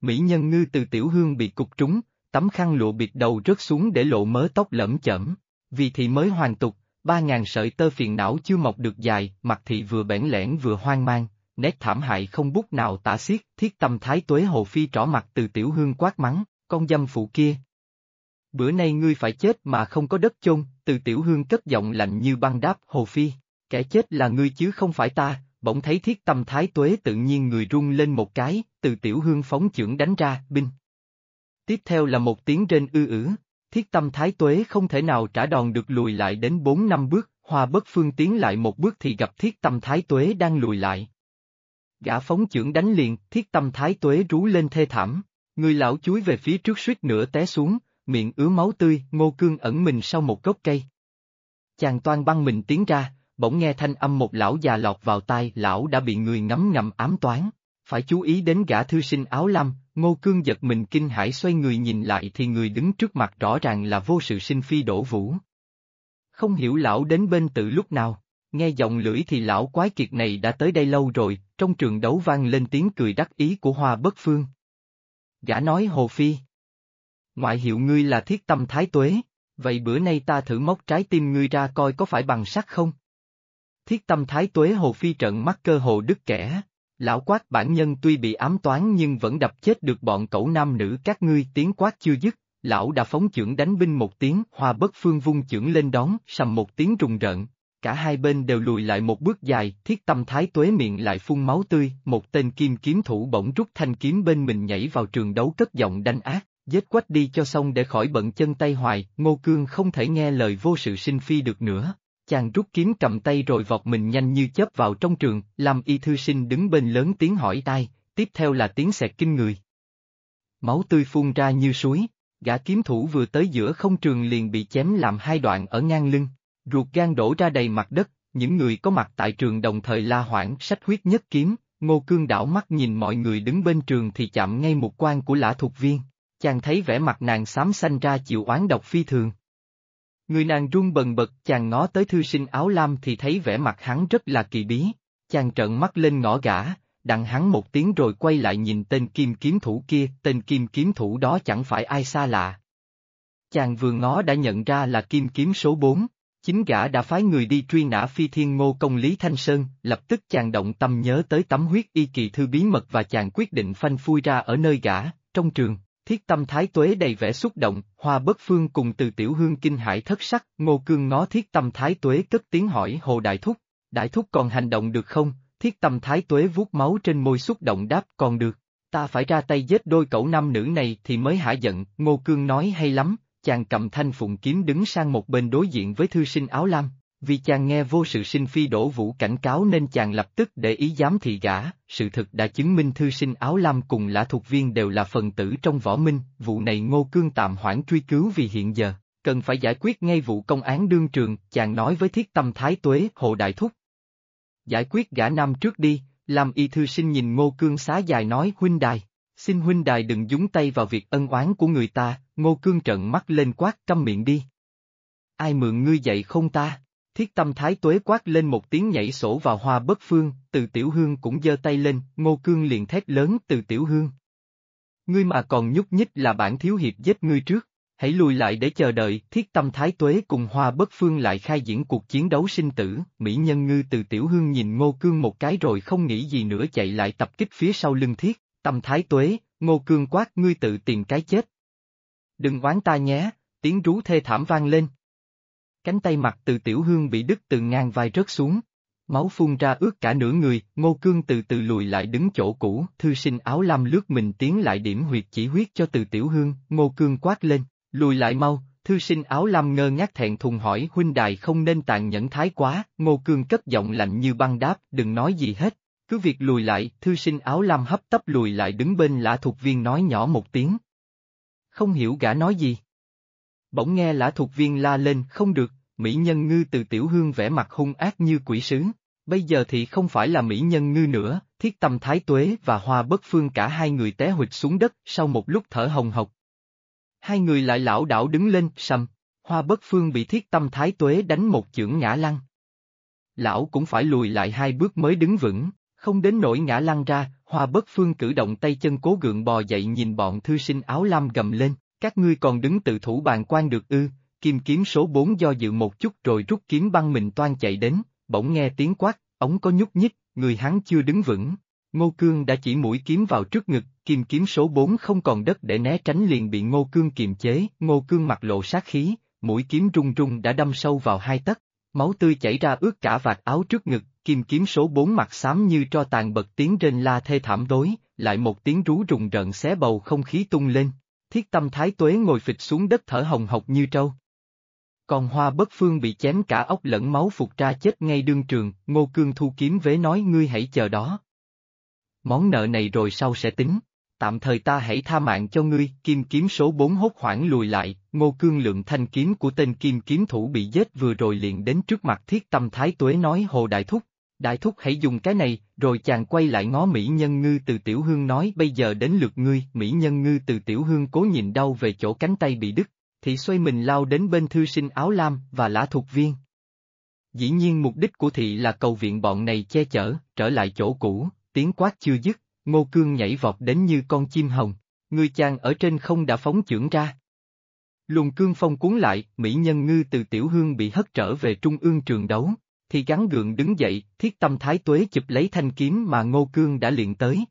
Mỹ nhân ngư từ tiểu hương bị cục trúng, tấm khăn lụa bịt đầu rớt xuống để lộ mớ tóc lẫm chẩm, vì thị mới hoàn tục, Ba ngàn sợi tơ phiền não chưa mọc được dài, mặt thị vừa bẽn lẽn vừa hoang mang, nét thảm hại không bút nào tả xiết, thiết tâm thái tuế hồ phi trỏ mặt từ tiểu hương quát mắng, con dâm phụ kia. Bữa nay ngươi phải chết mà không có đất chôn, từ tiểu hương cất giọng lạnh như băng đáp hồ phi, kẻ chết là ngươi chứ không phải ta, bỗng thấy thiết tâm thái tuế tự nhiên người rung lên một cái, từ tiểu hương phóng chưởng đánh ra, binh. Tiếp theo là một tiếng rên ư ử, thiết tâm thái tuế không thể nào trả đòn được lùi lại đến bốn năm bước, hoa bất phương tiến lại một bước thì gặp thiết tâm thái tuế đang lùi lại. Gã phóng chưởng đánh liền, thiết tâm thái tuế rú lên thê thảm, người lão chuối về phía trước suýt nửa té xuống, miệng ứa máu tươi, ngô cương ẩn mình sau một gốc cây. Chàng toan băng mình tiến ra, bỗng nghe thanh âm một lão già lọt vào tai, lão đã bị người ngấm ngầm ám toán. Phải chú ý đến gã thư sinh áo lam, Ngô Cương giật mình kinh hãi xoay người nhìn lại thì người đứng trước mặt rõ ràng là vô sự sinh phi đổ vũ. Không hiểu lão đến bên tự lúc nào, nghe giọng lưỡi thì lão quái kiệt này đã tới đây lâu rồi, trong trường đấu vang lên tiếng cười đắc ý của hoa bất phương. Gã nói Hồ Phi. Ngoại hiệu ngươi là thiết tâm thái tuế, vậy bữa nay ta thử móc trái tim ngươi ra coi có phải bằng sắt không? Thiết tâm thái tuế Hồ Phi trận mắt cơ hồ đứt kẻ. Lão quát bản nhân tuy bị ám toán nhưng vẫn đập chết được bọn cẩu nam nữ các ngươi tiếng quát chưa dứt, lão đã phóng chưởng đánh binh một tiếng, hoa bất phương vung chưởng lên đón, sầm một tiếng rùng rợn. Cả hai bên đều lùi lại một bước dài, thiết tâm thái tuế miệng lại phun máu tươi, một tên kim kiếm thủ bỗng rút thanh kiếm bên mình nhảy vào trường đấu cất giọng đánh ác, giết quách đi cho xong để khỏi bận chân tay hoài, ngô cương không thể nghe lời vô sự sinh phi được nữa. Chàng rút kiếm cầm tay rồi vọt mình nhanh như chớp vào trong trường, làm y thư sinh đứng bên lớn tiếng hỏi tai, tiếp theo là tiếng xẹt kinh người. Máu tươi phun ra như suối, gã kiếm thủ vừa tới giữa không trường liền bị chém làm hai đoạn ở ngang lưng, ruột gan đổ ra đầy mặt đất, những người có mặt tại trường đồng thời la hoảng sách huyết nhất kiếm, ngô cương đảo mắt nhìn mọi người đứng bên trường thì chạm ngay một quan của lã thuộc viên, chàng thấy vẻ mặt nàng xám xanh ra chịu oán độc phi thường. Người nàng run bần bật chàng ngó tới thư sinh áo lam thì thấy vẻ mặt hắn rất là kỳ bí, chàng trợn mắt lên ngõ gã, đặng hắn một tiếng rồi quay lại nhìn tên kim kiếm thủ kia, tên kim kiếm thủ đó chẳng phải ai xa lạ. Chàng vừa ngó đã nhận ra là kim kiếm số 4, chính gã đã phái người đi truy nã phi thiên ngô công Lý Thanh Sơn, lập tức chàng động tâm nhớ tới tấm huyết y kỳ thư bí mật và chàng quyết định phanh phui ra ở nơi gã, trong trường. Thiết tâm thái tuế đầy vẻ xúc động, hoa bất phương cùng từ tiểu hương kinh hải thất sắc, ngô cương ngó thiết tâm thái tuế cất tiếng hỏi hồ đại thúc, đại thúc còn hành động được không, thiết tâm thái tuế vuốt máu trên môi xúc động đáp còn được, ta phải ra tay giết đôi cậu nam nữ này thì mới hả giận, ngô cương nói hay lắm, chàng cầm thanh phụng kiếm đứng sang một bên đối diện với thư sinh áo lam, vì chàng nghe vô sự sinh phi đổ vũ cảnh cáo nên chàng lập tức để ý giám thị gã, sự thực đã chứng minh thư sinh áo lam cùng lã thuộc viên đều là phần tử trong võ minh, vụ này ngô cương tạm hoãn truy cứu vì hiện giờ, cần phải giải quyết ngay vụ công án đương trường, chàng nói với thiết tâm thái tuế hồ đại thúc. Giải quyết gã nam trước đi, làm y thư sinh nhìn ngô cương xá dài nói huynh đài, xin huynh đài đừng dúng tay vào việc ân oán của người ta, ngô cương trợn mắt lên quát câm miệng đi. Ai mượn ngươi dạy không ta? Thiết tâm thái tuế quát lên một tiếng nhảy sổ vào hoa bất phương, từ tiểu hương cũng giơ tay lên, ngô cương liền thét lớn từ tiểu hương. Ngươi mà còn nhúc nhích là bản thiếu hiệp giết ngươi trước, hãy lùi lại để chờ đợi, thiết tâm thái tuế cùng hoa bất phương lại khai diễn cuộc chiến đấu sinh tử, Mỹ nhân ngư từ tiểu hương nhìn ngô cương một cái rồi không nghĩ gì nữa chạy lại tập kích phía sau lưng thiết, tâm thái tuế, ngô cương quát ngươi tự tìm cái chết. Đừng oán ta nhé, tiếng rú thê thảm vang lên. Cánh tay mặt từ tiểu hương bị đứt từ ngang vai rớt xuống. Máu phun ra ướt cả nửa người, ngô cương từ từ lùi lại đứng chỗ cũ, thư sinh áo lam lướt mình tiến lại điểm huyệt chỉ huyết cho từ tiểu hương, ngô cương quát lên, lùi lại mau, thư sinh áo lam ngơ ngác thẹn thùng hỏi huynh đài không nên tàn nhẫn thái quá, ngô cương cất giọng lạnh như băng đáp, đừng nói gì hết, cứ việc lùi lại, thư sinh áo lam hấp tấp lùi lại đứng bên lã thuộc viên nói nhỏ một tiếng. Không hiểu gã nói gì. Bỗng nghe lã thuộc viên la lên không được, Mỹ Nhân Ngư từ tiểu hương vẽ mặt hung ác như quỷ sứ, bây giờ thì không phải là Mỹ Nhân Ngư nữa, thiết tâm thái tuế và hoa bất phương cả hai người té hụt xuống đất sau một lúc thở hồng hộc. Hai người lại lão đảo đứng lên, sầm, hoa bất phương bị thiết tâm thái tuế đánh một chưởng ngã lăn. Lão cũng phải lùi lại hai bước mới đứng vững, không đến nỗi ngã lăn ra, hoa bất phương cử động tay chân cố gượng bò dậy nhìn bọn thư sinh áo lam gầm lên, các ngươi còn đứng tự thủ bàn quan được ư, kim kiếm số 4 do dự một chút rồi rút kiếm băng mình toan chạy đến, bỗng nghe tiếng quát, ống có nhúc nhích, người hắn chưa đứng vững. Ngô Cương đã chỉ mũi kiếm vào trước ngực, kim kiếm số 4 không còn đất để né tránh liền bị Ngô Cương kiềm chế, Ngô Cương mặt lộ sát khí, mũi kiếm rung rung đã đâm sâu vào hai tấc, máu tươi chảy ra ướt cả vạt áo trước ngực, kim kiếm số bốn mặt xám như tro tàn bật tiếng trên la thê thảm đối, lại một tiếng rú rùng rợn xé bầu không khí tung lên. Thiết tâm thái tuế ngồi phịch xuống đất thở hồng hộc như trâu. Còn hoa bất phương bị chém cả ốc lẫn máu phục ra chết ngay đương trường, ngô cương thu kiếm vế nói ngươi hãy chờ đó. Món nợ này rồi sau sẽ tính, tạm thời ta hãy tha mạng cho ngươi, kim kiếm số bốn hốt hoảng lùi lại, ngô cương lượng thanh kiếm của tên kim kiếm thủ bị giết vừa rồi liền đến trước mặt thiết tâm thái tuế nói hồ đại thúc, đại thúc hãy dùng cái này, rồi chàng quay lại ngó Mỹ Nhân Ngư từ Tiểu Hương nói bây giờ đến lượt ngươi, Mỹ Nhân Ngư từ Tiểu Hương cố nhìn đau về chỗ cánh tay bị đứt, thì xoay mình lao đến bên thư sinh áo lam và lã thuộc viên. Dĩ nhiên mục đích của thị là cầu viện bọn này che chở, trở lại chỗ cũ, tiếng quát chưa dứt, ngô cương nhảy vọt đến như con chim hồng, người chàng ở trên không đã phóng chưởng ra. Lùng cương phong cuốn lại, Mỹ Nhân Ngư từ Tiểu Hương bị hất trở về trung ương trường đấu, thì gắn gượng đứng dậy, thiết tâm thái tuế chụp lấy thanh kiếm mà Ngô Cương đã luyện tới.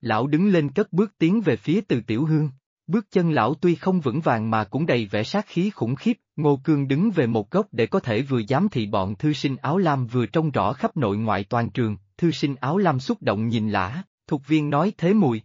Lão đứng lên cất bước tiến về phía từ Tiểu Hương, bước chân lão tuy không vững vàng mà cũng đầy vẻ sát khí khủng khiếp, Ngô Cương đứng về một góc để có thể vừa giám thị bọn thư sinh áo lam vừa trông rõ khắp nội ngoại toàn trường, thư sinh áo lam xúc động nhìn lã, thuộc viên nói thế mùi,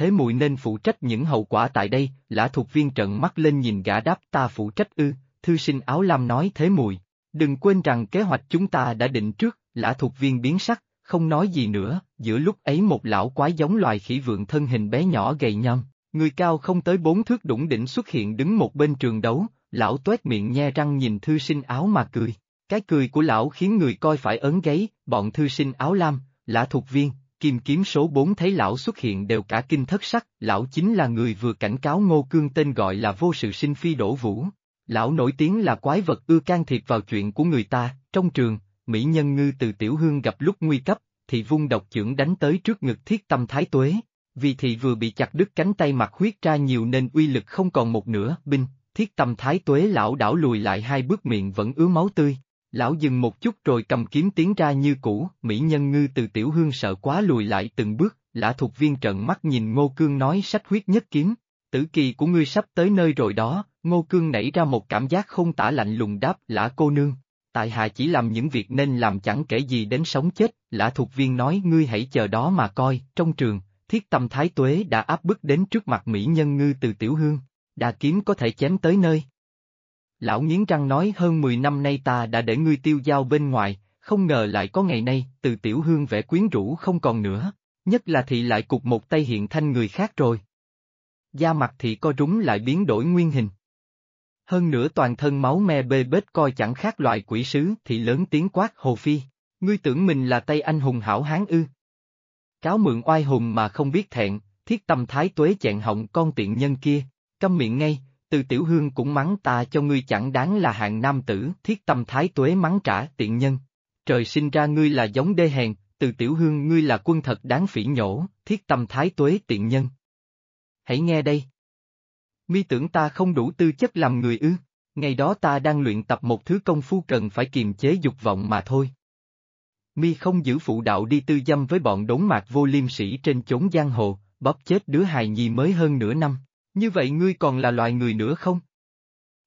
thế mùi nên phụ trách những hậu quả tại đây, lã thuộc viên trợn mắt lên nhìn gã đáp ta phụ trách ư, thư sinh áo lam nói thế mùi. Đừng quên rằng kế hoạch chúng ta đã định trước, lã thuộc viên biến sắc, không nói gì nữa, giữa lúc ấy một lão quái giống loài khỉ vượng thân hình bé nhỏ gầy nhom, người cao không tới bốn thước đủng đỉnh xuất hiện đứng một bên trường đấu, lão tuét miệng nhe răng nhìn thư sinh áo mà cười. Cái cười của lão khiến người coi phải ớn gáy, bọn thư sinh áo lam, lã thuộc viên, kim kiếm số 4 thấy lão xuất hiện đều cả kinh thất sắc, lão chính là người vừa cảnh cáo Ngô Cương tên gọi là vô sự sinh phi đổ vũ. Lão nổi tiếng là quái vật ưa can thiệp vào chuyện của người ta, trong trường, Mỹ Nhân Ngư từ Tiểu Hương gặp lúc nguy cấp, thì vung độc chưởng đánh tới trước ngực thiết tâm thái tuế, vì thị vừa bị chặt đứt cánh tay mặt huyết ra nhiều nên uy lực không còn một nửa, binh, thiết tâm thái tuế lão đảo lùi lại hai bước miệng vẫn ứa máu tươi, Lão dừng một chút rồi cầm kiếm tiến ra như cũ, Mỹ Nhân Ngư từ tiểu hương sợ quá lùi lại từng bước, lã thuộc viên trận mắt nhìn Ngô Cương nói sách huyết nhất kiếm, tử kỳ của ngươi sắp tới nơi rồi đó, Ngô Cương nảy ra một cảm giác không tả lạnh lùng đáp lã cô nương. Tại hạ chỉ làm những việc nên làm chẳng kể gì đến sống chết, lã thuộc viên nói ngươi hãy chờ đó mà coi, trong trường, thiết tâm thái tuế đã áp bức đến trước mặt Mỹ Nhân Ngư từ tiểu hương, đà kiếm có thể chém tới nơi, Lão nghiến răng nói hơn 10 năm nay ta đã để ngươi tiêu giao bên ngoài, không ngờ lại có ngày nay, từ tiểu hương vẻ quyến rũ không còn nữa, nhất là thị lại cục một tay hiện thanh người khác rồi. Da mặt thì co rúng lại biến đổi nguyên hình. Hơn nữa toàn thân máu me bê bết coi chẳng khác loại quỷ sứ thì lớn tiếng quát Hồ Phi, ngươi tưởng mình là tay anh hùng hảo hán ư. Cáo mượn oai hùng mà không biết thẹn, thiết tâm thái tuế chẹn họng con tiện nhân kia, câm miệng ngay, từ tiểu hương cũng mắng ta cho ngươi chẳng đáng là hạng nam tử, thiết tâm thái tuế mắng trả tiện nhân. Trời sinh ra ngươi là giống đê hèn, từ tiểu hương ngươi là quân thật đáng phỉ nhổ, thiết tâm thái tuế tiện nhân. Hãy nghe đây. Mi tưởng ta không đủ tư chất làm người ư, ngày đó ta đang luyện tập một thứ công phu cần phải kiềm chế dục vọng mà thôi. Mi không giữ phụ đạo đi tư dâm với bọn đốn mạc vô liêm sĩ trên chốn giang hồ, bóp chết đứa hài nhi mới hơn nửa năm. Như vậy ngươi còn là loài người nữa không?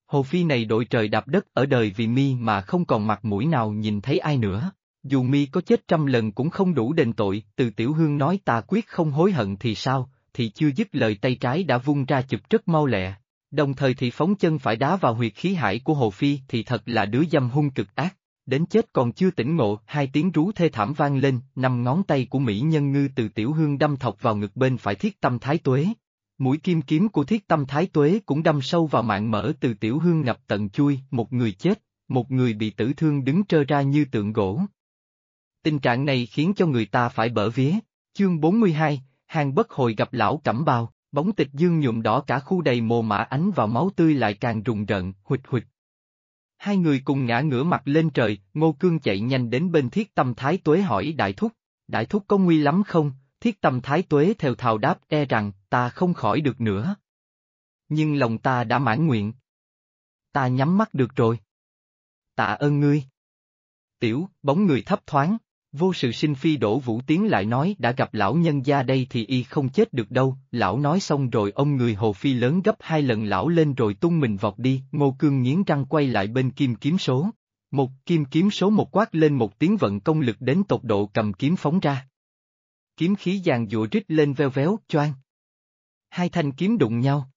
Hồ Phi này đội trời đạp đất ở đời vì mi mà không còn mặt mũi nào nhìn thấy ai nữa. Dù mi có chết trăm lần cũng không đủ đền tội, từ tiểu hương nói ta quyết không hối hận thì sao, thì chưa dứt lời tay trái đã vung ra chụp rất mau lẹ. Đồng thời thì phóng chân phải đá vào huyệt khí hải của Hồ Phi thì thật là đứa dâm hung cực ác. Đến chết còn chưa tỉnh ngộ, hai tiếng rú thê thảm vang lên, năm ngón tay của Mỹ Nhân Ngư từ tiểu hương đâm thọc vào ngực bên phải thiết tâm thái tuế, Mũi kim kiếm của thiết tâm thái tuế cũng đâm sâu vào mạng mỡ từ tiểu hương ngập tận chui, một người chết, một người bị tử thương đứng trơ ra như tượng gỗ. Tình trạng này khiến cho người ta phải bở vía. Chương 42, hàng bất hồi gặp lão cẩm bao bóng tịch dương nhuộm đỏ cả khu đầy mồ mã ánh vào máu tươi lại càng rùng rợn, huỵch huỵch. Hai người cùng ngã ngửa mặt lên trời, ngô cương chạy nhanh đến bên thiết tâm thái tuế hỏi đại thúc, đại thúc có nguy lắm không, thiết tâm thái tuế theo thào đáp e rằng, ta không khỏi được nữa. Nhưng lòng ta đã mãn nguyện. Ta nhắm mắt được rồi. Tạ ơn ngươi. Tiểu, bóng người thấp thoáng, vô sự sinh phi đổ vũ tiến lại nói đã gặp lão nhân gia đây thì y không chết được đâu, lão nói xong rồi ông người hồ phi lớn gấp hai lần lão lên rồi tung mình vọt đi, ngô cương nghiến răng quay lại bên kim kiếm số. Một kim kiếm số một quát lên một tiếng vận công lực đến tột độ cầm kiếm phóng ra. Kiếm khí giàn dụa rít lên veo véo, choang hai thanh kiếm đụng nhau.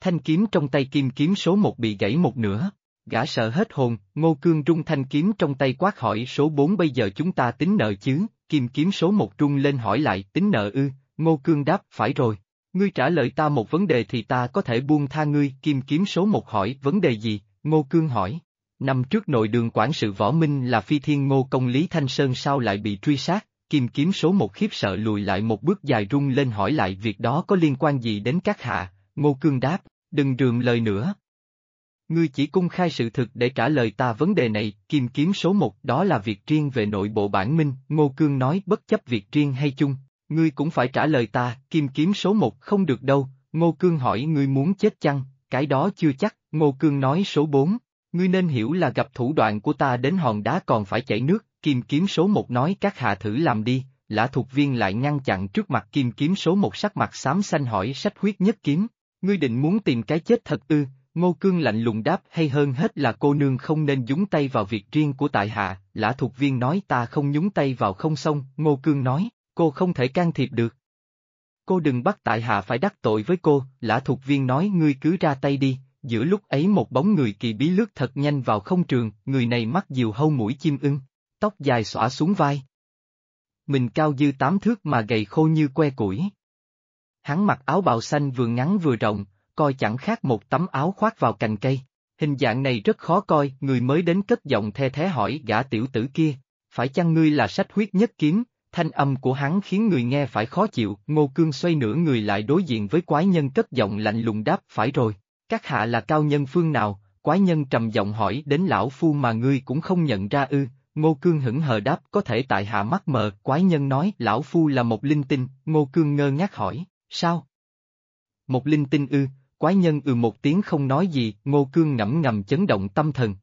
Thanh kiếm trong tay kim kiếm số một bị gãy một nửa, gã sợ hết hồn, ngô cương rung thanh kiếm trong tay quát hỏi số bốn bây giờ chúng ta tính nợ chứ, kim kiếm số một trung lên hỏi lại tính nợ ư, ngô cương đáp phải rồi, ngươi trả lời ta một vấn đề thì ta có thể buông tha ngươi, kim kiếm số một hỏi vấn đề gì, ngô cương hỏi. Năm trước nội đường quản sự võ minh là phi thiên ngô công Lý Thanh Sơn sao lại bị truy sát, kim kiếm số một khiếp sợ lùi lại một bước dài rung lên hỏi lại việc đó có liên quan gì đến các hạ, Ngô Cương đáp, đừng rườm lời nữa. Ngươi chỉ cung khai sự thực để trả lời ta vấn đề này, kim kiếm số một đó là việc riêng về nội bộ bản minh, Ngô Cương nói bất chấp việc riêng hay chung, ngươi cũng phải trả lời ta, kim kiếm số một không được đâu, Ngô Cương hỏi ngươi muốn chết chăng, cái đó chưa chắc, Ngô Cương nói số bốn, ngươi nên hiểu là gặp thủ đoạn của ta đến hòn đá còn phải chảy nước, kim kiếm số một nói các hạ thử làm đi, lã thuộc viên lại ngăn chặn trước mặt kim kiếm số một sắc mặt xám xanh hỏi sách huyết nhất kiếm, ngươi định muốn tìm cái chết thật ư, Ngô Cương lạnh lùng đáp hay hơn hết là cô nương không nên dúng tay vào việc riêng của tại hạ, lã thuộc viên nói ta không nhúng tay vào không xong, Ngô Cương nói, cô không thể can thiệp được. Cô đừng bắt tại hạ phải đắc tội với cô, lã thuộc viên nói ngươi cứ ra tay đi, giữa lúc ấy một bóng người kỳ bí lướt thật nhanh vào không trường, người này mắt diều hâu mũi chim ưng, tóc dài xõa xuống vai. Mình cao dư tám thước mà gầy khô như que củi. Hắn mặc áo bào xanh vừa ngắn vừa rộng, coi chẳng khác một tấm áo khoác vào cành cây. Hình dạng này rất khó coi, người mới đến cất giọng the thế hỏi gã tiểu tử kia, phải chăng ngươi là sách huyết nhất kiếm, thanh âm của hắn khiến người nghe phải khó chịu, ngô cương xoay nửa người lại đối diện với quái nhân cất giọng lạnh lùng đáp phải rồi, các hạ là cao nhân phương nào, quái nhân trầm giọng hỏi đến lão phu mà ngươi cũng không nhận ra ư, ngô cương hững hờ đáp có thể tại hạ mắt mờ, quái nhân nói lão phu là một linh tinh, ngô cương ngơ ngác hỏi, sao? Một linh tinh ư, quái nhân ừ một tiếng không nói gì, ngô cương ngẫm ngầm chấn động tâm thần.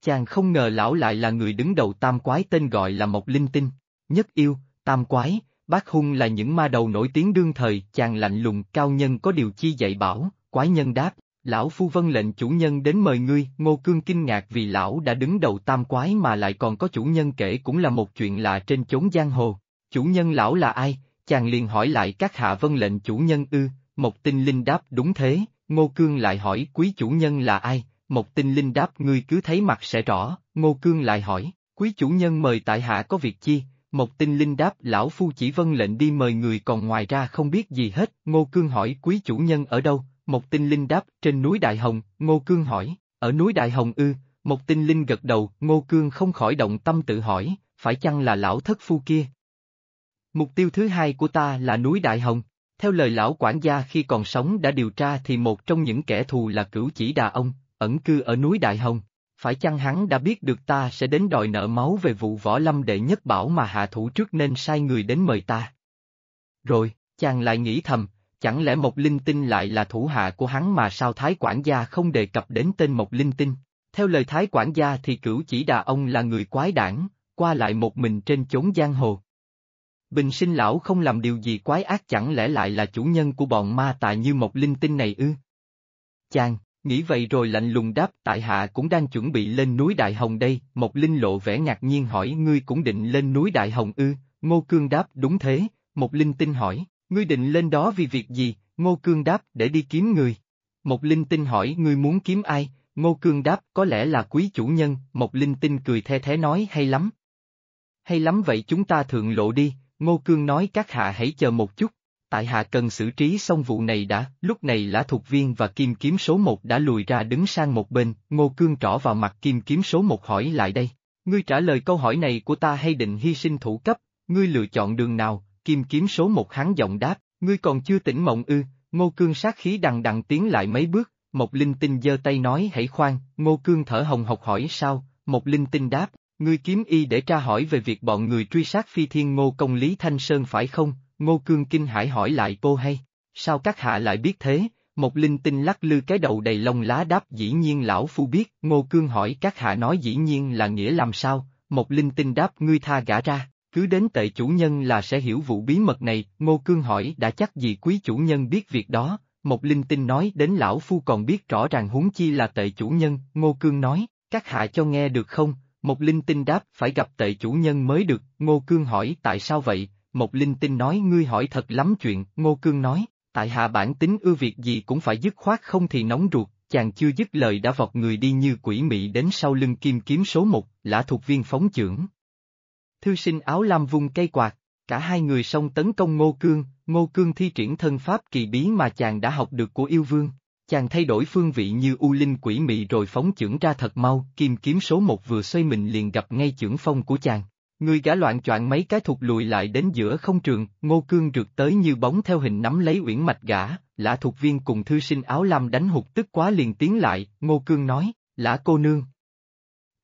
Chàng không ngờ lão lại là người đứng đầu tam quái tên gọi là Mộc linh tinh, nhất yêu, tam quái, bác hung là những ma đầu nổi tiếng đương thời, chàng lạnh lùng, cao nhân có điều chi dạy bảo, quái nhân đáp, lão phu vân lệnh chủ nhân đến mời ngươi, ngô cương kinh ngạc vì lão đã đứng đầu tam quái mà lại còn có chủ nhân kể cũng là một chuyện lạ trên chốn giang hồ, chủ nhân lão là ai, chàng liền hỏi lại các hạ vân lệnh chủ nhân ư, Mộc tinh linh đáp đúng thế, Ngô Cương lại hỏi quý chủ nhân là ai, Mộc tinh linh đáp ngươi cứ thấy mặt sẽ rõ, Ngô Cương lại hỏi, quý chủ nhân mời tại hạ có việc chi, Mộc tinh linh đáp lão phu chỉ vân lệnh đi mời người còn ngoài ra không biết gì hết, Ngô Cương hỏi quý chủ nhân ở đâu, Mộc tinh linh đáp trên núi Đại Hồng, Ngô Cương hỏi, ở núi Đại Hồng ư, Mộc tinh linh gật đầu, Ngô Cương không khỏi động tâm tự hỏi, phải chăng là lão thất phu kia? Mục tiêu thứ hai của ta là núi Đại Hồng. Theo lời lão quản gia khi còn sống đã điều tra thì một trong những kẻ thù là cửu chỉ đà ông, ẩn cư ở núi Đại Hồng. Phải chăng hắn đã biết được ta sẽ đến đòi nợ máu về vụ võ lâm đệ nhất bảo mà hạ thủ trước nên sai người đến mời ta? Rồi, chàng lại nghĩ thầm, chẳng lẽ mộc linh tinh lại là thủ hạ của hắn mà sao Thái quản gia không đề cập đến tên mộc linh tinh? Theo lời Thái quản gia thì cửu chỉ đà ông là người quái đảng, qua lại một mình trên chốn giang hồ. Bình sinh lão không làm điều gì quái ác chẳng lẽ lại là chủ nhân của bọn ma tà như một linh tinh này ư? Chàng, nghĩ vậy rồi lạnh lùng đáp tại hạ cũng đang chuẩn bị lên núi Đại Hồng đây, một linh lộ vẻ ngạc nhiên hỏi ngươi cũng định lên núi Đại Hồng ư, Ngô Cương đáp đúng thế, một linh tinh hỏi, ngươi định lên đó vì việc gì, Ngô Cương đáp để đi kiếm người. Một linh tinh hỏi ngươi muốn kiếm ai, Ngô Cương đáp có lẽ là quý chủ nhân, một linh tinh cười the thế nói hay lắm. Hay lắm vậy chúng ta thượng lộ đi, Ngô Cương nói các hạ hãy chờ một chút, tại hạ cần xử trí xong vụ này đã, lúc này lã thuộc viên và kim kiếm số một đã lùi ra đứng sang một bên, Ngô Cương trỏ vào mặt kim kiếm số một hỏi lại đây, ngươi trả lời câu hỏi này của ta hay định hy sinh thủ cấp, ngươi lựa chọn đường nào, kim kiếm số một hắn giọng đáp, ngươi còn chưa tỉnh mộng ư, Ngô Cương sát khí đằng đằng tiến lại mấy bước, một linh tinh giơ tay nói hãy khoan, Ngô Cương thở hồng hộc hỏi sao, một linh tinh đáp, Ngươi kiếm y để tra hỏi về việc bọn người truy sát phi thiên ngô công Lý Thanh Sơn phải không? Ngô Cương Kinh hải hỏi lại cô hay. Sao các hạ lại biết thế? Một linh tinh lắc lư cái đầu đầy lông lá đáp dĩ nhiên lão phu biết. Ngô Cương hỏi các hạ nói dĩ nhiên là nghĩa làm sao? Một linh tinh đáp ngươi tha gã ra. Cứ đến tệ chủ nhân là sẽ hiểu vụ bí mật này, Ngô Cương hỏi đã chắc gì quý chủ nhân biết việc đó, một linh tinh nói đến lão phu còn biết rõ ràng huống chi là tệ chủ nhân, Ngô Cương nói, các hạ cho nghe được không, một linh tinh đáp phải gặp tệ chủ nhân mới được, Ngô Cương hỏi tại sao vậy, một linh tinh nói ngươi hỏi thật lắm chuyện, Ngô Cương nói, tại hạ bản tính ưa việc gì cũng phải dứt khoát không thì nóng ruột, chàng chưa dứt lời đã vọt người đi như quỷ mị đến sau lưng kim kiếm số một, lã thuộc viên phóng trưởng. Thư sinh áo lam vung cây quạt, cả hai người xông tấn công Ngô Cương, Ngô Cương thi triển thân pháp kỳ bí mà chàng đã học được của yêu vương, Chàng thay đổi phương vị như u linh quỷ mị rồi phóng chưởng ra thật mau, kim kiếm số một vừa xoay mình liền gặp ngay chưởng phong của chàng. Người gã loạn choạng mấy cái thụt lùi lại đến giữa không trường, ngô cương rượt tới như bóng theo hình nắm lấy uyển mạch gã, lã thuộc viên cùng thư sinh áo lam đánh hụt tức quá liền tiến lại, ngô cương nói, lã cô nương.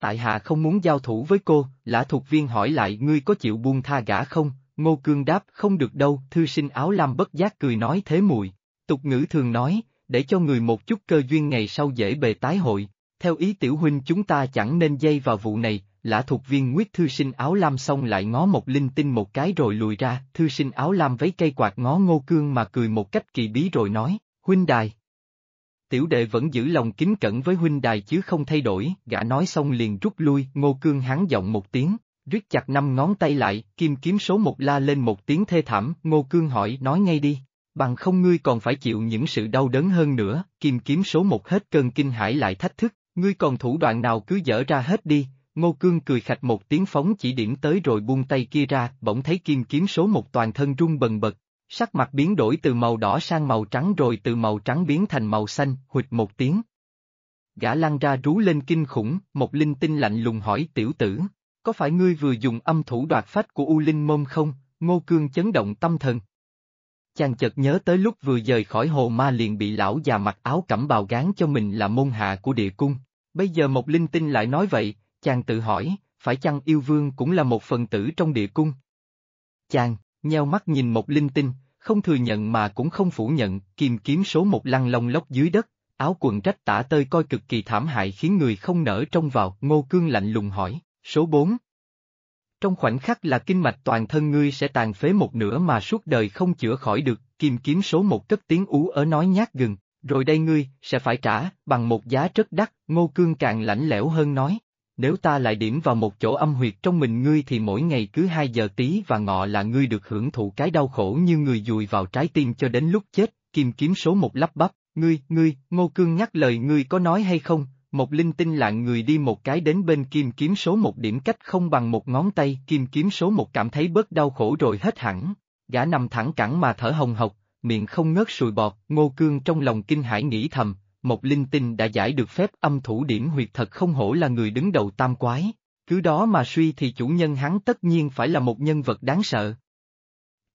Tại hạ không muốn giao thủ với cô, lã thuộc viên hỏi lại ngươi có chịu buông tha gã không, ngô cương đáp không được đâu, thư sinh áo lam bất giác cười nói thế mùi. Tục ngữ thường nói, để cho người một chút cơ duyên ngày sau dễ bề tái hội, theo ý tiểu huynh chúng ta chẳng nên dây vào vụ này, lã thuộc viên nguyết thư sinh áo lam xong lại ngó một linh tinh một cái rồi lùi ra, thư sinh áo lam vấy cây quạt ngó ngô cương mà cười một cách kỳ bí rồi nói, huynh đài. Tiểu đệ vẫn giữ lòng kính cẩn với huynh đài chứ không thay đổi, gã nói xong liền rút lui, ngô cương hắn giọng một tiếng, rít chặt năm ngón tay lại, kim kiếm số một la lên một tiếng thê thảm, ngô cương hỏi nói ngay đi. Bằng không ngươi còn phải chịu những sự đau đớn hơn nữa, kim kiếm số một hết cơn kinh hải lại thách thức, ngươi còn thủ đoạn nào cứ dở ra hết đi, Ngô Cương cười khạch một tiếng phóng chỉ điểm tới rồi buông tay kia ra, bỗng thấy kim kiếm số một toàn thân rung bần bật, sắc mặt biến đổi từ màu đỏ sang màu trắng rồi từ màu trắng biến thành màu xanh, huỵch một tiếng. Gã lăn ra rú lên kinh khủng, một linh tinh lạnh lùng hỏi tiểu tử, có phải ngươi vừa dùng âm thủ đoạt phách của U Linh Môn không? Ngô Cương chấn động tâm thần. Chàng chợt nhớ tới lúc vừa rời khỏi hồ ma liền bị lão già mặc áo cẩm bào gán cho mình là môn hạ của địa cung. Bây giờ một linh tinh lại nói vậy, chàng tự hỏi, phải chăng yêu vương cũng là một phần tử trong địa cung? Chàng, nheo mắt nhìn một linh tinh, không thừa nhận mà cũng không phủ nhận, kìm kiếm số một lăng lông lóc dưới đất, áo quần rách tả tơi coi cực kỳ thảm hại khiến người không nở trông vào, ngô cương lạnh lùng hỏi, số 4. Trong khoảnh khắc là kinh mạch toàn thân ngươi sẽ tàn phế một nửa mà suốt đời không chữa khỏi được, kim kiếm số một cất tiếng ú ở nói nhát gừng, rồi đây ngươi, sẽ phải trả, bằng một giá rất đắt, ngô cương càng lạnh lẽo hơn nói, nếu ta lại điểm vào một chỗ âm huyệt trong mình ngươi thì mỗi ngày cứ hai giờ tí và ngọ là ngươi được hưởng thụ cái đau khổ như người dùi vào trái tim cho đến lúc chết, kim kiếm số một lắp bắp, ngươi, ngươi, ngô cương nhắc lời ngươi có nói hay không, một linh tinh lạng người đi một cái đến bên kim kiếm số một điểm cách không bằng một ngón tay, kim kiếm số một cảm thấy bớt đau khổ rồi hết hẳn, gã nằm thẳng cẳng mà thở hồng hộc, miệng không ngớt sùi bọt, ngô cương trong lòng kinh hãi nghĩ thầm, một linh tinh đã giải được phép âm thủ điểm huyệt thật không hổ là người đứng đầu tam quái, cứ đó mà suy thì chủ nhân hắn tất nhiên phải là một nhân vật đáng sợ.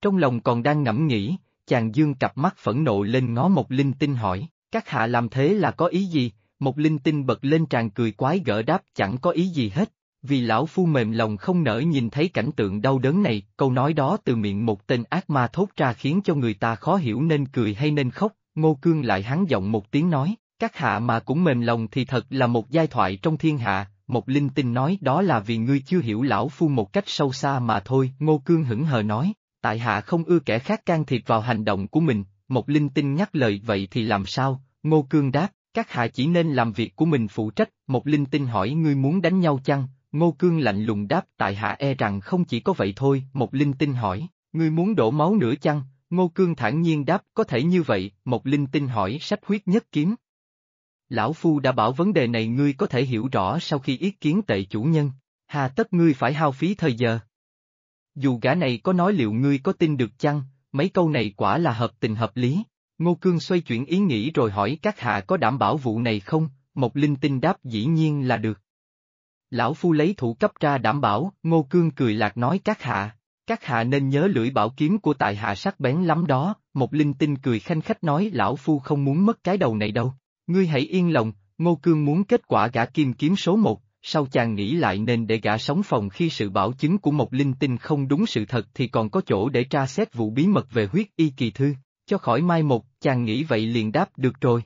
Trong lòng còn đang ngẫm nghĩ, chàng dương cặp mắt phẫn nộ lên ngó một linh tinh hỏi, các hạ làm thế là có ý gì, một linh tinh bật lên tràn cười quái gỡ đáp chẳng có ý gì hết, vì lão phu mềm lòng không nỡ nhìn thấy cảnh tượng đau đớn này, câu nói đó từ miệng một tên ác ma thốt ra khiến cho người ta khó hiểu nên cười hay nên khóc, Ngô Cương lại hắn giọng một tiếng nói, các hạ mà cũng mềm lòng thì thật là một giai thoại trong thiên hạ, một linh tinh nói đó là vì ngươi chưa hiểu lão phu một cách sâu xa mà thôi, Ngô Cương hững hờ nói, tại hạ không ưa kẻ khác can thiệp vào hành động của mình, một linh tinh nhắc lời vậy thì làm sao, Ngô Cương đáp, các hạ chỉ nên làm việc của mình phụ trách, một linh tinh hỏi ngươi muốn đánh nhau chăng, Ngô Cương lạnh lùng đáp tại hạ e rằng không chỉ có vậy thôi, một linh tinh hỏi, ngươi muốn đổ máu nữa chăng, Ngô Cương thản nhiên đáp có thể như vậy, một linh tinh hỏi sách huyết nhất kiếm. Lão Phu đã bảo vấn đề này ngươi có thể hiểu rõ sau khi ý kiến tệ chủ nhân, hà tất ngươi phải hao phí thời giờ. Dù gã này có nói liệu ngươi có tin được chăng, mấy câu này quả là hợp tình hợp lý. Ngô Cương xoay chuyển ý nghĩ rồi hỏi các hạ có đảm bảo vụ này không, Mộc linh tinh đáp dĩ nhiên là được. Lão Phu lấy thủ cấp ra đảm bảo, Ngô Cương cười lạc nói các hạ, các hạ nên nhớ lưỡi bảo kiếm của tại hạ sắc bén lắm đó, Mộc linh tinh cười khanh khách nói lão phu không muốn mất cái đầu này đâu. Ngươi hãy yên lòng, Ngô Cương muốn kết quả gã kim kiếm số một, sau chàng nghĩ lại nên để gã sống phòng khi sự bảo chứng của Mộc linh tinh không đúng sự thật thì còn có chỗ để tra xét vụ bí mật về huyết y kỳ thư, cho khỏi mai một, chàng nghĩ vậy liền đáp được rồi.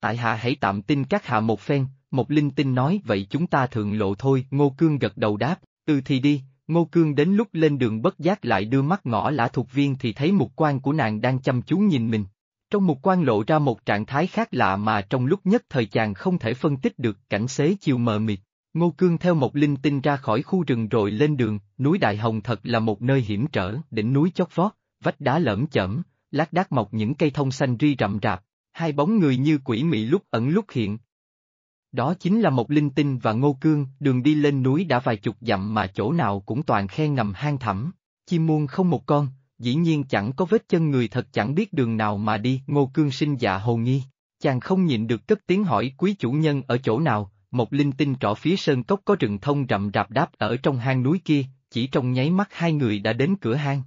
Tại hạ hãy tạm tin các hạ một phen, một linh tinh nói vậy chúng ta thượng lộ thôi, Ngô Cương gật đầu đáp, ừ thì đi, Ngô Cương đến lúc lên đường bất giác lại đưa mắt ngõ lã thuộc viên thì thấy mục quan của nàng đang chăm chú nhìn mình. Trong mục quan lộ ra một trạng thái khác lạ mà trong lúc nhất thời chàng không thể phân tích được cảnh xế chiều mờ mịt. Ngô Cương theo một linh tinh ra khỏi khu rừng rồi lên đường, núi Đại Hồng thật là một nơi hiểm trở, đỉnh núi chót vót, vách đá lởm chởm, lác đác mọc những cây thông xanh ri rậm rạp, hai bóng người như quỷ mị lúc ẩn lúc hiện, đó chính là một linh tinh và ngô cương, đường đi lên núi đã vài chục dặm mà chỗ nào cũng toàn khe ngầm hang thẳm, chim muôn không một con, dĩ nhiên chẳng có vết chân người thật chẳng biết đường nào mà đi, ngô cương sinh dạ hồ nghi. Chàng không nhịn được cất tiếng hỏi quý chủ nhân ở chỗ nào, một linh tinh trỏ phía sơn cốc có rừng thông rậm rạp đáp ở trong hang núi kia, chỉ trong nháy mắt hai người đã đến cửa hang.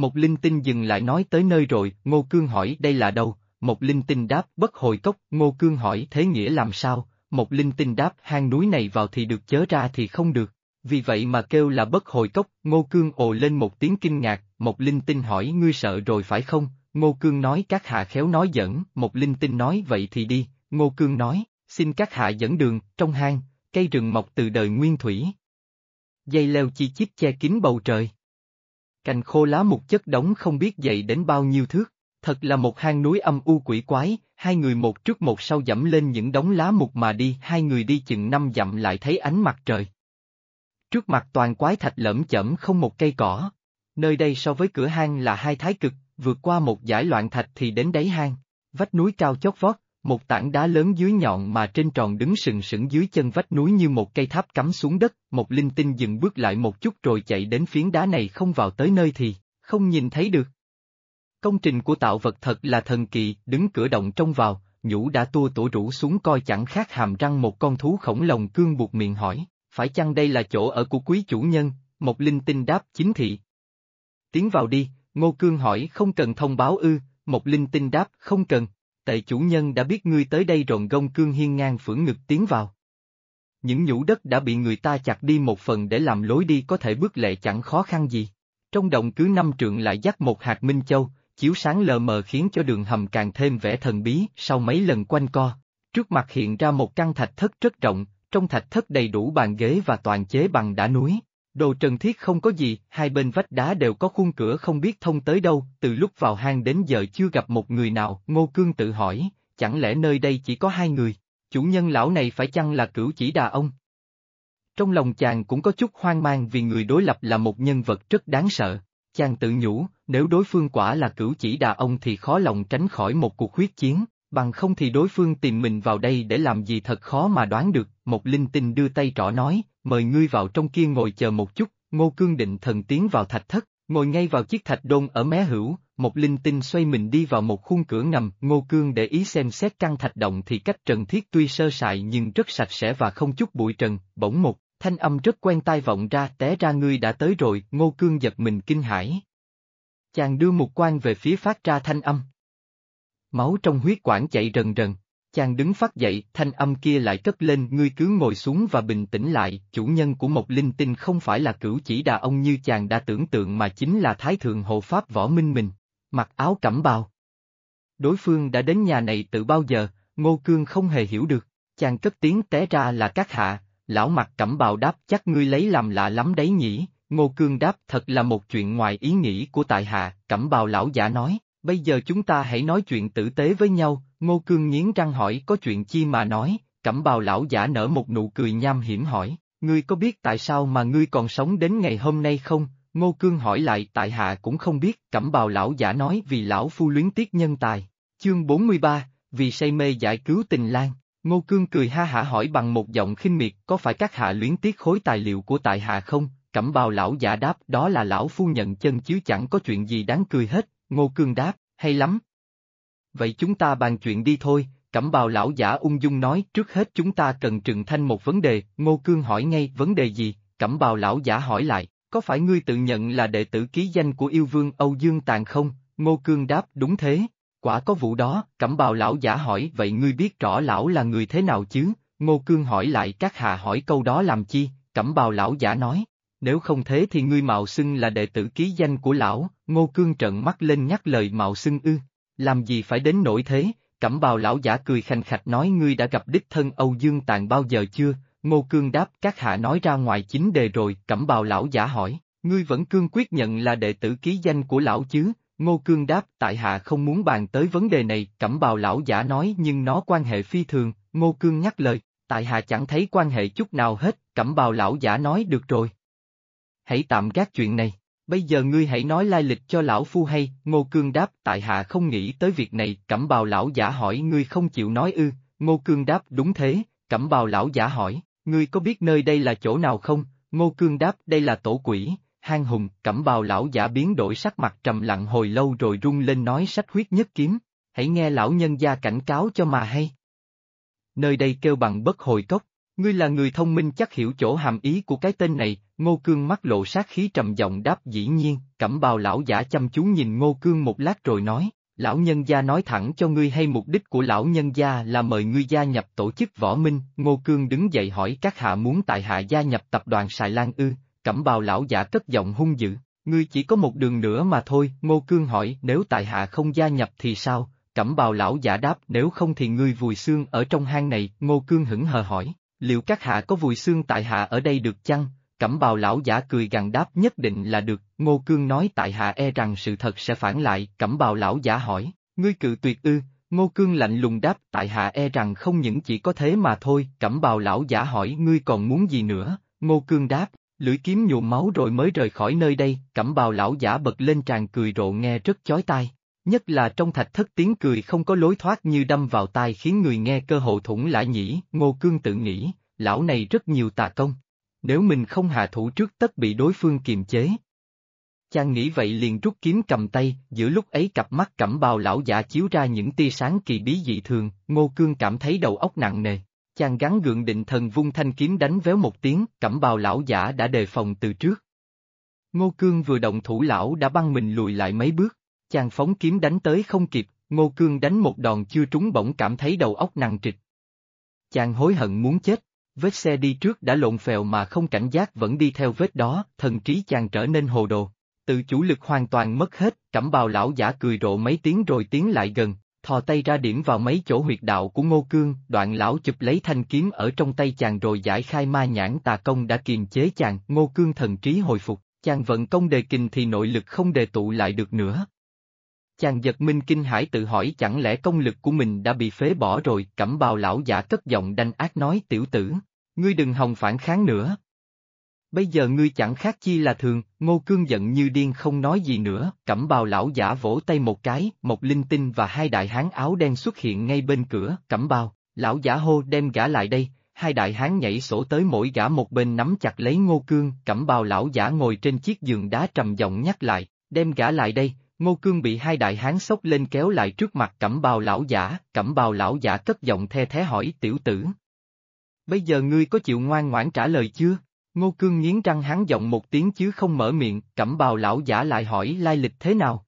Một linh tinh dừng lại nói tới nơi rồi, Ngô Cương hỏi đây là đâu, một linh tinh đáp bất hồi cốc, Ngô Cương hỏi thế nghĩa làm sao, một linh tinh đáp hang núi này vào thì được chớ ra thì không được, vì vậy mà kêu là bất hồi cốc, Ngô Cương ồ lên một tiếng kinh ngạc, một linh tinh hỏi ngươi sợ rồi phải không, Ngô Cương nói các hạ khéo nói dẫn, một linh tinh nói vậy thì đi, Ngô Cương nói, xin các hạ dẫn đường, trong hang, cây rừng mọc từ đời nguyên thủy. Dây leo chi chít che kín bầu trời. Cành khô lá mục chất đóng không biết dậy đến bao nhiêu thước, thật là một hang núi âm u quỷ quái, hai người một trước một sau dẫm lên những đống lá mục mà đi, hai người đi chừng năm dặm lại thấy ánh mặt trời. Trước mặt toàn quái thạch lẫm chẩm không một cây cỏ. Nơi đây so với cửa hang là hai thái cực, vượt qua một giải loạn thạch thì đến đáy hang. Vách núi cao chót vót, một tảng đá lớn dưới nhọn mà trên tròn đứng sừng sững dưới chân vách núi như một cây tháp cắm xuống đất, một linh tinh dừng bước lại một chút rồi chạy đến phiến đá này không vào tới nơi thì, không nhìn thấy được. Công trình của tạo vật thật là thần kỳ, đứng cửa động trông vào, nhũ đã tua tổ rũ xuống coi chẳng khác hàm răng một con thú khổng lồng cương buộc miệng hỏi, phải chăng đây là chỗ ở của quý chủ nhân, một linh tinh đáp chính thị. Tiến vào đi, Ngô Cương hỏi không cần thông báo ư, một linh tinh đáp không cần, tệ chủ nhân đã biết ngươi tới đây rồng gông cương hiên ngang phưởng ngực tiến vào. Những nhũ đất đã bị người ta chặt đi một phần để làm lối đi có thể bước lệ chẳng khó khăn gì. Trong động cứ năm trượng lại dắt một hạt minh châu, chiếu sáng lờ mờ khiến cho đường hầm càng thêm vẻ thần bí, sau mấy lần quanh co. Trước mặt hiện ra một căn thạch thất rất rộng, trong thạch thất đầy đủ bàn ghế và toàn chế bằng đá núi. Đồ trần thiết không có gì, hai bên vách đá đều có khuôn cửa không biết thông tới đâu, từ lúc vào hang đến giờ chưa gặp một người nào, Ngô Cương tự hỏi, chẳng lẽ nơi đây chỉ có hai người, chủ nhân lão này phải chăng là cửu chỉ đà ông? Trong lòng chàng cũng có chút hoang mang vì người đối lập là một nhân vật rất đáng sợ, chàng tự nhủ, nếu đối phương quả là cửu chỉ đà ông thì khó lòng tránh khỏi một cuộc huyết chiến, bằng không thì đối phương tìm mình vào đây để làm gì thật khó mà đoán được, một linh tinh đưa tay trỏ nói, mời ngươi vào trong kia ngồi chờ một chút, ngô cương định thần tiến vào thạch thất, ngồi ngay vào chiếc thạch đôn ở mé hữu, một linh tinh xoay mình đi vào một khuôn cửa ngầm, ngô cương để ý xem xét căn thạch động thì cách trần thiết tuy sơ sài nhưng rất sạch sẽ và không chút bụi trần, bỗng một, thanh âm rất quen tai vọng ra té ra ngươi đã tới rồi, ngô cương giật mình kinh hãi. Chàng đưa một quan về phía phát ra thanh âm. Máu trong huyết quản chạy rần rần, Chàng đứng phát dậy, thanh âm kia lại cất lên, ngươi cứ ngồi xuống và bình tĩnh lại, chủ nhân của một linh tinh không phải là cửu chỉ đà ông như chàng đã tưởng tượng mà chính là Thái Thượng Hộ Pháp Võ Minh Mình, mặc áo cẩm bào. Đối phương đã đến nhà này từ bao giờ, Ngô Cương không hề hiểu được, chàng cất tiếng té ra là các hạ, lão mặt cẩm bào đáp chắc ngươi lấy làm lạ lắm đấy nhỉ, Ngô Cương đáp thật là một chuyện ngoài ý nghĩ của tại hạ, cẩm bào lão giả nói, bây giờ chúng ta hãy nói chuyện tử tế với nhau, Ngô Cương nghiến răng hỏi có chuyện chi mà nói, cẩm bào lão giả nở một nụ cười nham hiểm hỏi, ngươi có biết tại sao mà ngươi còn sống đến ngày hôm nay không? Ngô Cương hỏi lại tại hạ cũng không biết, cẩm bào lão giả nói vì lão phu luyến tiếc nhân tài. Chương 43, vì say mê giải cứu tình lang, Ngô Cương cười ha hả hỏi bằng một giọng khinh miệt có phải các hạ luyến tiếc khối tài liệu của tại hạ không? Cẩm bào lão giả đáp đó là lão phu nhận chân chứ chẳng có chuyện gì đáng cười hết, Ngô Cương đáp, hay lắm, Vậy chúng ta bàn chuyện đi thôi, cẩm bào lão giả ung dung nói trước hết chúng ta cần trừng thanh một vấn đề, Ngô Cương hỏi ngay vấn đề gì, cẩm bào lão giả hỏi lại, có phải ngươi tự nhận là đệ tử ký danh của yêu vương Âu Dương Tàn không? Ngô Cương đáp đúng thế, quả có vụ đó, cẩm bào lão giả hỏi vậy ngươi biết rõ lão là người thế nào chứ? Ngô Cương hỏi lại các hạ hỏi câu đó làm chi, cẩm bào lão giả nói, nếu không thế thì ngươi mạo xưng là đệ tử ký danh của lão, Ngô Cương trợn mắt lên nhắc lời mạo xưng ư, làm gì phải đến nỗi thế, cẩm bào lão giả cười khanh khạch nói ngươi đã gặp đích thân Âu Dương Tàn bao giờ chưa, Ngô Cương đáp các hạ nói ra ngoài chính đề rồi, cẩm bào lão giả hỏi, ngươi vẫn cương quyết nhận là đệ tử ký danh của lão chứ, Ngô Cương đáp tại hạ không muốn bàn tới vấn đề này, cẩm bào lão giả nói nhưng nó quan hệ phi thường, Ngô Cương nhắc lời, tại hạ chẳng thấy quan hệ chút nào hết, cẩm bào lão giả nói được rồi. Hãy tạm gác chuyện này. Bây giờ ngươi hãy nói lai lịch cho lão phu hay, Ngô Cương đáp tại hạ không nghĩ tới việc này, cẩm bào lão giả hỏi ngươi không chịu nói ư, Ngô Cương đáp đúng thế, cẩm bào lão giả hỏi, ngươi có biết nơi đây là chỗ nào không, Ngô Cương đáp đây là tổ quỷ, hang hùng, cẩm bào lão giả biến đổi sắc mặt trầm lặng hồi lâu rồi rung lên nói sách huyết nhất kiếm, hãy nghe lão nhân gia cảnh cáo cho mà hay. Nơi đây kêu bằng bất hồi cốc, Ngươi là người thông minh chắc hiểu chỗ hàm ý của cái tên này, Ngô Cương mắt lộ sát khí trầm giọng đáp dĩ nhiên, cẩm bào lão giả chăm chú nhìn Ngô Cương một lát rồi nói, lão nhân gia nói thẳng cho ngươi hay mục đích của lão nhân gia là mời ngươi gia nhập tổ chức võ minh, Ngô Cương đứng dậy hỏi các hạ muốn tại hạ gia nhập tập đoàn Sài Lan ư, cẩm bào lão giả cất giọng hung dữ, ngươi chỉ có một đường nữa mà thôi, Ngô Cương hỏi nếu tại hạ không gia nhập thì sao, cẩm bào lão giả đáp nếu không thì ngươi vùi xương ở trong hang này, Ngô Cương hững hờ hỏi, liệu các hạ có vùi xương tại hạ ở đây được chăng? Cẩm bào lão giả cười gằn đáp nhất định là được, Ngô Cương nói tại hạ e rằng sự thật sẽ phản lại, cẩm bào lão giả hỏi, ngươi cự tuyệt ư, Ngô Cương lạnh lùng đáp tại hạ e rằng không những chỉ có thế mà thôi, cẩm bào lão giả hỏi ngươi còn muốn gì nữa, Ngô Cương đáp, lưỡi kiếm nhuộm máu rồi mới rời khỏi nơi đây, cẩm bào lão giả bật lên tràn cười rộ nghe rất chói tai. Nhất là trong thạch thất tiếng cười không có lối thoát như đâm vào tai khiến người nghe cơ hộ thủng lã nhĩ, Ngô Cương tự nghĩ, lão này rất nhiều tà công. Nếu mình không hạ thủ trước tất bị đối phương kiềm chế. Chàng nghĩ vậy liền rút kiếm cầm tay, giữa lúc ấy cặp mắt cẩm bào lão giả chiếu ra những tia sáng kỳ bí dị thường, Ngô Cương cảm thấy đầu óc nặng nề. Chàng gắn gượng định thần vung thanh kiếm đánh véo một tiếng, cẩm bào lão giả đã đề phòng từ trước. Ngô Cương vừa động thủ lão đã băng mình lùi lại mấy bước, chàng phóng kiếm đánh tới không kịp, Ngô Cương đánh một đòn chưa trúng bỗng cảm thấy đầu óc nặng trịch. Chàng hối hận muốn chết, vết xe đi trước đã lộn phèo mà không cảnh giác vẫn đi theo vết đó, thần trí chàng trở nên hồ đồ. Tự chủ lực hoàn toàn mất hết, cẩm bào lão giả cười rộ mấy tiếng rồi tiến lại gần, thò tay ra điểm vào mấy chỗ huyệt đạo của Ngô Cương, đoạn lão chụp lấy thanh kiếm ở trong tay chàng rồi giải khai ma nhãn tà công đã kiềm chế chàng, Ngô Cương thần trí hồi phục, chàng vận công đề kình thì nội lực không đề tụ lại được nữa. Chàng giật minh kinh hải tự hỏi chẳng lẽ công lực của mình đã bị phế bỏ rồi, cẩm bào lão giả cất giọng đanh ác nói tiểu tử, ngươi đừng hòng phản kháng nữa. Bây giờ ngươi chẳng khác chi là thường, ngô cương giận như điên không nói gì nữa, cẩm bào lão giả vỗ tay một cái, một linh tinh và hai đại hán áo đen xuất hiện ngay bên cửa, cẩm bào, lão giả hô đem gã lại đây, hai đại hán nhảy sổ tới mỗi gã một bên nắm chặt lấy ngô cương, cẩm bào lão giả ngồi trên chiếc giường đá trầm giọng nhắc lại, đem gã lại đây, ngô cương bị hai đại hán sốc lên kéo lại trước mặt cẩm bào lão giả, cẩm bào lão giả cất giọng the thế hỏi tiểu tử. Bây giờ ngươi có chịu ngoan ngoãn trả lời chưa? Ngô Cương nghiến răng hán giọng một tiếng chứ không mở miệng, cẩm bào lão giả lại hỏi lai lịch thế nào?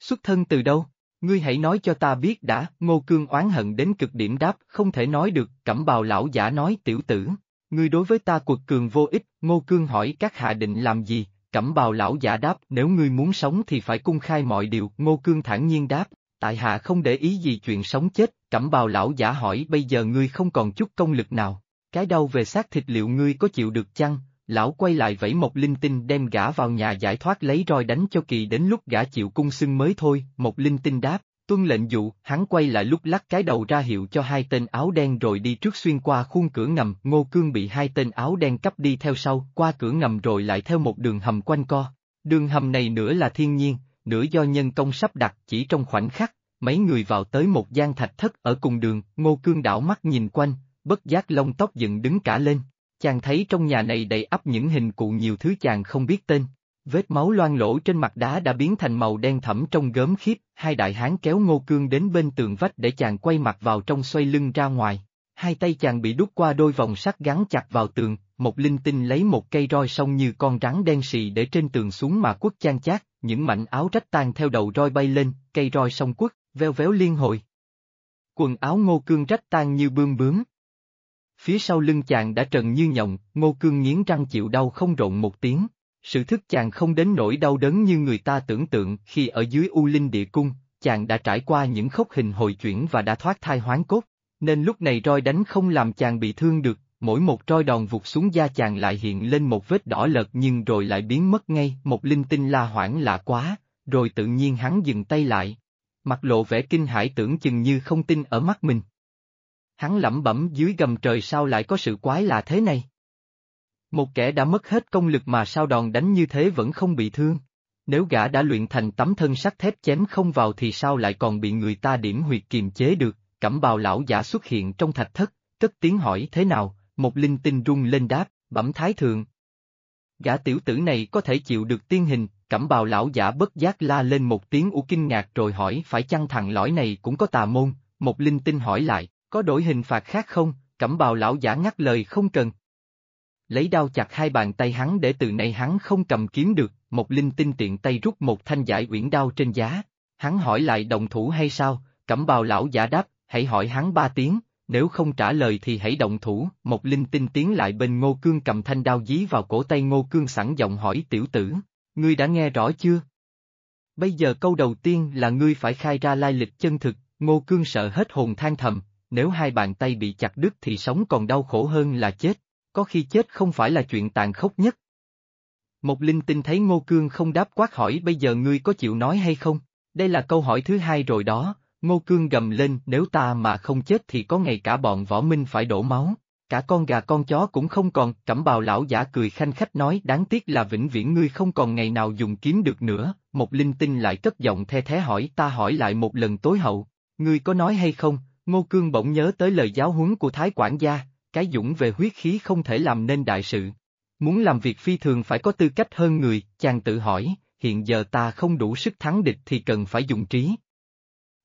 Xuất thân từ đâu? Ngươi hãy nói cho ta biết đã, Ngô Cương oán hận đến cực điểm đáp, không thể nói được, cẩm bào lão giả nói tiểu tử. Ngươi đối với ta quật cường vô ích, Ngô Cương hỏi các hạ định làm gì, cẩm bào lão giả đáp, nếu ngươi muốn sống thì phải cung khai mọi điều, Ngô Cương thản nhiên đáp, tại hạ không để ý gì chuyện sống chết, cẩm bào lão giả hỏi bây giờ ngươi không còn chút công lực nào, cái đau về xác thịt liệu ngươi có chịu được chăng? Lão quay lại vẫy một linh tinh đem gã vào nhà giải thoát lấy roi đánh cho kỳ đến lúc gã chịu cung xưng mới thôi, một linh tinh đáp, tuân lệnh dụ, hắn quay lại lúc lắc cái đầu ra hiệu cho hai tên áo đen rồi đi trước xuyên qua khuôn cửa ngầm, ngô cương bị hai tên áo đen cắp đi theo sau, qua cửa ngầm rồi lại theo một đường hầm quanh co. Đường hầm này nửa là thiên nhiên, nửa do nhân công sắp đặt chỉ trong khoảnh khắc, mấy người vào tới một gian thạch thất ở cùng đường, ngô cương đảo mắt nhìn quanh, bất giác lông tóc dựng đứng cả lên. Chàng thấy trong nhà này đầy ắp những hình cụ nhiều thứ chàng không biết tên. Vết máu loang lỗ trên mặt đá đã biến thành màu đen thẫm trong gớm khiếp, hai đại hán kéo ngô cương đến bên tường vách để chàng quay mặt vào trong xoay lưng ra ngoài. Hai tay chàng bị đút qua đôi vòng sắt gắn chặt vào tường, một linh tinh lấy một cây roi sông như con rắn đen xì để trên tường xuống mà quất chan chát, những mảnh áo rách tan theo đầu roi bay lên, cây roi sông quất, veo véo liên hồi. Quần áo ngô cương rách tan như bươm bướm. Phía sau lưng chàng đã trần như nhộng, ngô cương nghiến răng chịu đau không rộn một tiếng. Sự thức chàng không đến nỗi đau đớn như người ta tưởng tượng khi ở dưới U Linh Địa Cung, chàng đã trải qua những khốc hình hồi chuyển và đã thoát thai hoán cốt, nên lúc này roi đánh không làm chàng bị thương được, mỗi một roi đòn vụt xuống da chàng lại hiện lên một vết đỏ lợt nhưng rồi lại biến mất ngay, một linh tinh la hoảng lạ quá, rồi tự nhiên hắn dừng tay lại. Mặt lộ vẻ kinh hãi tưởng chừng như không tin ở mắt mình. Hắn lẩm bẩm dưới gầm trời sao lại có sự quái lạ thế này. Một kẻ đã mất hết công lực mà sao đòn đánh như thế vẫn không bị thương. Nếu gã đã luyện thành tấm thân sắt thép chém không vào thì sao lại còn bị người ta điểm huyệt kiềm chế được, cẩm bào lão giả xuất hiện trong thạch thất, cất tiếng hỏi thế nào, một linh tinh rung lên đáp, bẩm thái thượng. Gã tiểu tử này có thể chịu được tiên hình, cẩm bào lão giả bất giác la lên một tiếng u kinh ngạc rồi hỏi phải chăng thằng lõi này cũng có tà môn, một linh tinh hỏi lại, có đổi hình phạt khác không, cẩm bào lão giả ngắt lời không cần. Lấy đao chặt hai bàn tay hắn để từ nay hắn không cầm kiếm được, một linh tinh tiện tay rút một thanh giải uyển đao trên giá. Hắn hỏi lại động thủ hay sao, cẩm bào lão giả đáp, hãy hỏi hắn ba tiếng, nếu không trả lời thì hãy động thủ, một linh tinh tiến lại bên ngô cương cầm thanh đao dí vào cổ tay ngô cương sẵn giọng hỏi tiểu tử, ngươi đã nghe rõ chưa? Bây giờ câu đầu tiên là ngươi phải khai ra lai lịch chân thực, ngô cương sợ hết hồn than thầm, nếu hai bàn tay bị chặt đứt thì sống còn đau khổ hơn là chết, có khi chết không phải là chuyện tàn khốc nhất. Một linh tinh thấy ngô cương không đáp quát hỏi bây giờ ngươi có chịu nói hay không? Đây là câu hỏi thứ hai rồi đó, Ngô Cương gầm lên nếu ta mà không chết thì có ngày cả bọn võ minh phải đổ máu, cả con gà con chó cũng không còn, cẩm bào lão giả cười khanh khách nói đáng tiếc là vĩnh viễn ngươi không còn ngày nào dùng kiếm được nữa, một linh tinh lại cất giọng the thế hỏi ta hỏi lại một lần tối hậu, ngươi có nói hay không, Ngô Cương bỗng nhớ tới lời giáo huấn của Thái quản gia, cái dũng về huyết khí không thể làm nên đại sự. Muốn làm việc phi thường phải có tư cách hơn người, chàng tự hỏi, hiện giờ ta không đủ sức thắng địch thì cần phải dùng trí,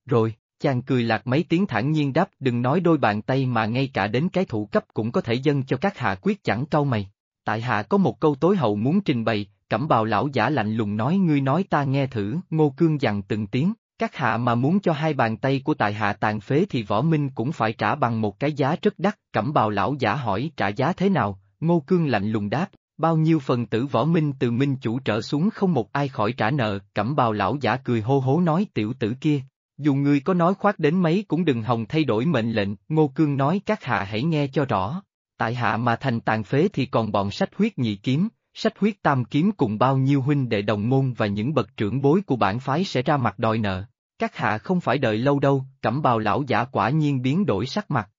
rồi, chàng cười lạc mấy tiếng thản nhiên đáp đừng nói đôi bàn tay mà ngay cả đến cái thủ cấp cũng có thể dâng cho các hạ quyết chẳng cau mày. Tại hạ có một câu tối hậu muốn trình bày, cẩm bào lão giả lạnh lùng nói ngươi nói ta nghe thử, ngô cương dằn từng tiếng, các hạ mà muốn cho hai bàn tay của tại hạ tàn phế thì võ minh cũng phải trả bằng một cái giá rất đắt, cẩm bào lão giả hỏi trả giá thế nào, ngô cương lạnh lùng đáp, bao nhiêu phần tử võ minh từ minh chủ trở xuống không một ai khỏi trả nợ, cẩm bào lão giả cười hô hố nói tiểu tử kia, dù ngươi có nói khoác đến mấy cũng đừng hòng thay đổi mệnh lệnh, Ngô Cương nói các hạ hãy nghe cho rõ. Tại hạ mà thành tàn phế thì còn bọn sách huyết nhị kiếm, sách huyết tam kiếm cùng bao nhiêu huynh đệ đồng môn và những bậc trưởng bối của bản phái sẽ ra mặt đòi nợ. Các hạ không phải đợi lâu đâu, cẩm bào lão giả quả nhiên biến đổi sắc mặt.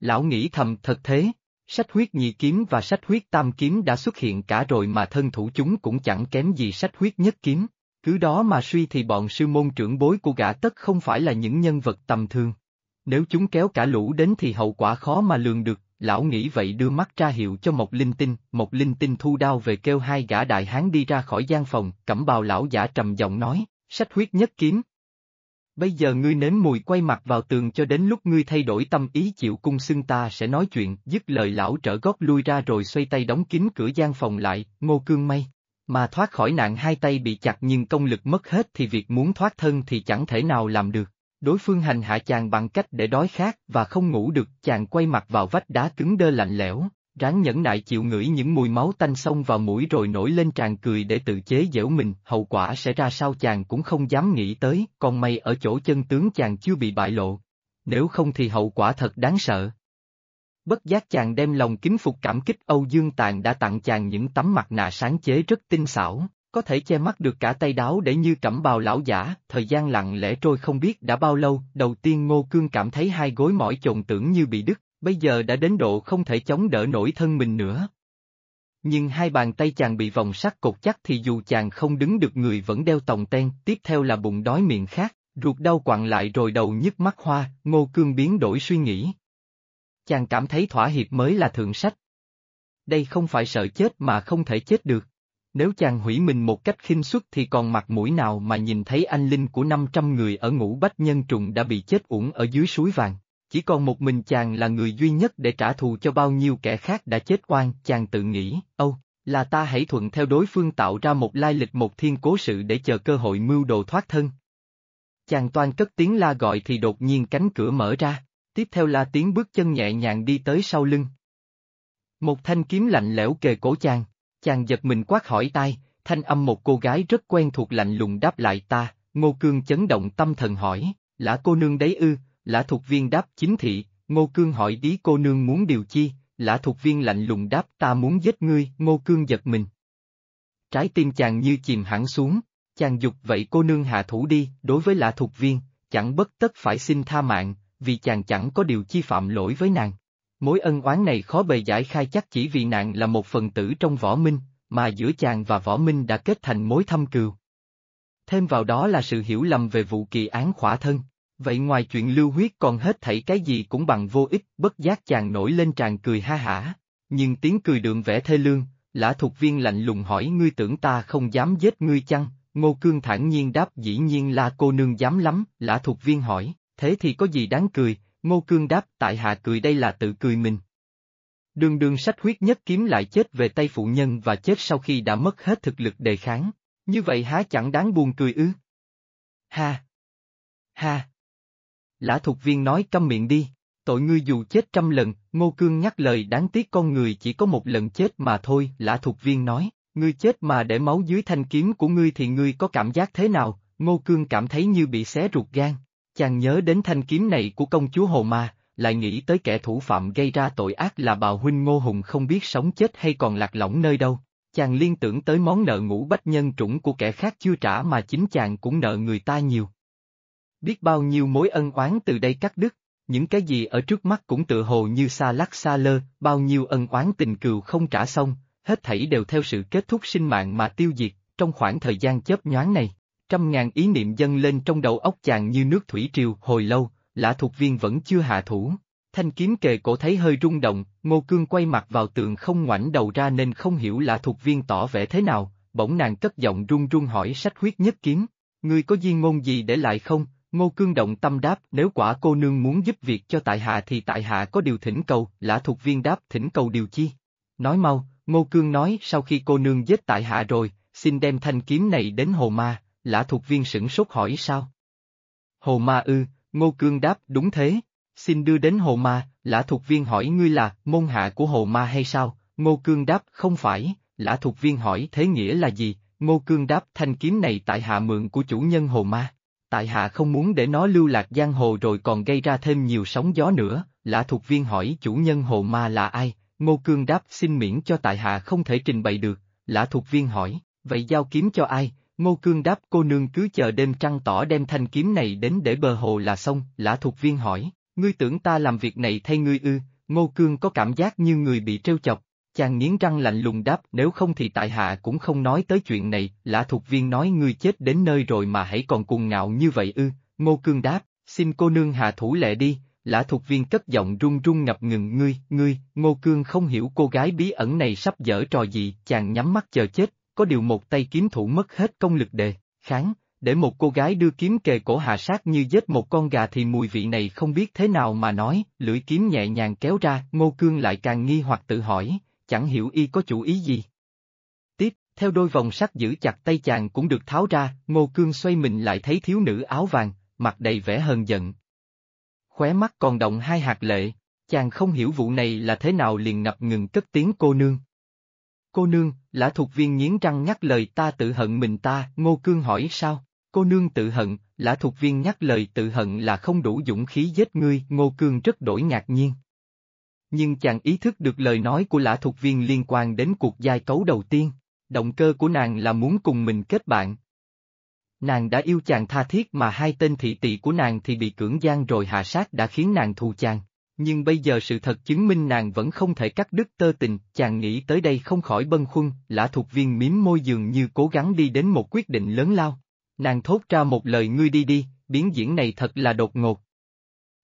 Lão nghĩ thầm thật thế, sách huyết nhị kiếm và sách huyết tam kiếm đã xuất hiện cả rồi mà thân thủ chúng cũng chẳng kém gì sách huyết nhất kiếm. Cứ đó mà suy thì bọn sư môn trưởng bối của gã tất không phải là những nhân vật tầm thường. Nếu chúng kéo cả lũ đến thì hậu quả khó mà lường được, lão nghĩ vậy đưa mắt ra hiệu cho một linh tinh, một linh tinh thu đao về kêu hai gã đại hán đi ra khỏi gian phòng, cẩm bào lão giả trầm giọng nói, sách huyết nhất kiếm. Bây giờ ngươi nếm mùi quay mặt vào tường cho đến lúc ngươi thay đổi tâm ý chịu cung xưng ta sẽ nói chuyện, dứt lời lão trở gót lui ra rồi xoay tay đóng kín cửa gian phòng lại, ngô cương mây. Mà thoát khỏi nạn hai tay bị chặt nhưng công lực mất hết thì việc muốn thoát thân thì chẳng thể nào làm được. Đối phương hành hạ chàng bằng cách để đói khát và không ngủ được chàng quay mặt vào vách đá cứng đơ lạnh lẽo, ráng nhẫn nại chịu ngửi những mùi máu tanh xông vào mũi rồi nổi lên tràn cười để tự chế giễu mình, hậu quả sẽ ra sao chàng cũng không dám nghĩ tới, còn may ở chỗ chân tướng chàng chưa bị bại lộ. Nếu không thì hậu quả thật đáng sợ. Bất giác chàng đem lòng kính phục cảm kích Âu Dương Tàn đã tặng chàng những tấm mặt nạ sáng chế rất tinh xảo, có thể che mắt được cả tay đáo để như cẩm bào lão giả, thời gian lặng lẽ trôi không biết đã bao lâu, đầu tiên Ngô Cương cảm thấy hai gối mỏi chồn tưởng như bị đứt, bây giờ đã đến độ không thể chống đỡ nổi thân mình nữa. Nhưng hai bàn tay chàng bị vòng sắt cột chắc thì dù chàng không đứng được người vẫn đeo tòng ten, tiếp theo là bụng đói miệng khát, ruột đau quặn lại rồi đầu nhức mắt hoa, Ngô Cương biến đổi suy nghĩ, chàng cảm thấy thỏa hiệp mới là thượng sách. Đây không phải sợ chết mà không thể chết được. Nếu chàng hủy mình một cách khinh suất thì còn mặt mũi nào mà nhìn thấy anh linh của 500 người ở ngũ bách nhân trùng đã bị chết uổng ở dưới suối vàng. Chỉ còn một mình chàng là người duy nhất để trả thù cho bao nhiêu kẻ khác đã chết oan, chàng tự nghĩ, âu, là ta hãy thuận theo đối phương tạo ra một lai lịch một thiên cố sự để chờ cơ hội mưu đồ thoát thân. Chàng toan cất tiếng la gọi thì đột nhiên cánh cửa mở ra tiếp theo là tiếng bước chân nhẹ nhàng đi tới sau lưng. Một thanh kiếm lạnh lẽo kề cổ chàng, chàng giật mình quát hỏi tai, thanh âm một cô gái rất quen thuộc lạnh lùng đáp lại ta, ngô cương chấn động tâm thần hỏi, lã cô nương đấy ư, lã thuộc viên đáp chính thị, ngô cương hỏi ý cô nương muốn điều chi, lã thuộc viên lạnh lùng đáp ta muốn giết ngươi, ngô cương giật mình. Trái tim chàng như chìm hẳn xuống, chàng dục vậy cô nương hạ thủ đi, đối với lã thuộc viên, chẳng bất tất phải xin tha mạng, vì chàng chẳng có điều chi phạm lỗi với nàng. Mối ân oán này khó bề giải khai chắc chỉ vì nàng là một phần tử trong võ minh, mà giữa chàng và võ minh đã kết thành mối thâm cừu. Thêm vào đó là sự hiểu lầm về vụ kỳ án khỏa thân. Vậy ngoài chuyện lưu huyết còn hết thảy cái gì cũng bằng vô ích, bất giác chàng nổi lên tràn cười ha hả. Nhưng tiếng cười đượm vẻ thê lương, lã thuộc viên lạnh lùng hỏi ngươi tưởng ta không dám giết ngươi chăng, ngô cương thản nhiên đáp dĩ nhiên là cô nương dám lắm, lã thuộc viên hỏi, thế thì có gì đáng cười, Ngô Cương đáp tại hạ cười đây là tự cười mình. Đường đường sách huyết nhất kiếm lại chết về tay phụ nhân và chết sau khi đã mất hết thực lực đề kháng, như vậy há chẳng đáng buồn cười ư? Ha! Ha! Lã thuộc viên nói câm miệng đi, tội ngươi dù chết trăm lần, Ngô Cương nhắc lời đáng tiếc con người chỉ có một lần chết mà thôi, lã thuộc viên nói, ngươi chết mà để máu dưới thanh kiếm của ngươi thì ngươi có cảm giác thế nào, Ngô Cương cảm thấy như bị xé ruột gan, chàng nhớ đến thanh kiếm này của công chúa Hồ Ma, lại nghĩ tới kẻ thủ phạm gây ra tội ác là bào huynh Ngô Hùng không biết sống chết hay còn lạc lõng nơi đâu. Chàng liên tưởng tới món nợ ngũ bách nhân trũng của kẻ khác chưa trả mà chính chàng cũng nợ người ta nhiều. Biết bao nhiêu mối ân oán từ đây cắt đứt, những cái gì ở trước mắt cũng tự hồ như xa lắc xa lơ, bao nhiêu ân oán tình cừu không trả xong, hết thảy đều theo sự kết thúc sinh mạng mà tiêu diệt, trong khoảng thời gian chớp nhoáng này. Trăm ngàn ý niệm dâng lên trong đầu óc chàng như nước thủy triều hồi lâu, lã thuộc viên vẫn chưa hạ thủ. Thanh kiếm kề cổ thấy hơi rung động, Ngô Cương quay mặt vào tượng không ngoảnh đầu ra nên không hiểu lã thuộc viên tỏ vẻ thế nào, bỗng nàng cất giọng run run hỏi sách huyết nhất kiếm, ngươi có duyên ngôn gì để lại không? Ngô Cương động tâm đáp nếu quả cô nương muốn giúp việc cho tại hạ thì tại hạ có điều thỉnh cầu, lã thuộc viên đáp thỉnh cầu điều chi. Nói mau, Ngô Cương nói sau khi cô nương giết tại hạ rồi, xin đem thanh kiếm này đến hồ ma, lã thuộc viên sửng sốt hỏi sao? Hồ ma ư, Ngô Cương đáp đúng thế, xin đưa đến hồ ma, lã thuộc viên hỏi ngươi là môn hạ của hồ ma hay sao? Ngô Cương đáp không phải, lã thuộc viên hỏi thế nghĩa là gì? Ngô Cương đáp thanh kiếm này tại hạ mượn của chủ nhân hồ ma. Tại hạ không muốn để nó lưu lạc giang hồ rồi còn gây ra thêm nhiều sóng gió nữa, lã thuộc viên hỏi chủ nhân hồ ma là ai? Ngô Cương đáp xin miễn cho tại hạ không thể trình bày được, lã thuộc viên hỏi, vậy giao kiếm cho ai? Ngô Cương đáp cô nương cứ chờ đêm trăng tỏ đem thanh kiếm này đến để bờ hồ là xong, lã thuộc viên hỏi, ngươi tưởng ta làm việc này thay ngươi ư, Ngô Cương có cảm giác như người bị trêu chọc, chàng nghiến răng lạnh lùng đáp nếu không thì tại hạ cũng không nói tới chuyện này, lã thuộc viên nói ngươi chết đến nơi rồi mà hãy còn cuồng ngạo như vậy ư, Ngô Cương đáp, xin cô nương hạ thủ lệ đi, lã thuộc viên cất giọng run run ngập ngừng ngươi, ngươi, Ngô Cương không hiểu cô gái bí ẩn này sắp dở trò gì, chàng nhắm mắt chờ chết, có điều một tay kiếm thủ mất hết công lực đề, kháng, để một cô gái đưa kiếm kề cổ hạ sát như giết một con gà thì mùi vị này không biết thế nào mà nói, lưỡi kiếm nhẹ nhàng kéo ra, Ngô Cương lại càng nghi hoặc tự hỏi, chẳng hiểu y có chủ ý gì. Tiếp, theo đôi vòng sắt giữ chặt tay chàng cũng được tháo ra, Ngô Cương xoay mình lại thấy thiếu nữ áo vàng, mặt đầy vẻ hờn giận. Khóe mắt còn động hai hạt lệ, chàng không hiểu vụ này là thế nào liền ngập ngừng cất tiếng cô nương. Cô nương, lã thuộc viên nghiến răng nhắc lời ta tự hận mình ta, Ngô Cương hỏi sao? Cô nương tự hận, lã thuộc viên nhắc lời tự hận là không đủ dũng khí giết ngươi, Ngô Cương rất đổi ngạc nhiên. Nhưng chàng ý thức được lời nói của lã thuộc viên liên quan đến cuộc giai cấu đầu tiên, động cơ của nàng là muốn cùng mình kết bạn. Nàng đã yêu chàng tha thiết mà hai tên thị tỵ của nàng thì bị cưỡng gian rồi hạ sát đã khiến nàng thù chàng. Nhưng bây giờ sự thật chứng minh nàng vẫn không thể cắt đứt tơ tình, chàng nghĩ tới đây không khỏi bâng khuâng, lã thuộc viên miếm môi dường như cố gắng đi đến một quyết định lớn lao. Nàng thốt ra một lời ngươi đi đi, biến diễn này thật là đột ngột.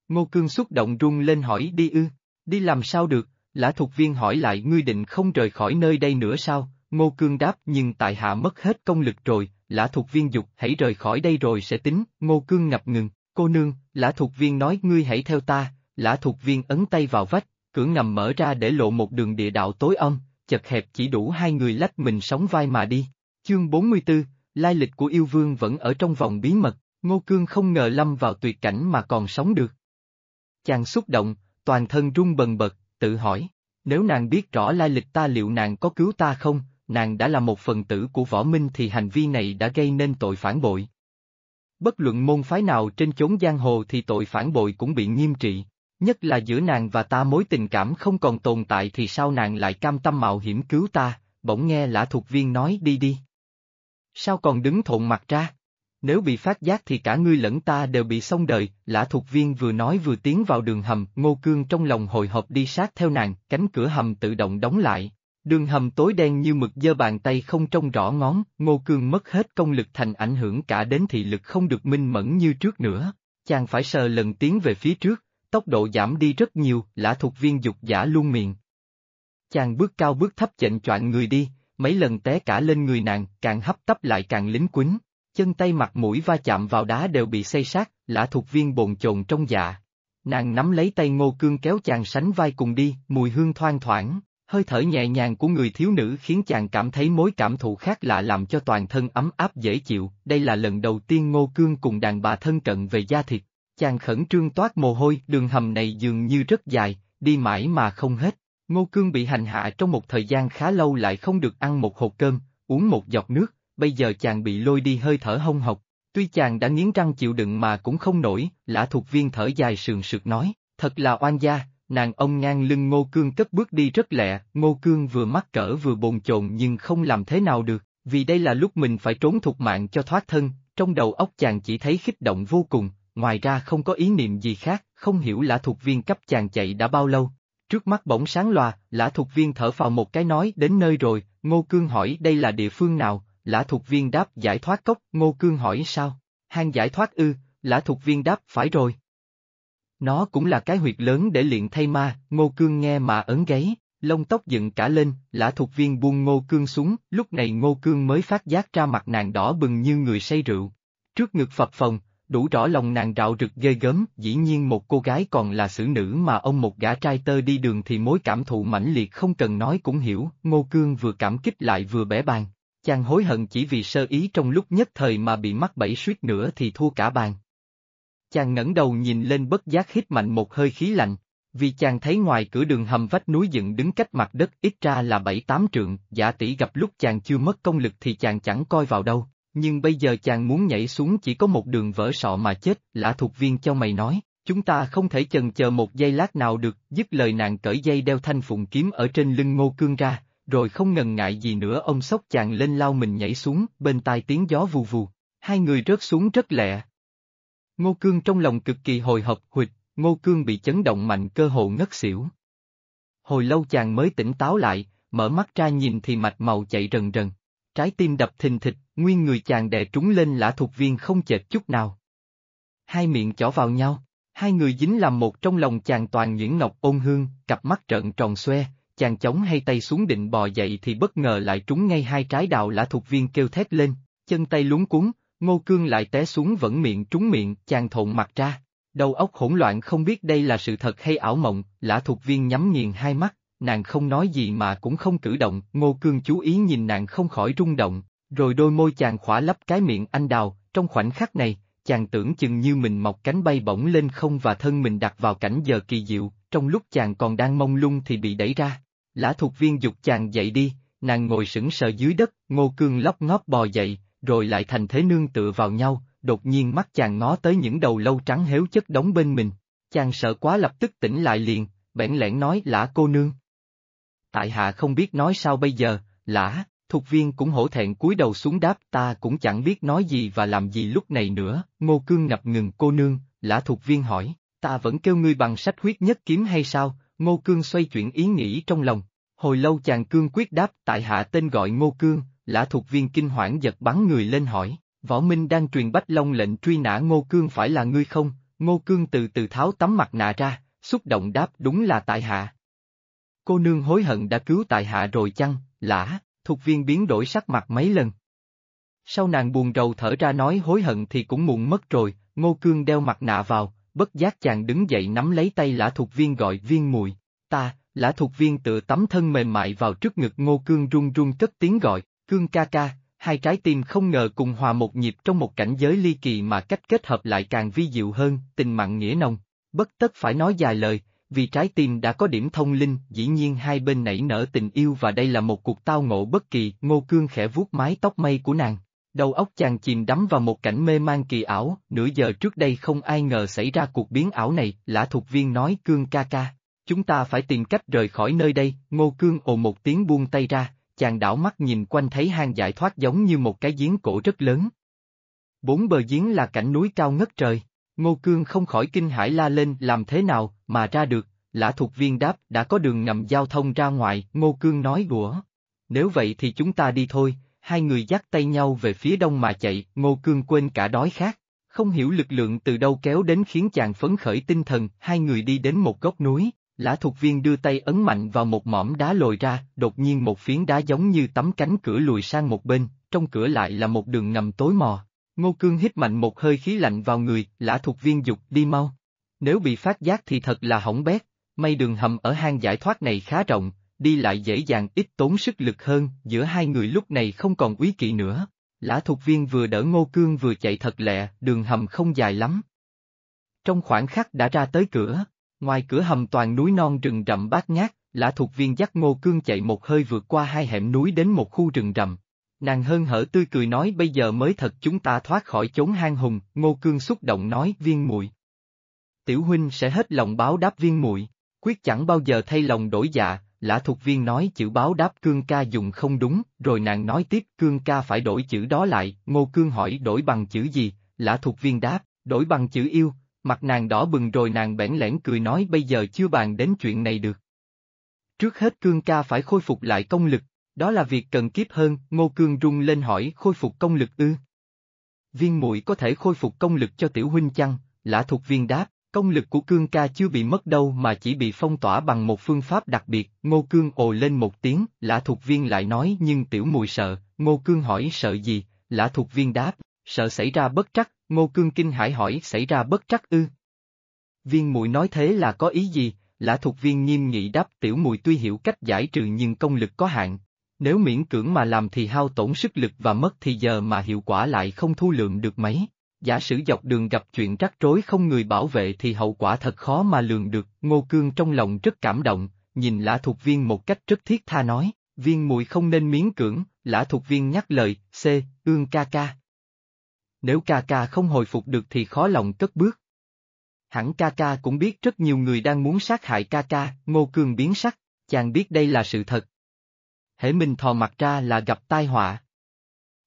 Ngô Cương xúc động run lên hỏi đi ư, đi làm sao được, lã thuộc viên hỏi lại ngươi định không rời khỏi nơi đây nữa sao, Ngô Cương đáp nhưng tại hạ mất hết công lực rồi, lã thuộc viên dục hãy rời khỏi đây rồi sẽ tính, Ngô Cương ngập ngừng, cô nương, lã thuộc viên nói ngươi hãy theo ta, lã thuộc viên ấn tay vào vách, cửa ngầm mở ra để lộ một đường địa đạo tối âm, chật hẹp chỉ đủ hai người lách mình sống vai mà đi. Chương 44, lai lịch của yêu vương vẫn ở trong vòng bí mật, Ngô Cương không ngờ lâm vào tuyệt cảnh mà còn sống được. Chàng xúc động, toàn thân run bần bật, tự hỏi, nếu nàng biết rõ lai lịch ta liệu nàng có cứu ta không, nàng đã là một phần tử của võ minh thì hành vi này đã gây nên tội phản bội. Bất luận môn phái nào trên chốn giang hồ thì tội phản bội cũng bị nghiêm trị. Nhất là giữa nàng và ta mối tình cảm không còn tồn tại thì sao nàng lại cam tâm mạo hiểm cứu ta, bỗng nghe lã thuộc viên nói đi đi. Sao còn đứng thộn mặt ra? Nếu bị phát giác thì cả ngươi lẫn ta đều bị xong đời, lã thuộc viên vừa nói vừa tiến vào đường hầm, ngô cương trong lòng hồi hộp đi sát theo nàng, cánh cửa hầm tự động đóng lại. Đường hầm tối đen như mực dơ bàn tay không trông rõ ngón, ngô cương mất hết công lực thành ảnh hưởng cả đến thị lực không được minh mẫn như trước nữa. Chàng phải sờ lần tiến về phía trước, tốc độ giảm đi rất nhiều, lã thuộc viên dục giả luôn miệng. Chàng bước cao bước thấp chệnh choạng người đi, mấy lần té cả lên người nàng, càng hấp tấp lại càng lính quýnh, chân tay mặt mũi va chạm vào đá đều bị xây sát, lã thuộc viên bồn chồn trong dạ. nàng nắm lấy tay ngô cương kéo chàng sánh vai cùng đi, mùi hương thoang thoảng, hơi thở nhẹ nhàng của người thiếu nữ khiến chàng cảm thấy mối cảm thụ khác lạ làm cho toàn thân ấm áp dễ chịu, đây là lần đầu tiên ngô cương cùng đàn bà thân cận về da thịt, chàng khẩn trương toát mồ hôi, đường hầm này dường như rất dài, đi mãi mà không hết. Ngô Cương bị hành hạ trong một thời gian khá lâu lại không được ăn một hột cơm, uống một giọt nước, bây giờ chàng bị lôi đi hơi thở hông hộc. Tuy chàng đã nghiến răng chịu đựng mà cũng không nổi, lã thuộc viên thở dài sườn sượt nói, thật là oan gia, nàng ông ngang lưng Ngô Cương cất bước đi rất lẹ, Ngô Cương vừa mắc cỡ vừa bồn chồn nhưng không làm thế nào được, vì đây là lúc mình phải trốn thục mạng cho thoát thân, trong đầu óc chàng chỉ thấy khích động vô cùng, ngoài ra không có ý niệm gì khác, không hiểu lã thuộc viên cấp chàng chạy đã bao lâu. Trước mắt bỗng sáng loà, lã thuộc viên thở vào một cái nói đến nơi rồi, Ngô Cương hỏi đây là địa phương nào, lã thuộc viên đáp giải thoát cốc, Ngô Cương hỏi sao, hang giải thoát ư, lã thuộc viên đáp phải rồi. Nó cũng là cái huyệt lớn để luyện thay ma, Ngô Cương nghe mà ấn gáy, lông tóc dựng cả lên, lã thuộc viên buông Ngô Cương xuống, lúc này Ngô Cương mới phát giác ra mặt nàng đỏ bừng như người say rượu. Trước ngực phập phồng, đủ rõ lòng nàng rạo rực ghê gớm, dĩ nhiên một cô gái còn là xử nữ mà ông một gã trai tơ đi đường thì mối cảm thụ mãnh liệt không cần nói cũng hiểu, Ngô Cương vừa cảm kích lại vừa bẻ bàn. Chàng hối hận chỉ vì sơ ý trong lúc nhất thời mà bị mắc bẫy suýt nữa thì thua cả bàn. Chàng ngẩng đầu nhìn lên bất giác hít mạnh một hơi khí lạnh, vì chàng thấy ngoài cửa đường hầm vách núi dựng đứng cách mặt đất ít ra là bảy tám trượng, giả tỷ gặp lúc chàng chưa mất công lực thì chàng chẳng coi vào đâu, nhưng bây giờ chàng muốn nhảy xuống chỉ có một đường vỡ sọ mà chết, lã thuộc viên cho mày nói, chúng ta không thể chần chờ một giây lát nào được, dứt lời nàng cởi dây đeo thanh phụng kiếm ở trên lưng ngô cương ra, rồi không ngần ngại gì nữa ông sốc chàng lên lao mình nhảy xuống, bên tai tiếng gió vù vù, hai người rớt xuống rất lẹ. Ngô cương trong lòng cực kỳ hồi hộp huỵch, ngô cương bị chấn động mạnh cơ hồ ngất xỉu. Hồi lâu chàng mới tỉnh táo lại, mở mắt ra nhìn thì mạch màu chạy rần rần, trái tim đập thình thịch, nguyên người chàng đè trúng lên lã thuộc viên không chệch chút nào. Hai miệng chỏ vào nhau, hai người dính làm một trong lòng chàng toàn những ngọc ôn hương, cặp mắt trợn tròn xoe, chàng chống hay tay xuống định bò dậy thì bất ngờ lại trúng ngay hai trái đào lã thuộc viên kêu thét lên, chân tay lúng cuốn, ngô cương lại té xuống vẫn miệng trúng miệng, chàng thộn mặt ra. Đầu óc hỗn loạn không biết đây là sự thật hay ảo mộng, lã thuộc viên nhắm nghiền hai mắt, nàng không nói gì mà cũng không cử động, ngô cương chú ý nhìn nàng không khỏi rung động, rồi đôi môi chàng khỏa lấp cái miệng anh đào, trong khoảnh khắc này, chàng tưởng chừng như mình mọc cánh bay bổng lên không và thân mình đặt vào cảnh giờ kỳ diệu, trong lúc chàng còn đang mông lung thì bị đẩy ra. Lã thuộc viên dục chàng dậy đi, nàng ngồi sững sờ dưới đất, ngô cương lóc ngóp bò dậy, rồi lại thành thế nương tựa vào nhau, đột nhiên mắt chàng ngó tới những đầu lâu trắng héo chất đóng bên mình. Chàng sợ quá lập tức tỉnh lại liền, bẽn lẽn nói lã cô nương. Tại hạ không biết nói sao bây giờ, lã, thuộc viên cũng hổ thẹn cúi đầu xuống đáp ta cũng chẳng biết nói gì và làm gì lúc này nữa, ngô cương ngập ngừng cô nương, lã thuộc viên hỏi, ta vẫn kêu ngươi bằng sách huyết nhất kiếm hay sao, ngô cương xoay chuyển ý nghĩ trong lòng, hồi lâu chàng cương quyết đáp tại hạ tên gọi ngô cương, lã thuộc viên kinh hoảng giật bắn người lên hỏi, võ minh đang truyền bách long lệnh truy nã ngô cương phải là ngươi không, ngô cương từ từ tháo tấm mặt nạ ra, xúc động đáp đúng là tại hạ. Cô nương hối hận đã cứu tại hạ rồi chăng, lã, thuộc viên biến đổi sắc mặt mấy lần. Sau nàng buồn rầu thở ra nói hối hận thì cũng muộn mất rồi, ngô cương đeo mặt nạ vào, bất giác chàng đứng dậy nắm lấy tay lã thuộc viên gọi viên mùi, ta, lã thuộc viên tựa tấm thân mềm mại vào trước ngực. Ngô cương run run cất tiếng gọi, cương ca ca, hai trái tim không ngờ cùng hòa một nhịp trong một cảnh giới ly kỳ mà cách kết hợp lại càng vi diệu hơn, tình mặn nghĩa nồng, bất tất phải nói dài lời, vì trái tim đã có điểm thông linh, dĩ nhiên hai bên nảy nở tình yêu và đây là một cuộc tao ngộ bất kỳ, ngô cương khẽ vuốt mái tóc mây của nàng. Đầu óc chàng chìm đắm vào một cảnh mê man kỳ ảo, nửa giờ trước đây không ai ngờ xảy ra cuộc biến ảo này, lã thuộc viên nói cương ca ca. Chúng ta phải tìm cách rời khỏi nơi đây, ngô cương ồ một tiếng buông tay ra, chàng đảo mắt nhìn quanh thấy hang giải thoát giống như một cái giếng cổ rất lớn. Bốn bờ giếng là cảnh núi cao ngất trời. Ngô Cương không khỏi kinh hãi la lên làm thế nào mà ra được, lã thuộc viên đáp đã có đường ngầm giao thông ra ngoài, Ngô Cương nói đùa. Nếu vậy thì chúng ta đi thôi, hai người dắt tay nhau về phía đông mà chạy, Ngô Cương quên cả đói khát, không hiểu lực lượng từ đâu kéo đến khiến chàng phấn khởi tinh thần, hai người đi đến một góc núi, lã thuộc viên đưa tay ấn mạnh vào một mỏm đá lồi ra, đột nhiên một phiến đá giống như tấm cánh cửa lùi sang một bên, trong cửa lại là một đường ngầm tối mò, Ngô Cương hít mạnh một hơi khí lạnh vào người, lã thuộc viên dục đi mau. Nếu bị phát giác thì thật là hỏng bét, may đường hầm ở hang giải thoát này khá rộng, đi lại dễ dàng ít tốn sức lực hơn, giữa hai người lúc này không còn quý kỵ nữa. Lã thuộc viên vừa đỡ ngô cương vừa chạy thật lẹ, đường hầm không dài lắm. Trong khoảng khắc đã ra tới cửa, ngoài cửa hầm toàn núi non rừng rậm bát ngát, lã thuộc viên dắt ngô cương chạy một hơi vượt qua hai hẻm núi đến một khu rừng rậm. Nàng hơn hở tươi cười nói bây giờ mới thật chúng ta thoát khỏi chốn hang hùng, ngô cương xúc động nói viên muội Tiểu huynh sẽ hết lòng báo đáp viên muội quyết chẳng bao giờ thay lòng đổi dạ, lã thuộc viên nói chữ báo đáp cương ca dùng không đúng, rồi nàng nói tiếp cương ca phải đổi chữ đó lại, ngô cương hỏi đổi bằng chữ gì, lã thuộc viên đáp, đổi bằng chữ yêu, mặt nàng đỏ bừng rồi nàng bẽn lẽn cười nói bây giờ chưa bàn đến chuyện này được. Trước hết cương ca phải khôi phục lại công lực, đó là việc cần kiếp hơn, ngô cương rung lên hỏi khôi phục công lực ư. Viên muội có thể khôi phục công lực cho tiểu huynh chăng, lã thuộc viên đáp, Công lực của cương ca chưa bị mất đâu mà chỉ bị phong tỏa bằng một phương pháp đặc biệt, ngô cương ồ lên một tiếng, lã thuộc viên lại nói nhưng tiểu mùi sợ, ngô cương hỏi sợ gì, lã thuộc viên đáp, sợ xảy ra bất trắc, ngô cương kinh hải hỏi xảy ra bất trắc ư. Viên mùi nói thế là có ý gì, lã thuộc viên nghiêm nghị đáp tiểu mùi tuy hiểu cách giải trừ nhưng công lực có hạn. Nếu miễn cưỡng mà làm thì hao tổn sức lực và mất thì giờ mà hiệu quả lại không thu lượng được mấy. Giả sử dọc đường gặp chuyện rắc rối không người bảo vệ thì hậu quả thật khó mà lường được, Ngô Cương trong lòng rất cảm động, nhìn lã thuộc viên một cách rất thiết tha nói, viên mùi không nên miễn cưỡng, lã thuộc viên nhắc lời, c, ương ca ca. Nếu ca ca không hồi phục được thì khó lòng cất bước. Hẳn ca ca cũng biết rất nhiều người đang muốn sát hại ca ca, Ngô Cương biến sắc, chàng biết đây là sự thật. Hễ mình thò mặt ra là gặp tai họa.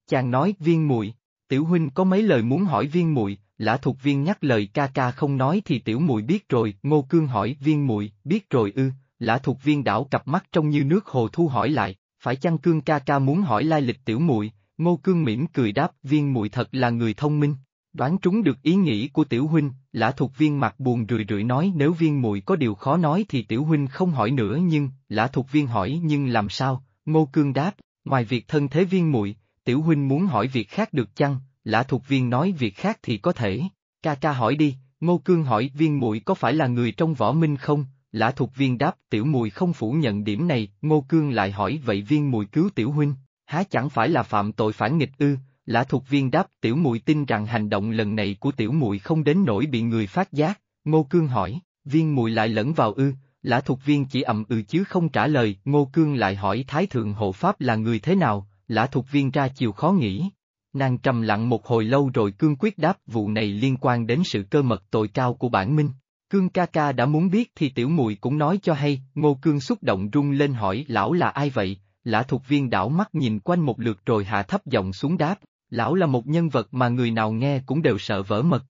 Chàng nói viên mùi, Tiểu huynh có mấy lời muốn hỏi viên muội, lã thuộc viên nhắc lời ca ca không nói thì tiểu muội biết rồi, ngô cương hỏi viên muội biết rồi ư, lã thuộc viên đảo cặp mắt trông như nước hồ thu hỏi lại, phải chăng cương ca ca muốn hỏi lai lịch tiểu muội, ngô cương mỉm cười đáp viên muội thật là người thông minh, đoán trúng được ý nghĩ của tiểu huynh, lã thuộc viên mặt buồn rười rượi nói nếu viên muội có điều khó nói thì tiểu huynh không hỏi nữa nhưng, lã thuộc viên hỏi nhưng làm sao, ngô cương đáp, ngoài việc thân thế viên muội tiểu huynh muốn hỏi việc khác được chăng, lã thuộc viên nói việc khác thì có thể, ca ca hỏi đi, ngô cương hỏi viên muội có phải là người trong võ minh không, lã thuộc viên đáp tiểu mùi không phủ nhận điểm này, ngô cương lại hỏi vậy viên mùi cứu tiểu huynh, há chẳng phải là phạm tội phản nghịch ư, lã thuộc viên đáp tiểu mùi tin rằng hành động lần này của tiểu mùi không đến nỗi bị người phát giác, ngô cương hỏi, viên mùi lại lẫn vào ư, lã thuộc viên chỉ ậm ừ chứ không trả lời, ngô cương lại hỏi thái thượng hộ pháp là người thế nào, lã thuộc viên ra chiều khó nghĩ. Nàng trầm lặng một hồi lâu rồi cương quyết đáp vụ này liên quan đến sự cơ mật tội cao của bản minh. Cương ca ca đã muốn biết thì tiểu mùi cũng nói cho hay, ngô cương xúc động rung lên hỏi lão là ai vậy, lã thuộc viên đảo mắt nhìn quanh một lượt rồi hạ thấp giọng xuống đáp, lão là một nhân vật mà người nào nghe cũng đều sợ vỡ mật.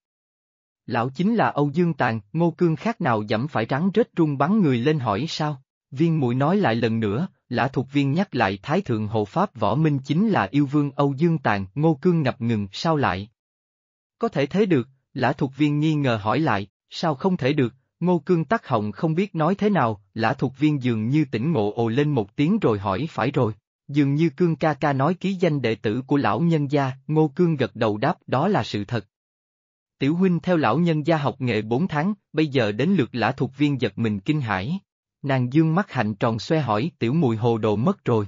Lão chính là Âu Dương Tàn, ngô cương khác nào dẫm phải rắn rết rung bắn người lên hỏi sao, viên mùi nói lại lần nữa, Lã Thục Viên nhắc lại Thái Thượng Hộ Pháp Võ Minh chính là yêu vương Âu Dương Tàn, Ngô Cương ngập ngừng, sao lại? Có thể thế được, Lã Thục Viên nghi ngờ hỏi lại, sao không thể được, Ngô Cương tắc họng không biết nói thế nào, Lã Thục Viên dường như tỉnh ngộ ồ lên một tiếng rồi hỏi phải rồi. Dường như Cương ca ca nói ký danh đệ tử của lão nhân gia, Ngô Cương gật đầu đáp đó là sự thật. Tiểu huynh theo lão nhân gia học nghệ 4 tháng, bây giờ đến lượt lã thuộc viên giật mình kinh hãi. Nàng dương mắt hạnh tròn xoe hỏi tiểu mùi hồ đồ mất rồi.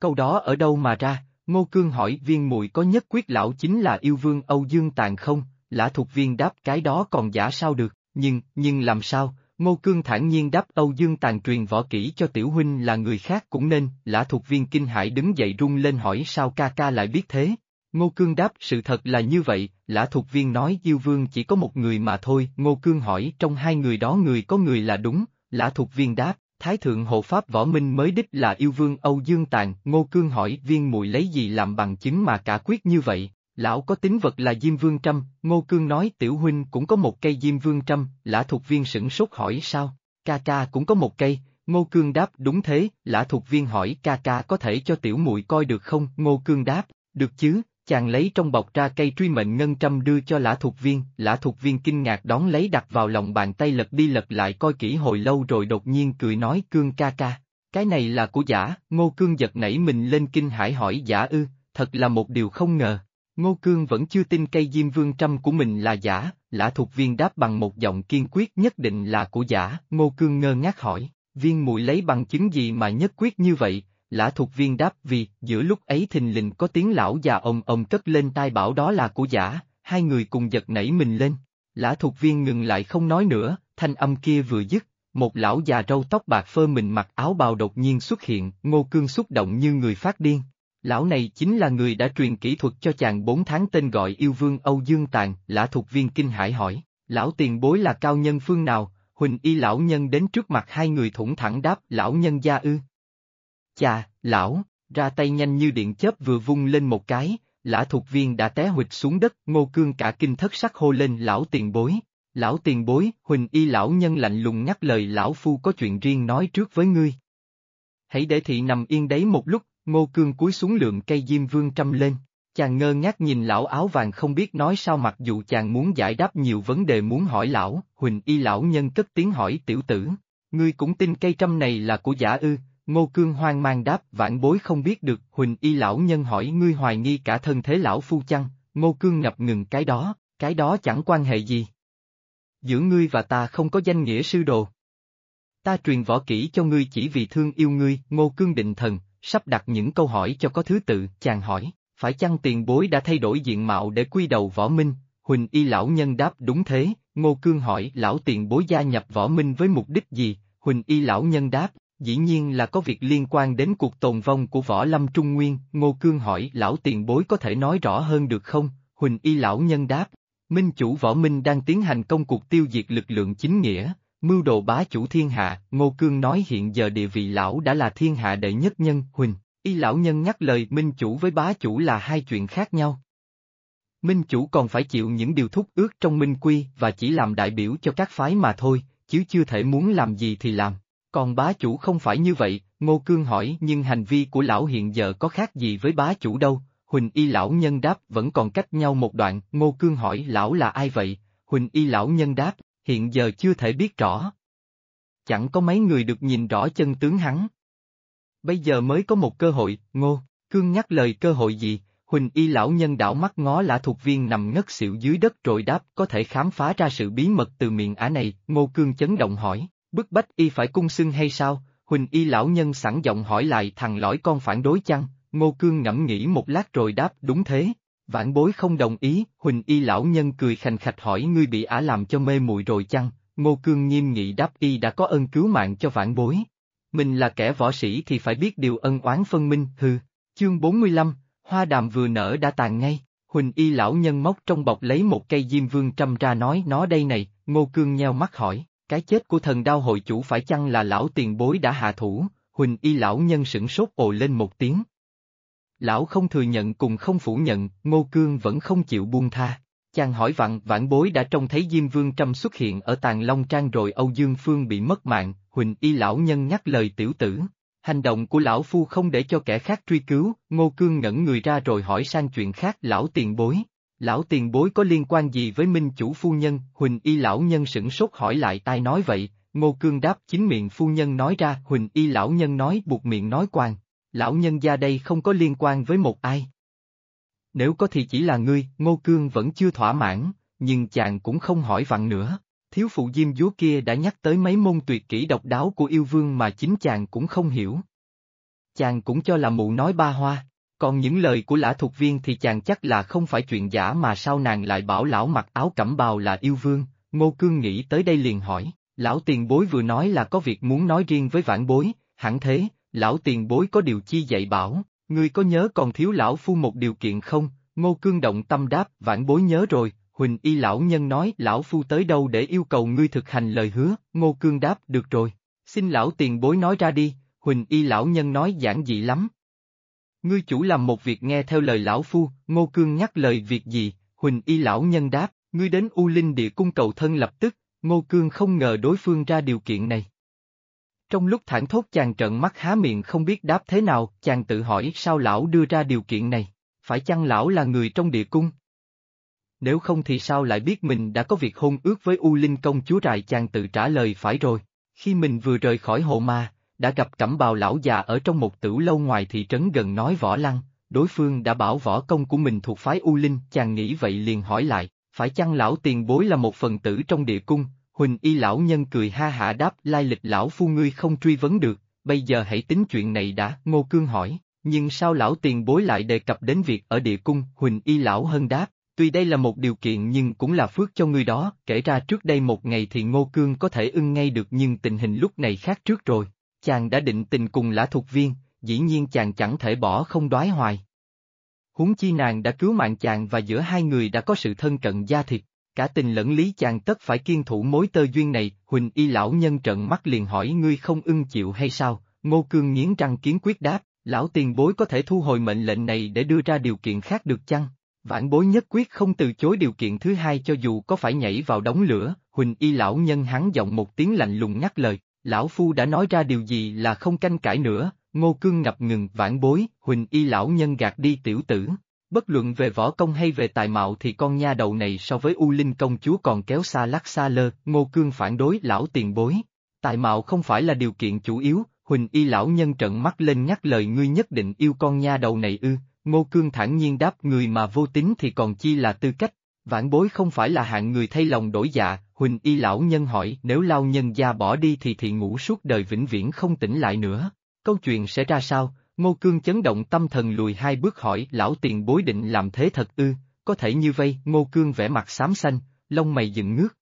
Câu đó ở đâu mà ra, Ngô Cương hỏi viên mùi có nhất quyết lão chính là yêu vương Âu Dương Tàn không, lã thuộc viên đáp cái đó còn giả sao được, nhưng, nhưng làm sao, Ngô Cương thản nhiên đáp Âu Dương Tàn truyền võ kỹ cho tiểu huynh là người khác cũng nên, lã thuộc viên kinh hãi đứng dậy rung lên hỏi sao ca ca lại biết thế. Ngô Cương đáp sự thật là như vậy, lã thuộc viên nói yêu vương chỉ có một người mà thôi, Ngô Cương hỏi trong hai người đó người có người là đúng, Lã thuộc viên đáp, Thái thượng hộ pháp võ minh mới đích là yêu vương Âu Dương Tàn, Ngô Cương hỏi viên mùi lấy gì làm bằng chứng mà cả quyết như vậy, lão có tính vật là Diêm Vương Trâm, Ngô Cương nói tiểu huynh cũng có một cây Diêm Vương Trâm, lã Thục viên sửng sốt hỏi sao, ca ca cũng có một cây, Ngô Cương đáp đúng thế, lã Thục viên hỏi ca ca có thể cho tiểu muội coi được không, Ngô Cương đáp, được chứ, chàng lấy trong bọc ra cây truy mệnh ngân trăm đưa cho lã thuộc viên, lã thuộc viên kinh ngạc đón lấy đặt vào lòng bàn tay lật đi lật lại coi kỹ hồi lâu rồi đột nhiên cười nói cương ca ca, cái này là của giả, ngô cương giật nảy mình lên kinh hải hỏi giả ư, thật là một điều không ngờ. Ngô Cương vẫn chưa tin cây diêm vương trăm của mình là giả, lã thuộc viên đáp bằng một giọng kiên quyết nhất định là của giả, ngô cương ngơ ngác hỏi, viên mũi lấy bằng chứng gì mà nhất quyết như vậy, lã thuộc viên đáp vì, giữa lúc ấy thình lình có tiếng lão già ông ông cất lên tai bảo đó là của giả, hai người cùng giật nảy mình lên. Lã thuộc viên ngừng lại không nói nữa, thanh âm kia vừa dứt, một lão già râu tóc bạc phơ mình mặc áo bào đột nhiên xuất hiện, ngô cương xúc động như người phát điên. Lão này chính là người đã truyền kỹ thuật cho chàng bốn tháng tên gọi yêu vương Âu Dương Tàn, lã thuộc viên kinh hải hỏi, lão tiền bối là cao nhân phương nào, huỳnh y lão nhân đến trước mặt hai người thủng thẳng đáp lão nhân gia ư. Chà, lão, ra tay nhanh như điện chớp vừa vung lên một cái, lã thuộc viên đã té huỵch xuống đất, ngô cương cả kinh thất sắc hô lên lão tiền bối. Lão tiền bối, huỳnh y lão nhân lạnh lùng nhắc lời lão phu có chuyện riêng nói trước với ngươi. Hãy để thị nằm yên đấy một lúc, ngô cương cúi xuống lượng cây diêm vương trăm lên. Chàng ngơ ngác nhìn lão áo vàng không biết nói sao mặc dù chàng muốn giải đáp nhiều vấn đề muốn hỏi lão, huỳnh y lão nhân cất tiếng hỏi tiểu tử. Ngươi cũng tin cây trăm này là của giả ư, Ngô Cương hoang mang đáp vãn bối không biết được, Huỳnh y lão nhân hỏi ngươi hoài nghi cả thân thế lão phu chăng, Ngô Cương ngập ngừng cái đó, cái đó chẳng quan hệ gì. Giữa ngươi và ta không có danh nghĩa sư đồ. Ta truyền võ kỹ cho ngươi chỉ vì thương yêu ngươi, Ngô Cương định thần, sắp đặt những câu hỏi cho có thứ tự, chàng hỏi, phải chăng tiền bối đã thay đổi diện mạo để quy đầu võ minh, Huỳnh y lão nhân đáp đúng thế, Ngô Cương hỏi lão tiền bối gia nhập võ minh với mục đích gì, Huỳnh y lão nhân đáp, Dĩ nhiên là có việc liên quan đến cuộc tồn vong của võ lâm Trung Nguyên, Ngô Cương hỏi lão tiền bối có thể nói rõ hơn được không, Huỳnh y lão nhân đáp, Minh chủ võ minh đang tiến hành công cuộc tiêu diệt lực lượng chính nghĩa, mưu đồ bá chủ thiên hạ, Ngô Cương nói hiện giờ địa vị lão đã là thiên hạ đệ nhất nhân, Huỳnh, y lão nhân nhắc lời minh chủ với bá chủ là hai chuyện khác nhau. Minh chủ còn phải chịu những điều thúc ước trong minh quy và chỉ làm đại biểu cho các phái mà thôi, chứ chưa thể muốn làm gì thì làm. Còn bá chủ không phải như vậy, Ngô Cương hỏi nhưng hành vi của lão hiện giờ có khác gì với bá chủ đâu, Huỳnh y lão nhân đáp vẫn còn cách nhau một đoạn, Ngô Cương hỏi lão là ai vậy, Huỳnh y lão nhân đáp, hiện giờ chưa thể biết rõ. Chẳng có mấy người được nhìn rõ chân tướng hắn. Bây giờ mới có một cơ hội, Ngô, Cương nhắc lời cơ hội gì, Huỳnh y lão nhân đảo mắt ngó lã thuộc viên nằm ngất xỉu dưới đất rồi đáp có thể khám phá ra sự bí mật từ miệng ả này, Ngô Cương chấn động hỏi, Bức bách y phải cung xưng hay sao? Huỳnh y lão nhân sẵn giọng hỏi lại thằng lõi con phản đối chăng? Ngô Cương ngẫm nghĩ một lát rồi đáp đúng thế. Vãn bối không đồng ý, Huỳnh y lão nhân cười khành khạch hỏi ngươi bị ả làm cho mê muội rồi chăng? Ngô Cương nghiêm nghị đáp y đã có ơn cứu mạng cho vãn bối. Mình là kẻ võ sĩ thì phải biết điều ân oán phân minh, Hừ. Chương 45, hoa đàm vừa nở đã tàn ngay. Huỳnh y lão nhân móc trong bọc lấy một cây diêm vương trăm ra nói nó đây này, Ngô Cương nheo mắt hỏi, cái chết của thần đao hội chủ phải chăng là lão tiền bối đã hạ thủ, huỳnh y lão nhân sửng sốt ồ lên một tiếng. Lão không thừa nhận cùng không phủ nhận, Ngô Cương vẫn không chịu buông tha. Chàng hỏi vặn vãn bối đã trông thấy Diêm Vương Trâm xuất hiện ở Tàng Long Trang rồi Âu Dương Phương bị mất mạng, Huỳnh y lão nhân nhắc lời tiểu tử. Hành động của lão phu không để cho kẻ khác truy cứu, Ngô Cương ngẩn người ra rồi hỏi sang chuyện khác lão tiền bối, Lão tiền bối có liên quan gì với minh chủ phu nhân, Huỳnh y lão nhân sửng sốt hỏi lại tai nói vậy, Ngô Cương đáp chính miệng phu nhân nói ra, Huỳnh y lão nhân nói buộc miệng nói quan, lão nhân gia đây không có liên quan với một ai. Nếu có thì chỉ là ngươi, Ngô Cương vẫn chưa thỏa mãn, nhưng chàng cũng không hỏi vặn nữa. Thiếu phụ diêm dúa kia đã nhắc tới mấy môn tuyệt kỹ độc đáo của yêu vương mà chính chàng cũng không hiểu. Chàng cũng cho là mụ nói ba hoa, còn những lời của lã thuộc viên thì chàng chắc là không phải chuyện giả mà sao nàng lại bảo lão mặc áo cẩm bào là yêu vương, Ngô Cương nghĩ tới đây liền hỏi, lão tiền bối vừa nói là có việc muốn nói riêng với vãn bối, hẳn thế, lão tiền bối có điều chi dạy bảo, ngươi có nhớ còn thiếu lão phu một điều kiện không, Ngô Cương động tâm đáp vãn bối nhớ rồi, Huỳnh y lão nhân nói lão phu tới đâu để yêu cầu ngươi thực hành lời hứa, Ngô Cương đáp được rồi, xin lão tiền bối nói ra đi, Huỳnh y lão nhân nói giản dị lắm, Ngươi chủ làm một việc nghe theo lời lão phu, Ngô Cương nhắc lời việc gì, Huỳnh y lão nhân đáp, ngươi đến U Linh địa cung cầu thân lập tức, Ngô Cương không ngờ đối phương ra điều kiện này. Trong lúc thản thốt chàng trợn mắt há miệng không biết đáp thế nào, chàng tự hỏi sao lão đưa ra điều kiện này, phải chăng lão là người trong địa cung? Nếu không thì sao lại biết mình đã có việc hôn ước với U Linh công chúa rài chàng tự trả lời phải rồi, khi mình vừa rời khỏi hộ ma, đã gặp cẩm bào lão già ở trong một tửu lâu ngoài thị trấn gần nói võ lăng, đối phương đã bảo võ công của mình thuộc phái U Linh, chàng nghĩ vậy liền hỏi lại, phải chăng lão tiền bối là một phần tử trong địa cung, Huỳnh y lão nhân cười ha hả đáp lai lịch lão phu ngươi không truy vấn được, bây giờ hãy tính chuyện này đã, Ngô Cương hỏi, nhưng sao lão tiền bối lại đề cập đến việc ở địa cung, Huỳnh y lão hân đáp, tuy đây là một điều kiện nhưng cũng là phước cho ngươi đó, kể ra trước đây một ngày thì Ngô Cương có thể ưng ngay được nhưng tình hình lúc này khác trước rồi, chàng đã định tình cùng lã thuộc viên, dĩ nhiên chàng chẳng thể bỏ không đoái hoài. Huống chi nàng đã cứu mạng chàng và giữa hai người đã có sự thân cận gia thịt, cả tình lẫn lý chàng tất phải kiên thủ mối tơ duyên này, Huỳnh y lão nhân trận mắt liền hỏi ngươi không ưng chịu hay sao, Ngô Cương nghiến răng kiến quyết đáp, lão tiền bối có thể thu hồi mệnh lệnh này để đưa ra điều kiện khác được chăng? Vãn bối nhất quyết không từ chối điều kiện thứ hai cho dù có phải nhảy vào đống lửa, Huỳnh y lão nhân hắn giọng một tiếng lạnh lùng ngắt lời, lão phu đã nói ra điều gì là không canh cãi nữa, ngô cương ngập ngừng vãn bối, Huỳnh y lão nhân gạt đi tiểu tử. Bất luận về võ công hay về tài mạo thì con nha đầu này so với U Linh công chúa còn kéo xa lắc xa lơ, ngô cương phản đối lão tiền bối. Tài mạo không phải là điều kiện chủ yếu, Huỳnh y lão nhân trợn mắt lên nhắc lời ngươi nhất định yêu con nha đầu này ư, Ngô Cương thản nhiên đáp người mà vô tính thì còn chi là tư cách, vãn bối không phải là hạng người thay lòng đổi dạ, Huỳnh y lão nhân hỏi nếu lao nhân gia bỏ đi thì thị ngủ suốt đời vĩnh viễn không tỉnh lại nữa. Câu chuyện sẽ ra sao? Ngô Cương chấn động tâm thần lùi hai bước hỏi lão tiền bối định làm thế thật ư, có thể như vây, Ngô Cương vẽ mặt xám xanh, lông mày dựng ngước.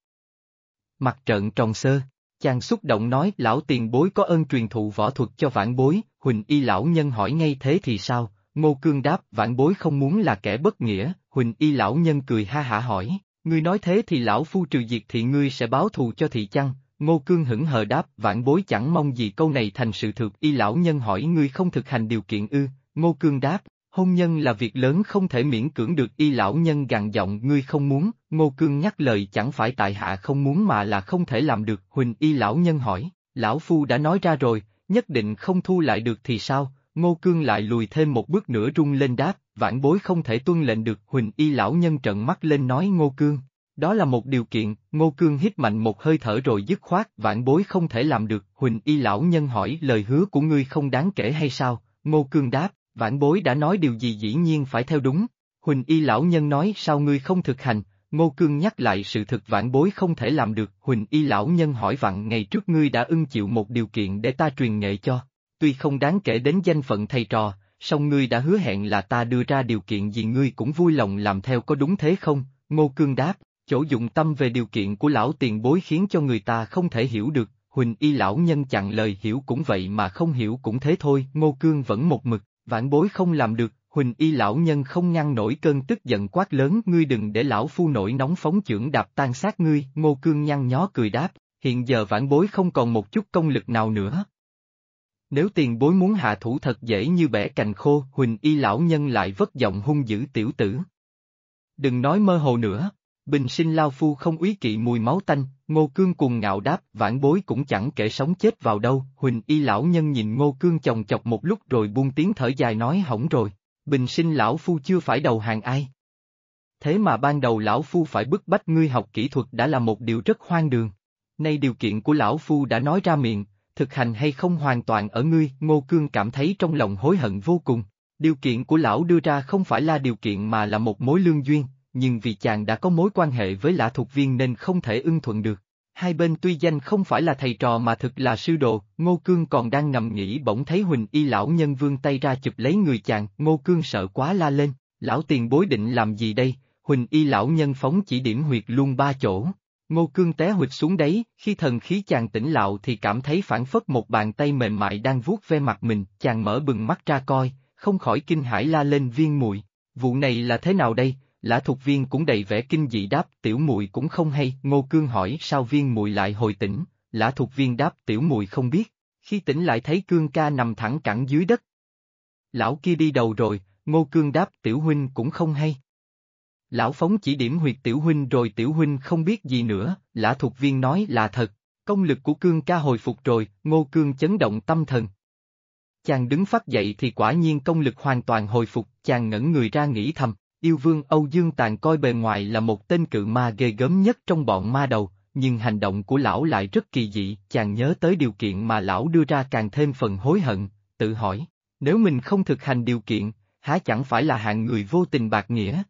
Mặt trợn tròn sơ, chàng xúc động nói lão tiền bối có ơn truyền thụ võ thuật cho vãn bối, Huỳnh y lão nhân hỏi ngay thế thì sao, Ngô Cương đáp vãn bối không muốn là kẻ bất nghĩa, Huỳnh y lão nhân cười ha hả hỏi, ngươi nói thế thì lão phu trừ diệt thì ngươi sẽ báo thù cho thị chăng? Ngô Cương hững hờ đáp vãn bối chẳng mong gì câu này thành sự thực. Y lão nhân hỏi ngươi không thực hành điều kiện ư, Ngô Cương đáp, hôn nhân là việc lớn không thể miễn cưỡng được. Y lão nhân gằn giọng ngươi không muốn, Ngô Cương nhắc lời chẳng phải tại hạ không muốn mà là không thể làm được, Huỳnh y lão nhân hỏi, lão phu đã nói ra rồi, nhất định không thu lại được thì sao, Ngô Cương lại lùi thêm một bước nữa rung lên đáp, vãn bối không thể tuân lệnh được Huỳnh y lão nhân trận mắt lên nói Ngô Cương. Đó là một điều kiện, Ngô Cương hít mạnh một hơi thở rồi dứt khoát, vãn bối không thể làm được, Huỳnh y lão nhân hỏi lời hứa của ngươi không đáng kể hay sao, Ngô Cương đáp, vãn bối đã nói điều gì dĩ nhiên phải theo đúng. Huỳnh y lão nhân nói sao ngươi không thực hành, Ngô Cương nhắc lại sự thực vãn bối không thể làm được, Huỳnh y lão nhân hỏi vặn ngày trước ngươi đã ưng chịu một điều kiện để ta truyền nghệ cho, tuy không đáng kể đến danh phận thầy trò, song ngươi đã hứa hẹn là ta đưa ra điều kiện gì ngươi cũng vui lòng làm theo có đúng thế không? Ngô Cương đáp, chỗ dụng tâm về điều kiện của lão tiền bối khiến cho người ta không thể hiểu được, Huỳnh y lão nhân chặn lời hiểu cũng vậy mà không hiểu cũng thế thôi, Ngô Cương vẫn một mực, vãn bối không làm được, Huỳnh y lão nhân không ngăn nổi cơn tức giận quát lớn ngươi đừng để lão phu nổi nóng phóng chưởng đạp tan sát ngươi, Ngô Cương nhăn nhó cười đáp, hiện giờ vãn bối không còn một chút công lực nào nữa, nếu tiền bối muốn hạ thủ thật dễ như bẻ cành khô, Huỳnh y lão nhân lại vất giọng hung dữ tiểu tử. Đừng nói mơ hồ nữa, bình sinh lao phu không úy kỵ mùi máu tanh, ngô cương cùng ngạo đáp, vãn bối cũng chẳng kể sống chết vào đâu, Huỳnh y lão nhân nhìn ngô cương chồng chọc một lúc rồi buông tiếng thở dài nói hỏng rồi, bình sinh lão phu chưa phải đầu hàng ai. Thế mà ban đầu lão phu phải bức bách ngươi học kỹ thuật đã là một điều rất hoang đường. Nay điều kiện của lão phu đã nói ra miệng, thực hành hay không hoàn toàn ở ngươi, Ngô Cương cảm thấy trong lòng hối hận vô cùng. Điều kiện của lão đưa ra không phải là điều kiện mà là một mối lương duyên, nhưng vì chàng đã có mối quan hệ với lã thuộc viên nên không thể ưng thuận được. Hai bên tuy danh không phải là thầy trò mà thực là sư đồ, Ngô Cương còn đang nằm nghĩ bỗng thấy Huỳnh y lão nhân vương tay ra chụp lấy người chàng, Ngô Cương sợ quá la lên, lão tiền bối định làm gì đây, Huỳnh y lão nhân phóng chỉ điểm huyệt luôn ba chỗ, Ngô Cương té hụt xuống đấy, khi thần khí chàng tỉnh lạo thì cảm thấy phản phất một bàn tay mềm mại đang vuốt ve mặt mình, chàng mở bừng mắt ra coi, không khỏi kinh hãi la lên viên muội vụ này là thế nào đây, lã thuộc viên cũng đầy vẻ kinh dị đáp, tiểu muội cũng không hay, Ngô Cương hỏi sao viên muội lại hồi tỉnh, lã thuộc viên đáp tiểu muội không biết, khi tỉnh lại thấy Cương ca nằm thẳng cẳng dưới đất. Lão kia đi đầu rồi, Ngô Cương đáp tiểu huynh cũng không hay. Lão Phóng chỉ điểm huyệt tiểu huynh rồi tiểu huynh không biết gì nữa, lã thuộc viên nói là thật, công lực của cương ca hồi phục rồi, ngô cương chấn động tâm thần. Chàng đứng phát dậy thì quả nhiên công lực hoàn toàn hồi phục, chàng ngẩn người ra nghĩ thầm, yêu vương Âu Dương Tàn coi bề ngoài là một tên cự ma ghê gớm nhất trong bọn ma đầu, nhưng hành động của lão lại rất kỳ dị, chàng nhớ tới điều kiện mà lão đưa ra càng thêm phần hối hận, tự hỏi, nếu mình không thực hành điều kiện, há chẳng phải là hạng người vô tình bạc nghĩa.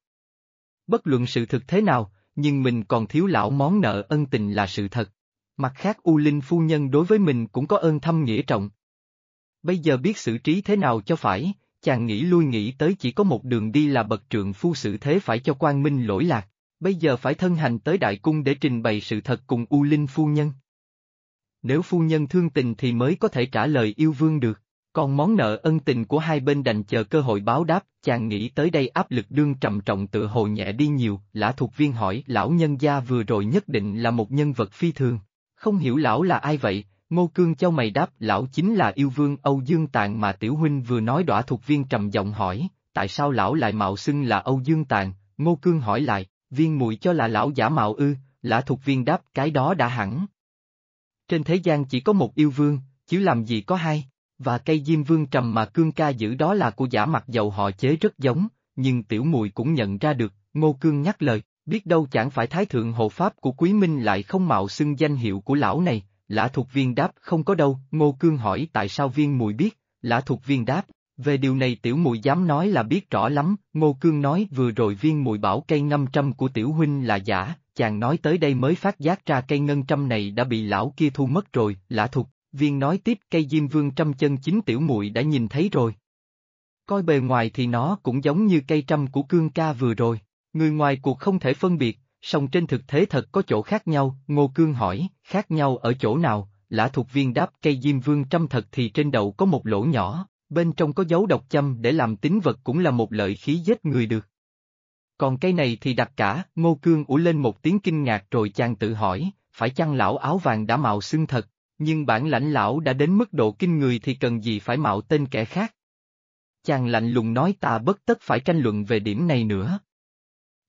Bất luận sự thực thế nào, nhưng mình còn thiếu lão món nợ ân tình là sự thật. Mặt khác U Linh phu nhân đối với mình cũng có ơn thâm nghĩa trọng. Bây giờ biết xử trí thế nào cho phải, chàng nghĩ lui nghĩ tới chỉ có một đường đi là bậc trượng phu xử thế phải cho quan minh lỗi lạc, bây giờ phải thân hành tới đại cung để trình bày sự thật cùng U Linh phu nhân. Nếu phu nhân thương tình thì mới có thể trả lời yêu vương được, còn món nợ ân tình của hai bên đành chờ cơ hội báo đáp, chàng nghĩ tới đây áp lực đương trầm trọng tự hồ nhẹ đi nhiều, lã thuộc viên hỏi lão nhân gia vừa rồi nhất định là một nhân vật phi thường, không hiểu lão là ai vậy, Ngô Cương cho mày đáp lão chính là yêu vương Âu Dương tàng mà tiểu huynh vừa nói đỏa thuộc viên trầm giọng hỏi, tại sao lão lại mạo xưng là Âu Dương tàng. Ngô Cương hỏi lại, viên mùi cho là lão giả mạo ư, lã thuộc viên đáp cái đó đã hẳn. Trên thế gian chỉ có một yêu vương, chứ làm gì có hai, và cây diêm vương trầm mà cương ca giữ đó là của giả mặt dầu họ chế rất giống, nhưng tiểu mùi cũng nhận ra được, ngô cương nhắc lời, biết đâu chẳng phải thái thượng hộ pháp của quý minh lại không mạo xưng danh hiệu của lão này, lã thuộc viên đáp không có đâu, ngô cương hỏi tại sao viên mùi biết, lã thuộc viên đáp, về điều này tiểu mùi dám nói là biết rõ lắm, ngô cương nói vừa rồi viên mùi bảo cây ngâm trăm của tiểu huynh là giả, chàng nói tới đây mới phát giác ra cây ngân trăm này đã bị lão kia thu mất rồi, lã thuộc, viên nói tiếp cây diêm vương trăm chân chính tiểu muội đã nhìn thấy rồi. Coi bề ngoài thì nó cũng giống như cây trăm của cương ca vừa rồi, người ngoài cuộc không thể phân biệt, song trên thực thế thật có chỗ khác nhau, ngô cương hỏi, khác nhau ở chỗ nào, lã thuộc viên đáp cây diêm vương trăm thật thì trên đầu có một lỗ nhỏ, bên trong có dấu độc châm để làm tính vật cũng là một lợi khí giết người được. Còn cây này thì đặc cả, ngô cương ủ lên một tiếng kinh ngạc rồi chàng tự hỏi, phải chăng lão áo vàng đã mạo xưng thật, nhưng bản lãnh lão đã đến mức độ kinh người thì cần gì phải mạo tên kẻ khác. Chàng lạnh lùng nói ta bất tất phải tranh luận về điểm này nữa.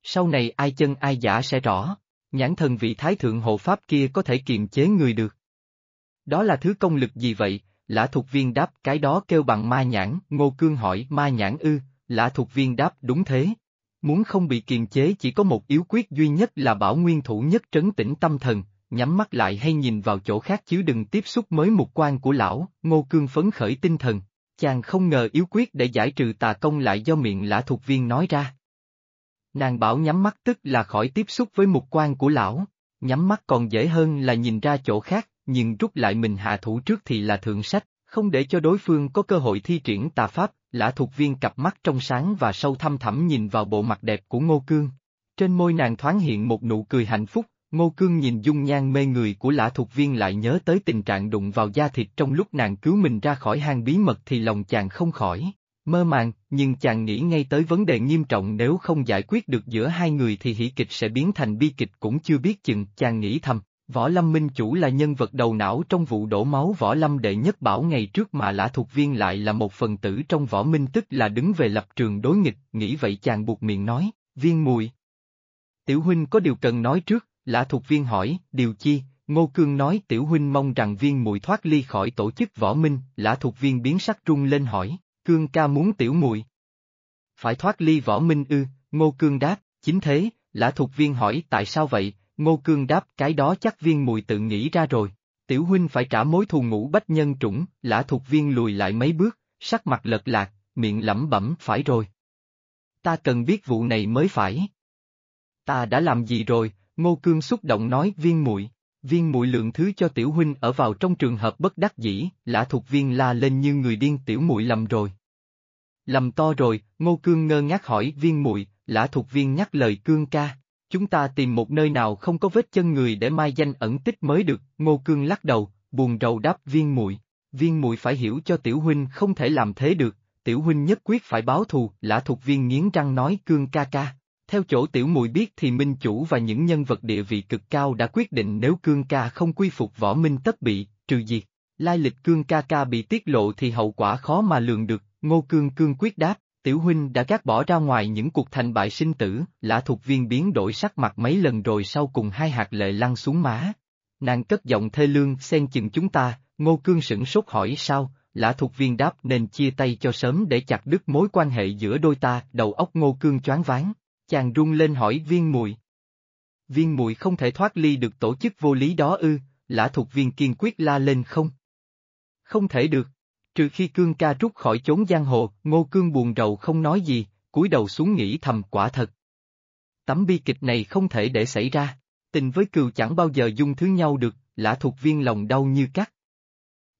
Sau này ai chân ai giả sẽ rõ, nhãn thần vị thái thượng hộ pháp kia có thể kiềm chế người được. Đó là thứ công lực gì vậy? Lã thuộc viên đáp cái đó kêu bằng ma nhãn, ngô cương hỏi ma nhãn ư, lã thuộc viên đáp đúng thế, Muốn không bị kiềm chế chỉ có một yếu quyết duy nhất là bảo nguyên thủ nhất trấn tĩnh tâm thần, nhắm mắt lại hay nhìn vào chỗ khác chứ đừng tiếp xúc mới mục quan của lão, ngô cương phấn khởi tinh thần. Chàng không ngờ yếu quyết để giải trừ tà công lại do miệng lã thuộc viên nói ra. Nàng bảo nhắm mắt tức là khỏi tiếp xúc với mục quan của lão, nhắm mắt còn dễ hơn là nhìn ra chỗ khác, nhưng rút lại mình hạ thủ trước thì là thượng sách, không để cho đối phương có cơ hội thi triển tà pháp, lã thuộc viên cặp mắt trong sáng và sâu thăm thẳm nhìn vào bộ mặt đẹp của Ngô Cương. Trên môi nàng thoáng hiện một nụ cười hạnh phúc, Ngô Cương nhìn dung nhan mê người của lã thuộc viên lại nhớ tới tình trạng đụng vào da thịt trong lúc nàng cứu mình ra khỏi hang bí mật thì lòng chàng không khỏi. Mơ màng, nhưng chàng nghĩ ngay tới vấn đề nghiêm trọng nếu không giải quyết được giữa hai người thì hỷ kịch sẽ biến thành bi kịch cũng chưa biết chừng, chàng nghĩ thầm, Võ Lâm Minh Chủ là nhân vật đầu não trong vụ đổ máu Võ Lâm đệ nhất bảo ngày trước mà lã Thục viên lại là một phần tử trong Võ Minh tức là đứng về lập trường đối nghịch, nghĩ vậy chàng buộc miệng nói, viên mùi. Tiểu huynh có điều cần nói trước, lã thuộc viên hỏi, điều chi, Ngô Cương nói tiểu huynh mong rằng viên mùi thoát ly khỏi tổ chức Võ Minh, lã thuộc viên biến sắc trung lên hỏi, Cương ca muốn tiểu mùi. Phải thoát ly Võ Minh ư, Ngô Cương đáp, chính thế, lã thuộc viên hỏi tại sao vậy, Ngô Cương đáp cái đó chắc viên mùi tự nghĩ ra rồi. Tiểu huynh phải trả mối thù ngũ bách nhân trũng, lã thuộc viên lùi lại mấy bước, sắc mặt lật lạc, miệng lẩm bẩm phải rồi. Ta cần biết vụ này mới phải. Ta đã làm gì rồi, Ngô Cương xúc động nói viên muội viên muội lượng thứ cho tiểu huynh ở vào trong trường hợp bất đắc dĩ, lã thuộc viên la lên như người điên tiểu muội lầm rồi. Lầm to rồi, Ngô Cương ngơ ngác hỏi viên muội lã thuộc viên nhắc lời cương ca. Chúng ta tìm một nơi nào không có vết chân người để mai danh ẩn tích mới được, Ngô Cương lắc đầu, buồn rầu đáp viên muội viên muội phải hiểu cho tiểu huynh không thể làm thế được, tiểu huynh nhất quyết phải báo thù, lã thuộc viên nghiến răng nói cương ca ca. Theo chỗ tiểu muội biết thì minh chủ và những nhân vật địa vị cực cao đã quyết định nếu cương ca không quy phục võ minh tất bị, trừ diệt. Lai lịch cương ca ca bị tiết lộ thì hậu quả khó mà lường được, ngô cương cương quyết đáp, Tiểu huynh đã gác bỏ ra ngoài những cuộc thành bại sinh tử, lã thuộc viên biến đổi sắc mặt mấy lần rồi sau cùng hai hạt lệ lăn xuống má. Nàng cất giọng thê lương xen chừng chúng ta, ngô cương sửng sốt hỏi sao, lã thuộc viên đáp nên chia tay cho sớm để chặt đứt mối quan hệ giữa đôi ta, đầu óc ngô cương choáng váng. Chàng rung lên hỏi viên mùi. Viên mùi không thể thoát ly được tổ chức vô lý đó ư, lã thuộc viên kiên quyết la lên không. Không thể được. Trừ khi cương ca rút khỏi chốn giang hồ, ngô cương buồn rầu không nói gì, cúi đầu xuống nghĩ thầm quả thật. Tấm bi kịch này không thể để xảy ra. Tình với cừu chẳng bao giờ dung thứ nhau được, lã thuộc viên lòng đau như cắt.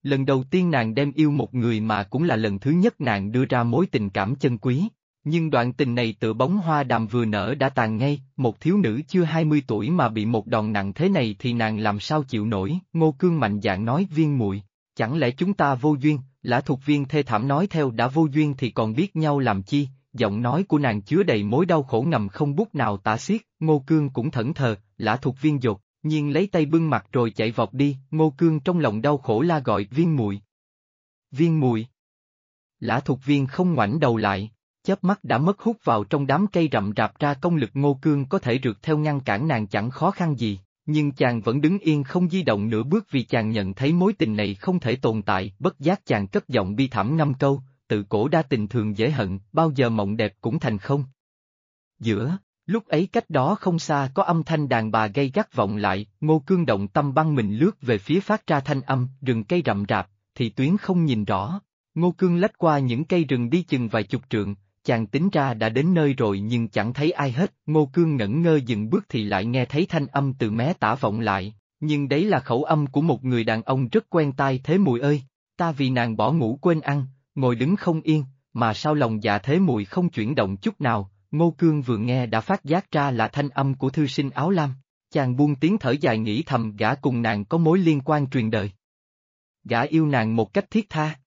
Lần đầu tiên nàng đem yêu một người mà cũng là lần thứ nhất nàng đưa ra mối tình cảm chân quý. Nhưng đoạn tình này tựa bóng hoa đàm vừa nở đã tàn ngay, một thiếu nữ chưa 20 tuổi mà bị một đòn nặng thế này thì nàng làm sao chịu nổi, ngô cương mạnh dạng nói viên muội chẳng lẽ chúng ta vô duyên, lã thuộc viên thê thảm nói theo đã vô duyên thì còn biết nhau làm chi, giọng nói của nàng chứa đầy mối đau khổ ngầm không bút nào tả xiết, ngô cương cũng thẫn thờ, lã thuộc viên dột, nhiên lấy tay bưng mặt rồi chạy vọt đi, ngô cương trong lòng đau khổ la gọi viên mùi. Viên mùi. Lã thuộc viên không ngoảnh đầu lại, chớp mắt đã mất hút vào trong đám cây rậm rạp ra công lực ngô cương có thể rượt theo ngăn cản nàng chẳng khó khăn gì, nhưng chàng vẫn đứng yên không di động nửa bước vì chàng nhận thấy mối tình này không thể tồn tại, bất giác chàng cất giọng bi thảm năm câu, tự cổ đa tình thường dễ hận, bao giờ mộng đẹp cũng thành không. Giữa, lúc ấy cách đó không xa có âm thanh đàn bà gây gắt vọng lại, ngô cương động tâm băng mình lướt về phía phát ra thanh âm, rừng cây rậm rạp, thì tuyến không nhìn rõ. Ngô cương lách qua những cây rừng đi chừng vài chục trượng, chàng tính ra đã đến nơi rồi nhưng chẳng thấy ai hết, ngô cương ngẩn ngơ dừng bước thì lại nghe thấy thanh âm từ mé tả vọng lại, nhưng đấy là khẩu âm của một người đàn ông rất quen tai thế mùi ơi, ta vì nàng bỏ ngủ quên ăn, ngồi đứng không yên, mà sao lòng dạ thế mùi không chuyển động chút nào, ngô cương vừa nghe đã phát giác ra là thanh âm của thư sinh áo lam, chàng buông tiếng thở dài nghĩ thầm gã cùng nàng có mối liên quan truyền đời. Gã yêu nàng một cách thiết tha,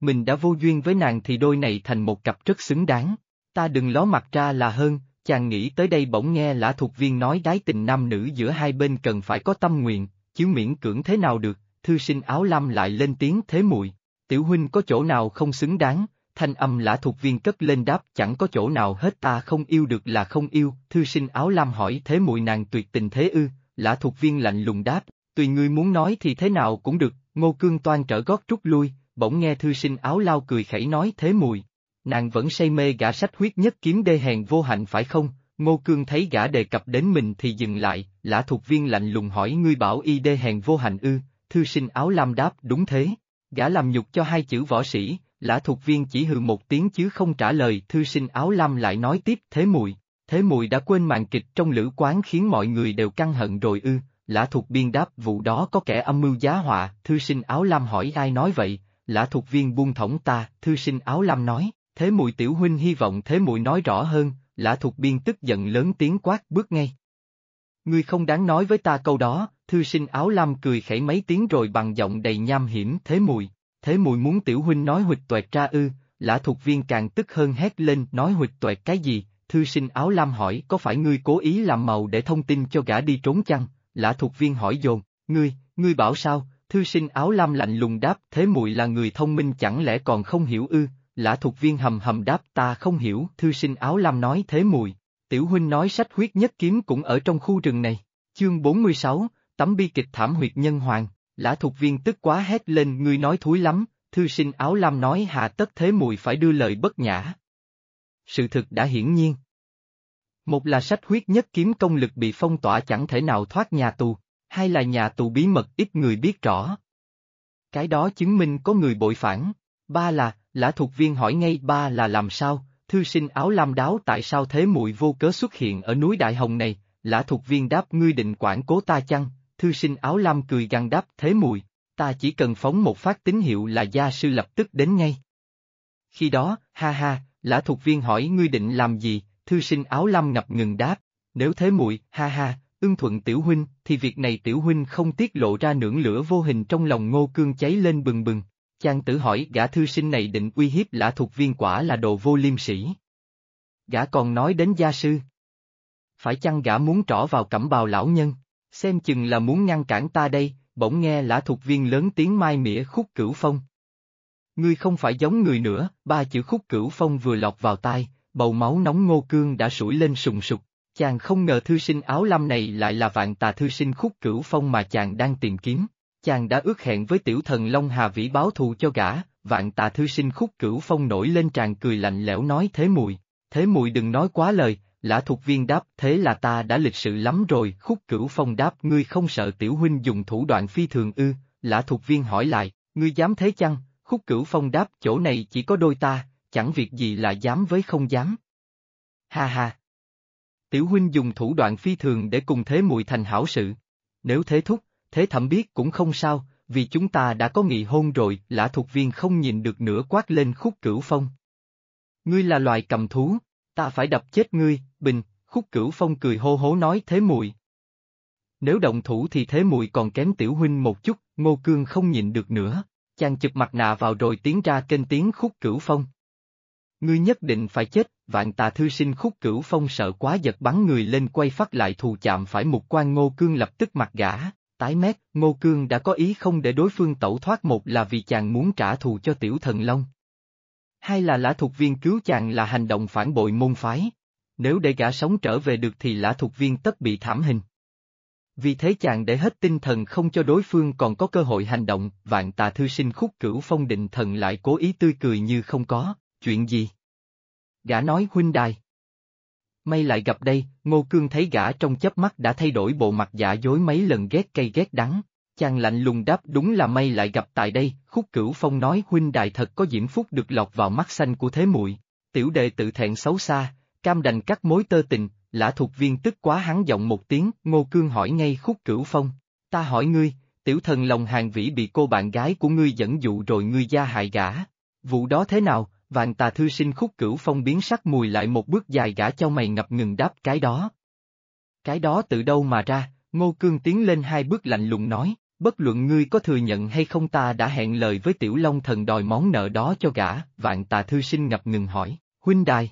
mình đã vô duyên với nàng thì đôi này thành một cặp rất xứng đáng. Ta đừng ló mặt ra là hơn, chàng nghĩ tới đây bỗng nghe lã thuộc viên nói đái tình nam nữ giữa hai bên cần phải có tâm nguyện, chứ miễn cưỡng thế nào được, thư sinh áo lam lại lên tiếng thế muội. Tiểu huynh có chỗ nào không xứng đáng, thanh âm lã thuộc viên cất lên đáp chẳng có chỗ nào hết ta không yêu được là không yêu, thư sinh áo lam hỏi thế muội nàng tuyệt tình thế ư, lã thuộc viên lạnh lùng đáp, tùy ngươi muốn nói thì thế nào cũng được, ngô cương toan trở gót rút lui, bỗng nghe thư sinh áo lao cười khẩy nói thế mùi. Nàng vẫn say mê gã sách huyết nhất kiếm đê hèn vô hạnh phải không? Ngô Cương thấy gã đề cập đến mình thì dừng lại, lã thuộc viên lạnh lùng hỏi ngươi bảo y đê hèn vô hạnh ư, thư sinh áo lam đáp đúng thế. Gã làm nhục cho hai chữ võ sĩ, lã thuộc viên chỉ hừ một tiếng chứ không trả lời, thư sinh áo lam lại nói tiếp thế mùi. Thế mùi đã quên màn kịch trong lữ quán khiến mọi người đều căng hận rồi ư, lã thuộc biên đáp vụ đó có kẻ âm mưu giá họa, thư sinh áo lam hỏi ai nói vậy, lã thuộc viên buông thõng ta, thư sinh áo lam nói, thế mùi tiểu huynh hy vọng thế mùi nói rõ hơn, lã thuộc biên tức giận lớn tiếng quát bước ngay. Ngươi không đáng nói với ta câu đó, thư sinh áo lam cười khẩy mấy tiếng rồi bằng giọng đầy nham hiểm thế mùi, thế mùi muốn tiểu huynh nói huỵch tuệt ra ư, lã thuộc viên càng tức hơn hét lên nói huỵch tuệt cái gì, thư sinh áo lam hỏi có phải ngươi cố ý làm màu để thông tin cho gã đi trốn chăng, lã thuộc viên hỏi dồn, ngươi, ngươi bảo sao, thư sinh áo lam lạnh lùng đáp thế muội là người thông minh chẳng lẽ còn không hiểu ư, lã thuộc viên hầm hầm đáp ta không hiểu, thư sinh áo lam nói thế muội tiểu huynh nói sách huyết nhất kiếm cũng ở trong khu rừng này, chương 46, tấm bi kịch thảm huyệt nhân hoàng, lã thuộc viên tức quá hét lên ngươi nói thúi lắm, thư sinh áo lam nói hạ tất thế muội phải đưa lời bất nhã. Sự thực đã hiển nhiên. Một là sách huyết nhất kiếm công lực bị phong tỏa chẳng thể nào thoát nhà tù, hay là nhà tù bí mật ít người biết rõ. Cái đó chứng minh có người bội phản. Ba là, lã thuộc viên hỏi ngay ba là làm sao, thư sinh áo lam đáo tại sao thế muội vô cớ xuất hiện ở núi Đại Hồng này, lã thuộc viên đáp ngươi định quản cố ta chăng, thư sinh áo lam cười gằn đáp thế muội ta chỉ cần phóng một phát tín hiệu là gia sư lập tức đến ngay. Khi đó, ha ha, lã thuộc viên hỏi ngươi định làm gì, thư sinh áo lam ngập ngừng đáp, nếu thế muội ha ha, ưng thuận tiểu huynh, thì việc này tiểu huynh không tiết lộ ra nưỡng lửa vô hình trong lòng ngô cương cháy lên bừng bừng. Chàng tử hỏi gã thư sinh này định uy hiếp lã thuộc viên quả là đồ vô liêm sĩ. Gã còn nói đến gia sư. Phải chăng gã muốn trỏ vào cẩm bào lão nhân, xem chừng là muốn ngăn cản ta đây, bỗng nghe lã thuộc viên lớn tiếng mai mỉa khúc cửu phong. Ngươi không phải giống người nữa, ba chữ khúc cửu phong vừa lọt vào tai, bầu máu nóng ngô cương đã sủi lên sùng sục, Chàng không ngờ thư sinh áo lam này lại là vạn tà thư sinh khúc cửu phong mà chàng đang tìm kiếm. Chàng đã ước hẹn với tiểu thần Long Hà Vĩ báo thù cho gã, vạn tà thư sinh khúc cửu phong nổi lên tràn cười lạnh lẽo nói thế mùi, thế mùi đừng nói quá lời, lã thuộc viên đáp thế là ta đã lịch sự lắm rồi, khúc cửu phong đáp ngươi không sợ tiểu huynh dùng thủ đoạn phi thường ư, lã thuộc viên hỏi lại, ngươi dám thế chăng, khúc cửu phong đáp chỗ này chỉ có đôi ta, chẳng việc gì là dám với không dám. Ha ha, tiểu huynh dùng thủ đoạn phi thường để cùng thế muội thành hảo sự. Nếu thế thúc, thế thẩm biết cũng không sao, vì chúng ta đã có nghị hôn rồi, lã thuộc viên không nhìn được nữa quát lên khúc cửu phong. Ngươi là loài cầm thú, ta phải đập chết ngươi, bình, khúc cửu phong cười hô hố nói thế muội. Nếu động thủ thì thế muội còn kém tiểu huynh một chút, ngô cương không nhìn được nữa, chàng chụp mặt nạ vào rồi tiến ra kênh tiếng khúc cửu phong. Ngươi nhất định phải chết, vạn tà thư sinh khúc cửu phong sợ quá giật bắn người lên quay phát lại thù chạm phải mục quan ngô cương lập tức mặt gã, tái mét, ngô cương đã có ý không để đối phương tẩu thoát một là vì chàng muốn trả thù cho tiểu thần long. Hai là lã thuộc viên cứu chàng là hành động phản bội môn phái, nếu để gã sống trở về được thì lã thuộc viên tất bị thảm hình. Vì thế chàng để hết tinh thần không cho đối phương còn có cơ hội hành động, vạn tà thư sinh khúc cửu phong định thần lại cố ý tươi cười như không có, chuyện gì? Gã nói huynh đài. May lại gặp đây, Ngô Cương thấy gã trong chớp mắt đã thay đổi bộ mặt giả dối mấy lần ghét cay ghét đắng. Chàng lạnh lùng đáp đúng là may lại gặp tại đây, khúc cửu phong nói huynh đài thật có diễm phúc được lọt vào mắt xanh của thế muội. Tiểu đệ tự thẹn xấu xa, cam đành cắt mối tơ tình, lã thuộc viên tức quá hắn giọng một tiếng, ngô cương hỏi ngay khúc cửu phong, ta hỏi ngươi, tiểu thần lòng hàng vĩ bị cô bạn gái của ngươi dẫn dụ rồi ngươi gia hại gã, vụ đó thế nào, vàng tà thư sinh khúc cửu phong biến sắc mùi lại một bước dài gã cho mày ngập ngừng đáp cái đó. Cái đó từ đâu mà ra, ngô cương tiến lên hai bước lạnh lùng nói, bất luận ngươi có thừa nhận hay không ta đã hẹn lời với tiểu long thần đòi món nợ đó cho gã, vạn tà thư sinh ngập ngừng hỏi, huynh đài.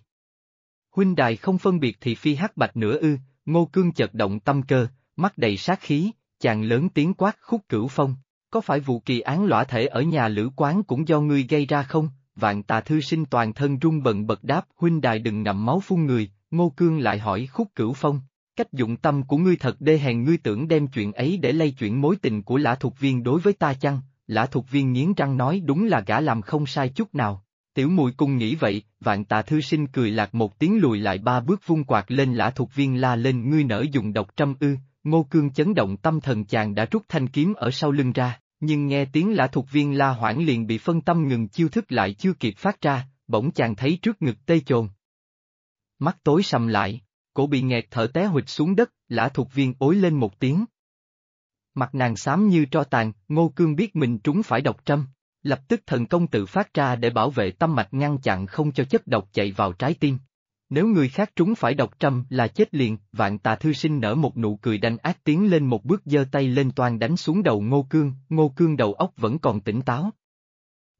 Huynh đài không phân biệt thì phi hắc bạch nữa ư, ngô cương chợt động tâm cơ, mắt đầy sát khí, chàng lớn tiếng quát khúc cửu phong, có phải vụ kỳ án lõa thể ở nhà lữ quán cũng do ngươi gây ra không? Vạn tà thư sinh toàn thân rung bần bật đáp huynh đài đừng ngậm máu phun người, ngô cương lại hỏi khúc cửu phong, cách dụng tâm của ngươi thật đê hèn ngươi tưởng đem chuyện ấy để lay chuyển mối tình của lã thuộc viên đối với ta chăng, lã thuộc viên nghiến răng nói đúng là gã làm không sai chút nào. Tiểu mùi Cung nghĩ vậy, vạn tà thư sinh cười lạc một tiếng lùi lại ba bước vung quạt lên lã thuộc viên la lên ngươi nở dùng độc trăm ư, ngô cương chấn động tâm thần chàng đã rút thanh kiếm ở sau lưng ra, nhưng nghe tiếng lã thuộc viên la hoảng liền bị phân tâm ngừng chiêu thức lại chưa kịp phát ra, bỗng chàng thấy trước ngực tê chồn. Mắt tối sầm lại, cổ bị nghẹt thở té hụt xuống đất, lã thuộc viên ối lên một tiếng. Mặt nàng xám như tro tàn, ngô cương biết mình trúng phải độc trâm lập tức thần công tự phát ra để bảo vệ tâm mạch ngăn chặn không cho chất độc chạy vào trái tim. Nếu người khác trúng phải độc trâm là chết liền, vạn tà thư sinh nở một nụ cười đanh ác tiến lên một bước giơ tay lên toan đánh xuống đầu ngô cương, ngô cương đầu óc vẫn còn tỉnh táo.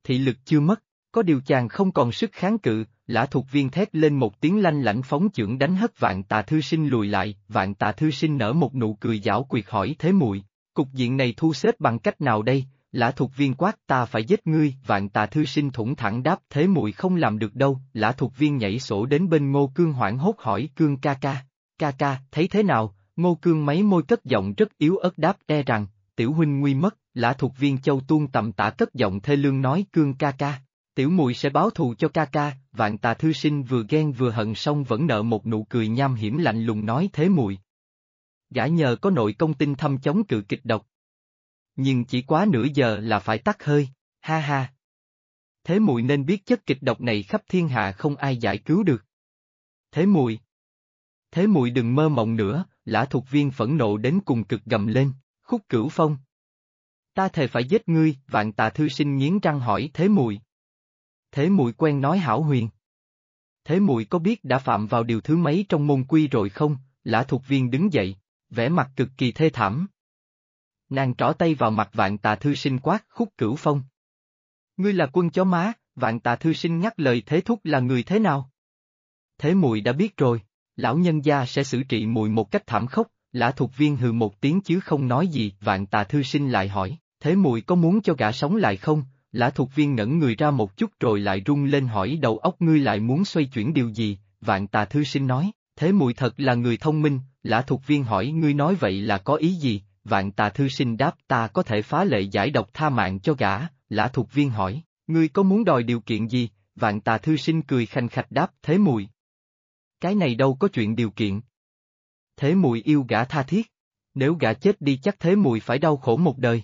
Thị lực chưa mất, có điều chàng không còn sức kháng cự, lã thuộc viên thét lên một tiếng lanh lãnh phóng chưởng đánh hất vạn tà thư sinh lùi lại, vạn tà thư sinh nở một nụ cười giảo quyệt hỏi thế muội cục diện này thu xếp bằng cách nào đây, lã thuộc viên quát ta phải giết ngươi, vạn tà thư sinh thủng thẳng đáp thế muội không làm được đâu, lã thuộc viên nhảy sổ đến bên ngô cương hoảng hốt hỏi cương ca ca, ca ca, thấy thế nào, ngô cương mấy môi cất giọng rất yếu ớt đáp e rằng, tiểu huynh nguy mất, lã thuộc viên châu tuôn tầm tả cất giọng thê lương nói cương ca ca, tiểu muội sẽ báo thù cho ca ca, vạn tà thư sinh vừa ghen vừa hận xong vẫn nợ một nụ cười nham hiểm lạnh lùng nói thế muội. Gã nhờ có nội công tinh thâm chống cự kịch độc, nhưng chỉ quá nửa giờ là phải tắt hơi, ha ha. Thế mùi nên biết chất kịch độc này khắp thiên hạ không ai giải cứu được. Thế mùi. Thế mùi đừng mơ mộng nữa, lã thuộc viên phẫn nộ đến cùng cực gầm lên, khúc cửu phong. Ta thề phải giết ngươi, vạn tà thư sinh nghiến răng hỏi thế mùi. Thế mùi quen nói hảo huyền. Thế mùi có biết đã phạm vào điều thứ mấy trong môn quy rồi không? Lã thuộc viên đứng dậy, vẻ mặt cực kỳ thê thảm. Nàng trỏ tay vào mặt vạn tà thư sinh quát khúc cửu phong. Ngươi là quân chó má, vạn tà thư sinh nhắc lời thế thúc là người thế nào? Thế mùi đã biết rồi, lão nhân gia sẽ xử trị mùi một cách thảm khốc, lã thuộc viên hừ một tiếng chứ không nói gì, vạn tà thư sinh lại hỏi, thế mùi có muốn cho gã sống lại không? Lã thuộc viên ngẩn người ra một chút rồi lại rung lên hỏi đầu óc ngươi lại muốn xoay chuyển điều gì, vạn tà thư sinh nói, thế mùi thật là người thông minh, lã thuộc viên hỏi ngươi nói vậy là có ý gì, vạn tà thư sinh đáp ta có thể phá lệ giải độc tha mạng cho gã, lã thuộc viên hỏi, ngươi có muốn đòi điều kiện gì, vạn tà thư sinh cười khanh khạch đáp thế mùi. Cái này đâu có chuyện điều kiện. Thế mùi yêu gã tha thiết, nếu gã chết đi chắc thế mùi phải đau khổ một đời.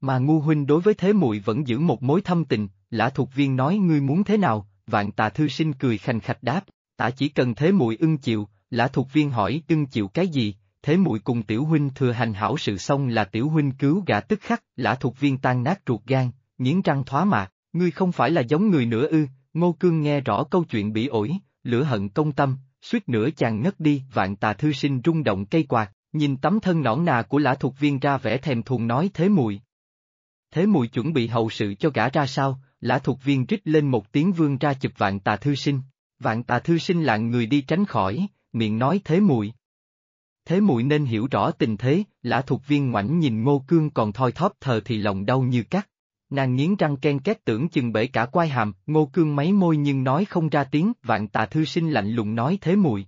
Mà ngu huynh đối với thế mùi vẫn giữ một mối thâm tình, lã thuộc viên nói ngươi muốn thế nào, vạn tà thư sinh cười khanh khạch đáp, ta chỉ cần thế mùi ưng chịu, lã thuộc viên hỏi ưng chịu cái gì, thế muội cùng tiểu huynh thừa hành hảo sự xong là tiểu huynh cứu gã tức khắc, lã thuộc viên tan nát ruột gan, nghiến răng thoá mạc, ngươi không phải là giống người nữa ư, ngô cương nghe rõ câu chuyện bị ổi, lửa hận công tâm, suýt nữa chàng ngất đi, vạn tà thư sinh rung động cây quạt, nhìn tấm thân nõn nà của lã thuộc viên ra vẻ thèm thuồng nói thế muội. Thế muội chuẩn bị hậu sự cho gã ra sao, lã thuộc viên rít lên một tiếng vương ra chụp vạn tà thư sinh, vạn tà thư sinh lạng người đi tránh khỏi, miệng nói thế muội. Thế muội nên hiểu rõ tình thế, lã thuộc viên ngoảnh nhìn ngô cương còn thoi thóp thờ thì lòng đau như cắt. Nàng nghiến răng ken két tưởng chừng bể cả quai hàm, ngô cương máy môi nhưng nói không ra tiếng, vạn tà thư sinh lạnh lùng nói thế muội.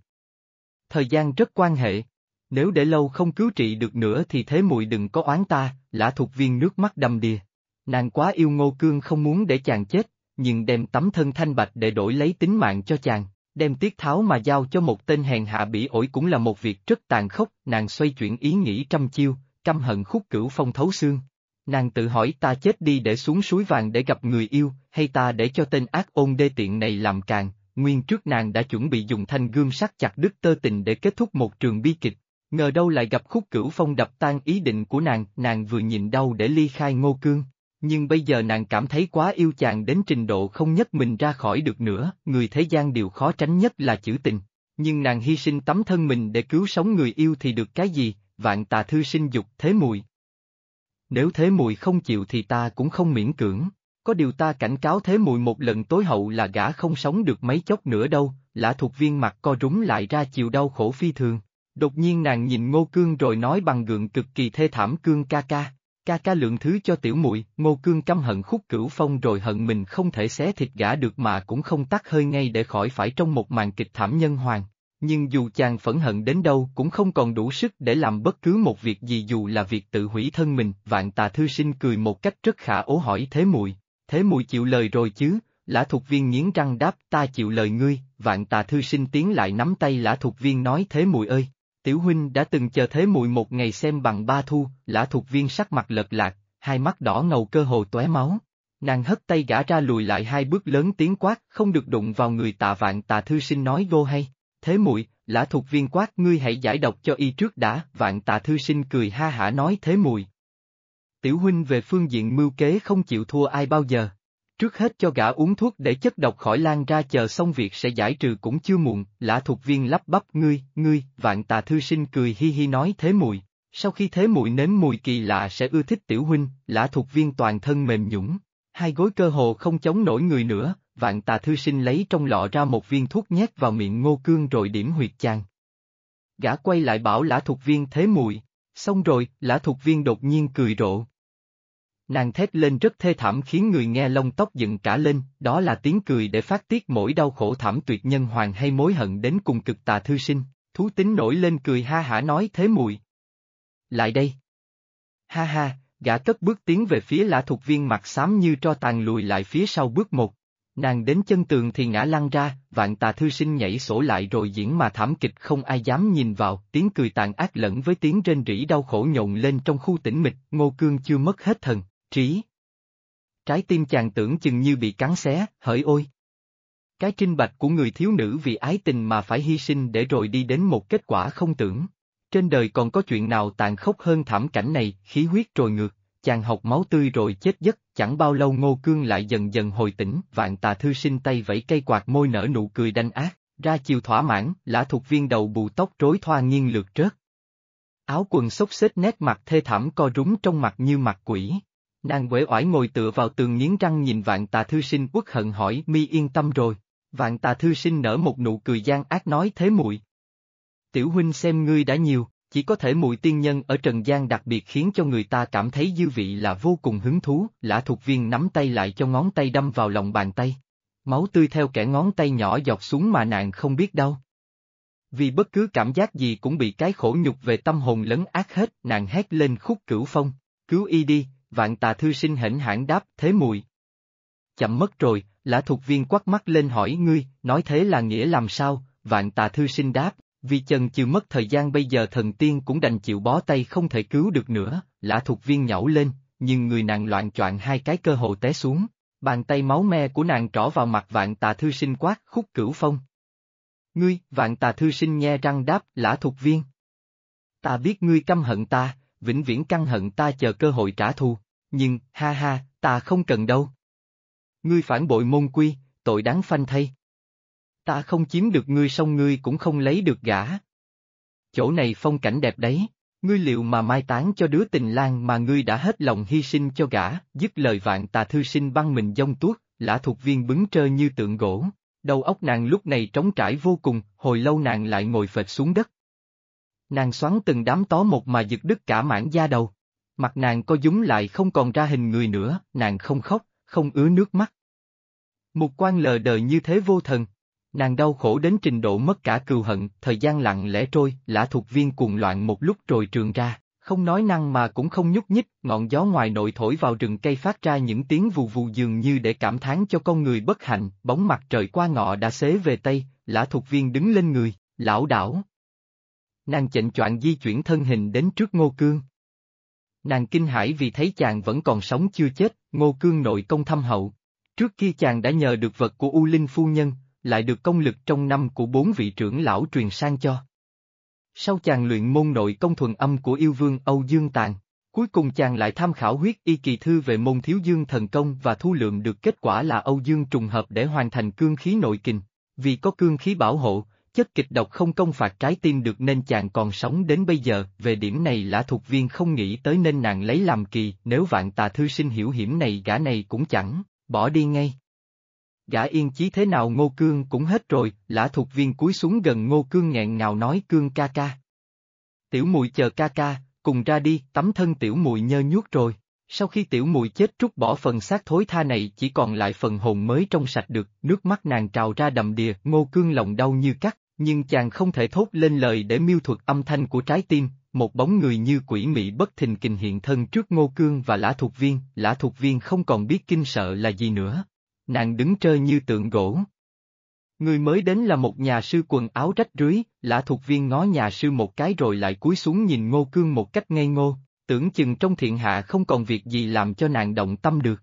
Thời gian rất quan hệ. Nếu để lâu không cứu trị được nữa thì thế muội đừng có oán ta, lã thuộc viên nước mắt đầm đìa. Nàng quá yêu ngô cương không muốn để chàng chết, nhưng đem tấm thân thanh bạch để đổi lấy tính mạng cho chàng, đem tiết tháo mà giao cho một tên hèn hạ bỉ ổi cũng là một việc rất tàn khốc, nàng xoay chuyển ý nghĩ trăm chiêu, căm hận khúc cửu phong thấu xương. Nàng tự hỏi ta chết đi để xuống suối vàng để gặp người yêu, hay ta để cho tên ác ôn đê tiện này làm càng, nguyên trước nàng đã chuẩn bị dùng thanh gương sắt chặt đứt tơ tình để kết thúc một trường bi kịch. Ngờ đâu lại gặp khúc cửu phong đập tan ý định của nàng, nàng vừa nhìn đau để ly khai ngô cương. Nhưng bây giờ nàng cảm thấy quá yêu chàng đến trình độ không nhấc mình ra khỏi được nữa, người thế gian điều khó tránh nhất là chữ tình. Nhưng nàng hy sinh tấm thân mình để cứu sống người yêu thì được cái gì, vạn tà thư sinh dục thế mùi. Nếu thế mùi không chịu thì ta cũng không miễn cưỡng, có điều ta cảnh cáo thế mùi một lần tối hậu là gã không sống được mấy chốc nữa đâu, lã thuộc viên mặt co rúng lại ra chịu đau khổ phi thường. Đột nhiên nàng nhìn ngô cương rồi nói bằng gượng cực kỳ thê thảm cương ca ca, ca ca lượng thứ cho tiểu muội ngô cương căm hận khúc cửu phong rồi hận mình không thể xé thịt gã được mà cũng không tắt hơi ngay để khỏi phải trong một màn kịch thảm nhân hoàng. Nhưng dù chàng phẫn hận đến đâu cũng không còn đủ sức để làm bất cứ một việc gì dù là việc tự hủy thân mình, vạn tà thư sinh cười một cách rất khả ố hỏi thế muội thế muội chịu lời rồi chứ, lã thục viên nghiến răng đáp ta chịu lời ngươi, vạn tà thư sinh tiến lại nắm tay lã thục viên nói thế muội ơi, Tiểu huynh đã từng chờ thế muội một ngày xem bằng ba thu, lã thuộc viên sắc mặt lật lạc, hai mắt đỏ ngầu cơ hồ tóe máu. Nàng hất tay gã ra lùi lại hai bước lớn tiếng quát, không được đụng vào người tạ vạn Tạ thư sinh nói vô hay. Thế muội, lã thuộc viên quát ngươi hãy giải độc cho y trước đã, vạn Tạ thư sinh cười ha hả nói thế muội. Tiểu huynh về phương diện mưu kế không chịu thua ai bao giờ. Trước hết cho gã uống thuốc để chất độc khỏi lan ra chờ xong việc sẽ giải trừ cũng chưa muộn, lã thuộc viên lắp bắp ngươi, ngươi, vạn tà thư sinh cười hi hi nói thế mùi. Sau khi thế mùi nếm mùi kỳ lạ sẽ ưa thích tiểu huynh, lã thuộc viên toàn thân mềm nhũng, hai gối cơ hồ không chống nổi người nữa, vạn tà thư sinh lấy trong lọ ra một viên thuốc nhét vào miệng ngô cương rồi điểm huyệt chàng. Gã quay lại bảo lã thuộc viên thế mùi, xong rồi, lã thuộc viên đột nhiên cười rộ. Nàng thét lên rất thê thảm khiến người nghe lông tóc dựng cả lên, đó là tiếng cười để phát tiết mỗi đau khổ thảm tuyệt nhân hoàng hay mối hận đến cùng cực tà thư sinh, thú tính nổi lên cười ha hả nói thế mùi. Lại đây. Ha ha, gã cất bước tiến về phía lã thuộc viên mặt xám như tro tàn lùi lại phía sau bước một. Nàng đến chân tường thì ngã lăn ra, vạn tà thư sinh nhảy sổ lại rồi diễn mà thảm kịch không ai dám nhìn vào, tiếng cười tàn ác lẫn với tiếng rên rỉ đau khổ nhộn lên trong khu tĩnh mịch, ngô cương chưa mất hết thần, trí. Trái tim chàng tưởng chừng như bị cắn xé, hỡi ôi! Cái trinh bạch của người thiếu nữ vì ái tình mà phải hy sinh để rồi đi đến một kết quả không tưởng. Trên đời còn có chuyện nào tàn khốc hơn thảm cảnh này, khí huyết trồi ngược, chàng học máu tươi rồi chết giấc, chẳng bao lâu ngô cương lại dần dần hồi tỉnh, vạn tà thư sinh tay vẫy cây quạt môi nở nụ cười đanh ác, ra chiều thỏa mãn, lã thuộc viên đầu bù tóc rối thoa nghiêng lượt rớt. Áo quần xốc xếch nét mặt thê thảm co rúng trong mặt như mặt quỷ. Nàng quể oải ngồi tựa vào tường nghiến răng nhìn vạn tà thư sinh quốc hận hỏi mi yên tâm rồi. Vạn tà thư sinh nở một nụ cười gian ác nói thế muội. Tiểu huynh xem ngươi đã nhiều, chỉ có thể mùi tiên nhân ở trần gian đặc biệt khiến cho người ta cảm thấy dư vị là vô cùng hứng thú, lã thuộc viên nắm tay lại cho ngón tay đâm vào lòng bàn tay. Máu tươi theo kẻ ngón tay nhỏ dọc xuống mà nàng không biết đâu. Vì bất cứ cảm giác gì cũng bị cái khổ nhục về tâm hồn lấn ác hết, nàng hét lên khúc cửu phong, cứu y đi, vạn tà thư sinh hỉnh hãn đáp, thế mùi. Chậm mất rồi, lã thuộc viên quắc mắt lên hỏi ngươi, nói thế là nghĩa làm sao, vạn tà thư sinh đáp, vì chần chừ mất thời gian bây giờ thần tiên cũng đành chịu bó tay không thể cứu được nữa, lã thuộc viên nhảy lên, nhưng người nàng loạn choạng hai cái cơ hội té xuống, bàn tay máu me của nàng trỏ vào mặt vạn tà thư sinh quát khúc cửu phong. Ngươi, vạn tà thư sinh nhe răng đáp, lã thuộc viên. Ta biết ngươi căm hận ta, vĩnh viễn căng hận ta chờ cơ hội trả thù, nhưng, ha ha, ta không cần đâu. Ngươi phản bội môn quy, tội đáng phanh thay. Ta không chiếm được ngươi xong ngươi cũng không lấy được gã. Chỗ này phong cảnh đẹp đấy, ngươi liệu mà mai táng cho đứa tình lang mà ngươi đã hết lòng hy sinh cho gã, dứt lời vạn tà thư sinh băng mình dông tuốt, lã thuộc viên bứng trơ như tượng gỗ. Đầu óc nàng lúc này trống trải vô cùng, hồi lâu nàng lại ngồi phệt xuống đất. Nàng xoắn từng đám tó một mà giật đứt cả mảng da đầu. Mặt nàng co dúng lại không còn ra hình người nữa, nàng không khóc, không ứa nước mắt. Một quan lờ đời như thế vô thần. Nàng đau khổ đến trình độ mất cả cừu hận, thời gian lặng lẽ trôi, lã thuộc viên cuồng loạn một lúc rồi trường ra, không nói năng mà cũng không nhúc nhích, ngọn gió ngoài nội thổi vào rừng cây phát ra những tiếng vù vù dường như để cảm thán cho con người bất hạnh, bóng mặt trời qua ngọ đã xế về Tây, lã thuộc viên đứng lên người, lão đảo. Nàng chệnh choạng di chuyển thân hình đến trước ngô cương. Nàng kinh hãi vì thấy chàng vẫn còn sống chưa chết, ngô cương nội công thâm hậu. Trước kia chàng đã nhờ được vật của U Linh Phu Nhân, lại được công lực trong năm của bốn vị trưởng lão truyền sang cho. Sau chàng luyện môn nội công thuần âm của yêu vương Âu Dương Tàn, cuối cùng chàng lại tham khảo huyết y kỳ thư về môn thiếu dương thần công và thu lượng được kết quả là Âu Dương trùng hợp để hoàn thành cương khí nội kình. Vì có cương khí bảo hộ, chất kịch độc không công phạt trái tim được nên chàng còn sống đến bây giờ, về điểm này lã thuộc viên không nghĩ tới nên nàng lấy làm kỳ, nếu vạn tà thư sinh hiểu hiểm này gã này cũng chẳng, bỏ đi ngay. Gã yên chí thế nào? Ngô cương cũng hết rồi, lã thuộc viên cúi xuống gần ngô cương nghẹn ngào nói cương ca ca. Tiểu mùi chờ ca ca, cùng ra đi, tấm thân tiểu mùi nhơ nhuốc rồi. Sau khi tiểu mùi chết trút bỏ phần xác thối tha này chỉ còn lại phần hồn mới trong sạch được, nước mắt nàng trào ra đầm đìa, ngô cương lòng đau như cắt, nhưng chàng không thể thốt lên lời để miêu thuật âm thanh của trái tim, một bóng người như quỷ mị bất thình kình hiện thân trước ngô cương và lã thuộc viên, lã thuộc viên không còn biết kinh sợ là gì nữa. Nàng đứng trơ như tượng gỗ. Người mới đến là một nhà sư quần áo rách rưới, lã thuộc viên ngó nhà sư một cái rồi lại cúi xuống nhìn ngô cương một cách ngây ngô, tưởng chừng trong thiện hạ không còn việc gì làm cho nàng động tâm được.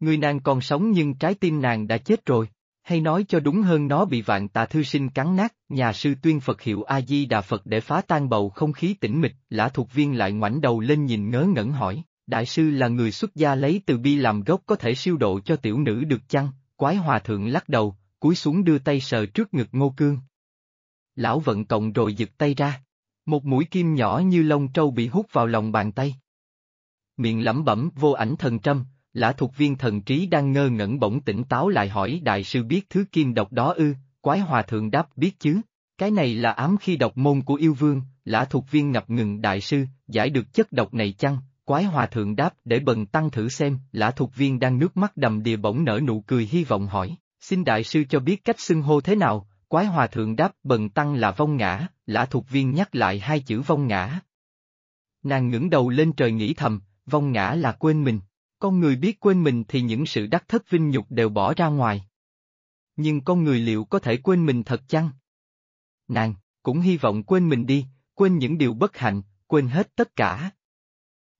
Người nàng còn sống nhưng trái tim nàng đã chết rồi hay nói cho đúng hơn nó bị vạn tà thư sinh cắn nát, nhà sư tuyên Phật hiệu A-di-đà Phật để phá tan bầu không khí tĩnh mịch, lã thuộc viên lại ngoảnh đầu lên nhìn ngớ ngẩn hỏi, đại sư là người xuất gia lấy từ bi làm gốc có thể siêu độ cho tiểu nữ được chăng, quái hòa thượng lắc đầu, cúi xuống đưa tay sờ trước ngực ngô cương. Lão vận cộng rồi giật tay ra, một mũi kim nhỏ như lông trâu bị hút vào lòng bàn tay. Miệng lẩm bẩm vô ảnh thần trâm, Lã thuộc viên thần trí đang ngơ ngẩn bỗng tỉnh táo lại hỏi đại sư biết thứ kim độc đó ư, quái hòa thượng đáp biết chứ, cái này là ám khi độc môn của yêu vương, lã thuộc viên ngập ngừng đại sư, giải được chất độc này chăng, quái hòa thượng đáp để bần tăng thử xem, lã thuộc viên đang nước mắt đầm đìa bỗng nở nụ cười hy vọng hỏi, xin đại sư cho biết cách xưng hô thế nào, quái hòa thượng đáp bần tăng là vong ngã, lã thuộc viên nhắc lại hai chữ vong ngã. Nàng ngẩng đầu lên trời nghĩ thầm, vong ngã là quên mình. Con người biết quên mình thì những sự đắc thất vinh nhục đều bỏ ra ngoài. Nhưng con người liệu có thể quên mình thật chăng? Nàng, cũng hy vọng quên mình đi, quên những điều bất hạnh, quên hết tất cả.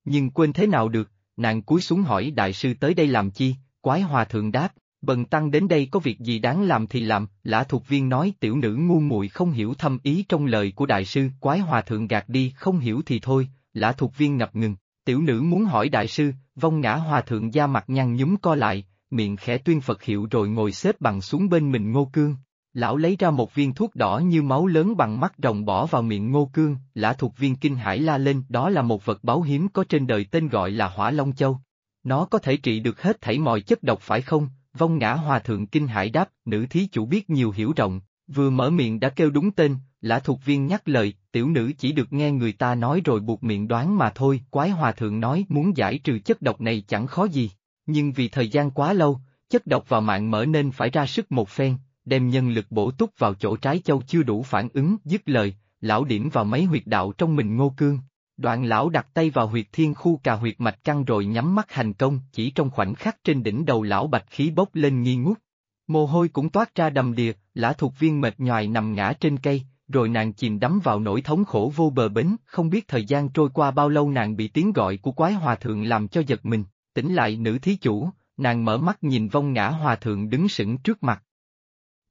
Nhưng quên thế nào được, nàng cúi xuống hỏi đại sư tới đây làm chi, quái hòa thượng đáp, bần tăng đến đây có việc gì đáng làm thì làm, lã thuộc viên nói tiểu nữ ngu muội không hiểu thâm ý trong lời của đại sư, quái hòa thượng gạt đi không hiểu thì thôi, lã thuộc viên ngập ngừng, Tiểu nữ muốn hỏi đại sư, vong ngã hòa thượng da mặt nhăn nhúm co lại, miệng khẽ tuyên Phật hiệu rồi ngồi xếp bằng xuống bên mình ngô cương. Lão lấy ra một viên thuốc đỏ như máu lớn bằng mắt rồng bỏ vào miệng ngô cương, lã thuộc viên kinh hải la lên đó là một vật báo hiếm có trên đời tên gọi là hỏa long châu. Nó có thể trị được hết thảy mọi chất độc phải không? Vong ngã hòa thượng kinh hải đáp, nữ thí chủ biết nhiều hiểu rộng, vừa mở miệng đã kêu đúng tên, lã thuộc viên nhắc lời, tiểu nữ chỉ được nghe người ta nói rồi buộc miệng đoán mà thôi, quái hòa thượng nói muốn giải trừ chất độc này chẳng khó gì, nhưng vì thời gian quá lâu, chất độc vào mạng mở nên phải ra sức một phen, đem nhân lực bổ túc vào chỗ trái châu chưa đủ phản ứng, dứt lời, lão điểm vào mấy huyệt đạo trong mình ngô cương. Đoạn lão đặt tay vào huyệt thiên khu cà huyệt mạch căng rồi nhắm mắt hành công, chỉ trong khoảnh khắc trên đỉnh đầu lão bạch khí bốc lên nghi ngút. Mồ hôi cũng toát ra đầm đìa, lã thuộc viên mệt nhoài nằm ngã trên cây, rồi nàng chìm đắm vào nỗi thống khổ vô bờ bến, không biết thời gian trôi qua bao lâu nàng bị tiếng gọi của quái hòa thượng làm cho giật mình, tỉnh lại nữ thí chủ, nàng mở mắt nhìn vong ngã hòa thượng đứng sững trước mặt.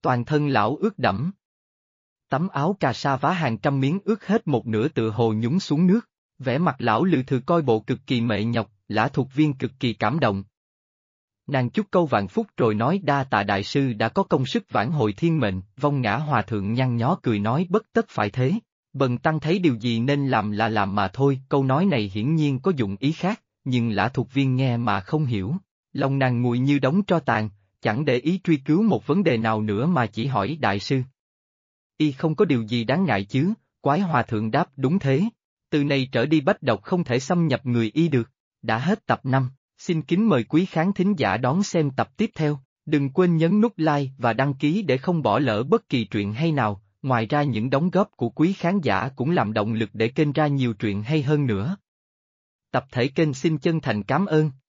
Toàn thân lão ướt đẫm. Tấm áo cà sa vá hàng trăm miếng ướt hết một nửa tựa hồ nhúng xuống nước, vẻ mặt lão lự thừa coi bộ cực kỳ mệ nhọc, lã thuộc viên cực kỳ cảm động. Nàng chúc câu vạn phúc rồi nói đa tạ đại sư đã có công sức vãn hồi thiên mệnh, vong ngã hòa thượng nhăn nhó cười nói bất tất phải thế. Bần tăng thấy điều gì nên làm là làm mà thôi, câu nói này hiển nhiên có dụng ý khác, nhưng lã thuộc viên nghe mà không hiểu. Lòng nàng nguội như đóng tro tàn, chẳng để ý truy cứu một vấn đề nào nữa mà chỉ hỏi đại sư. Y không có điều gì đáng ngại chứ, quái hòa thượng đáp đúng thế. Từ này trở đi bách độc không thể xâm nhập người y được. Đã hết tập 5, xin kính mời quý khán thính giả đón xem tập tiếp theo. Đừng quên nhấn nút like và đăng ký để không bỏ lỡ bất kỳ truyện hay nào, ngoài ra những đóng góp của quý khán giả cũng làm động lực để kênh ra nhiều truyện hay hơn nữa. Tập thể kênh xin chân thành cảm ơn.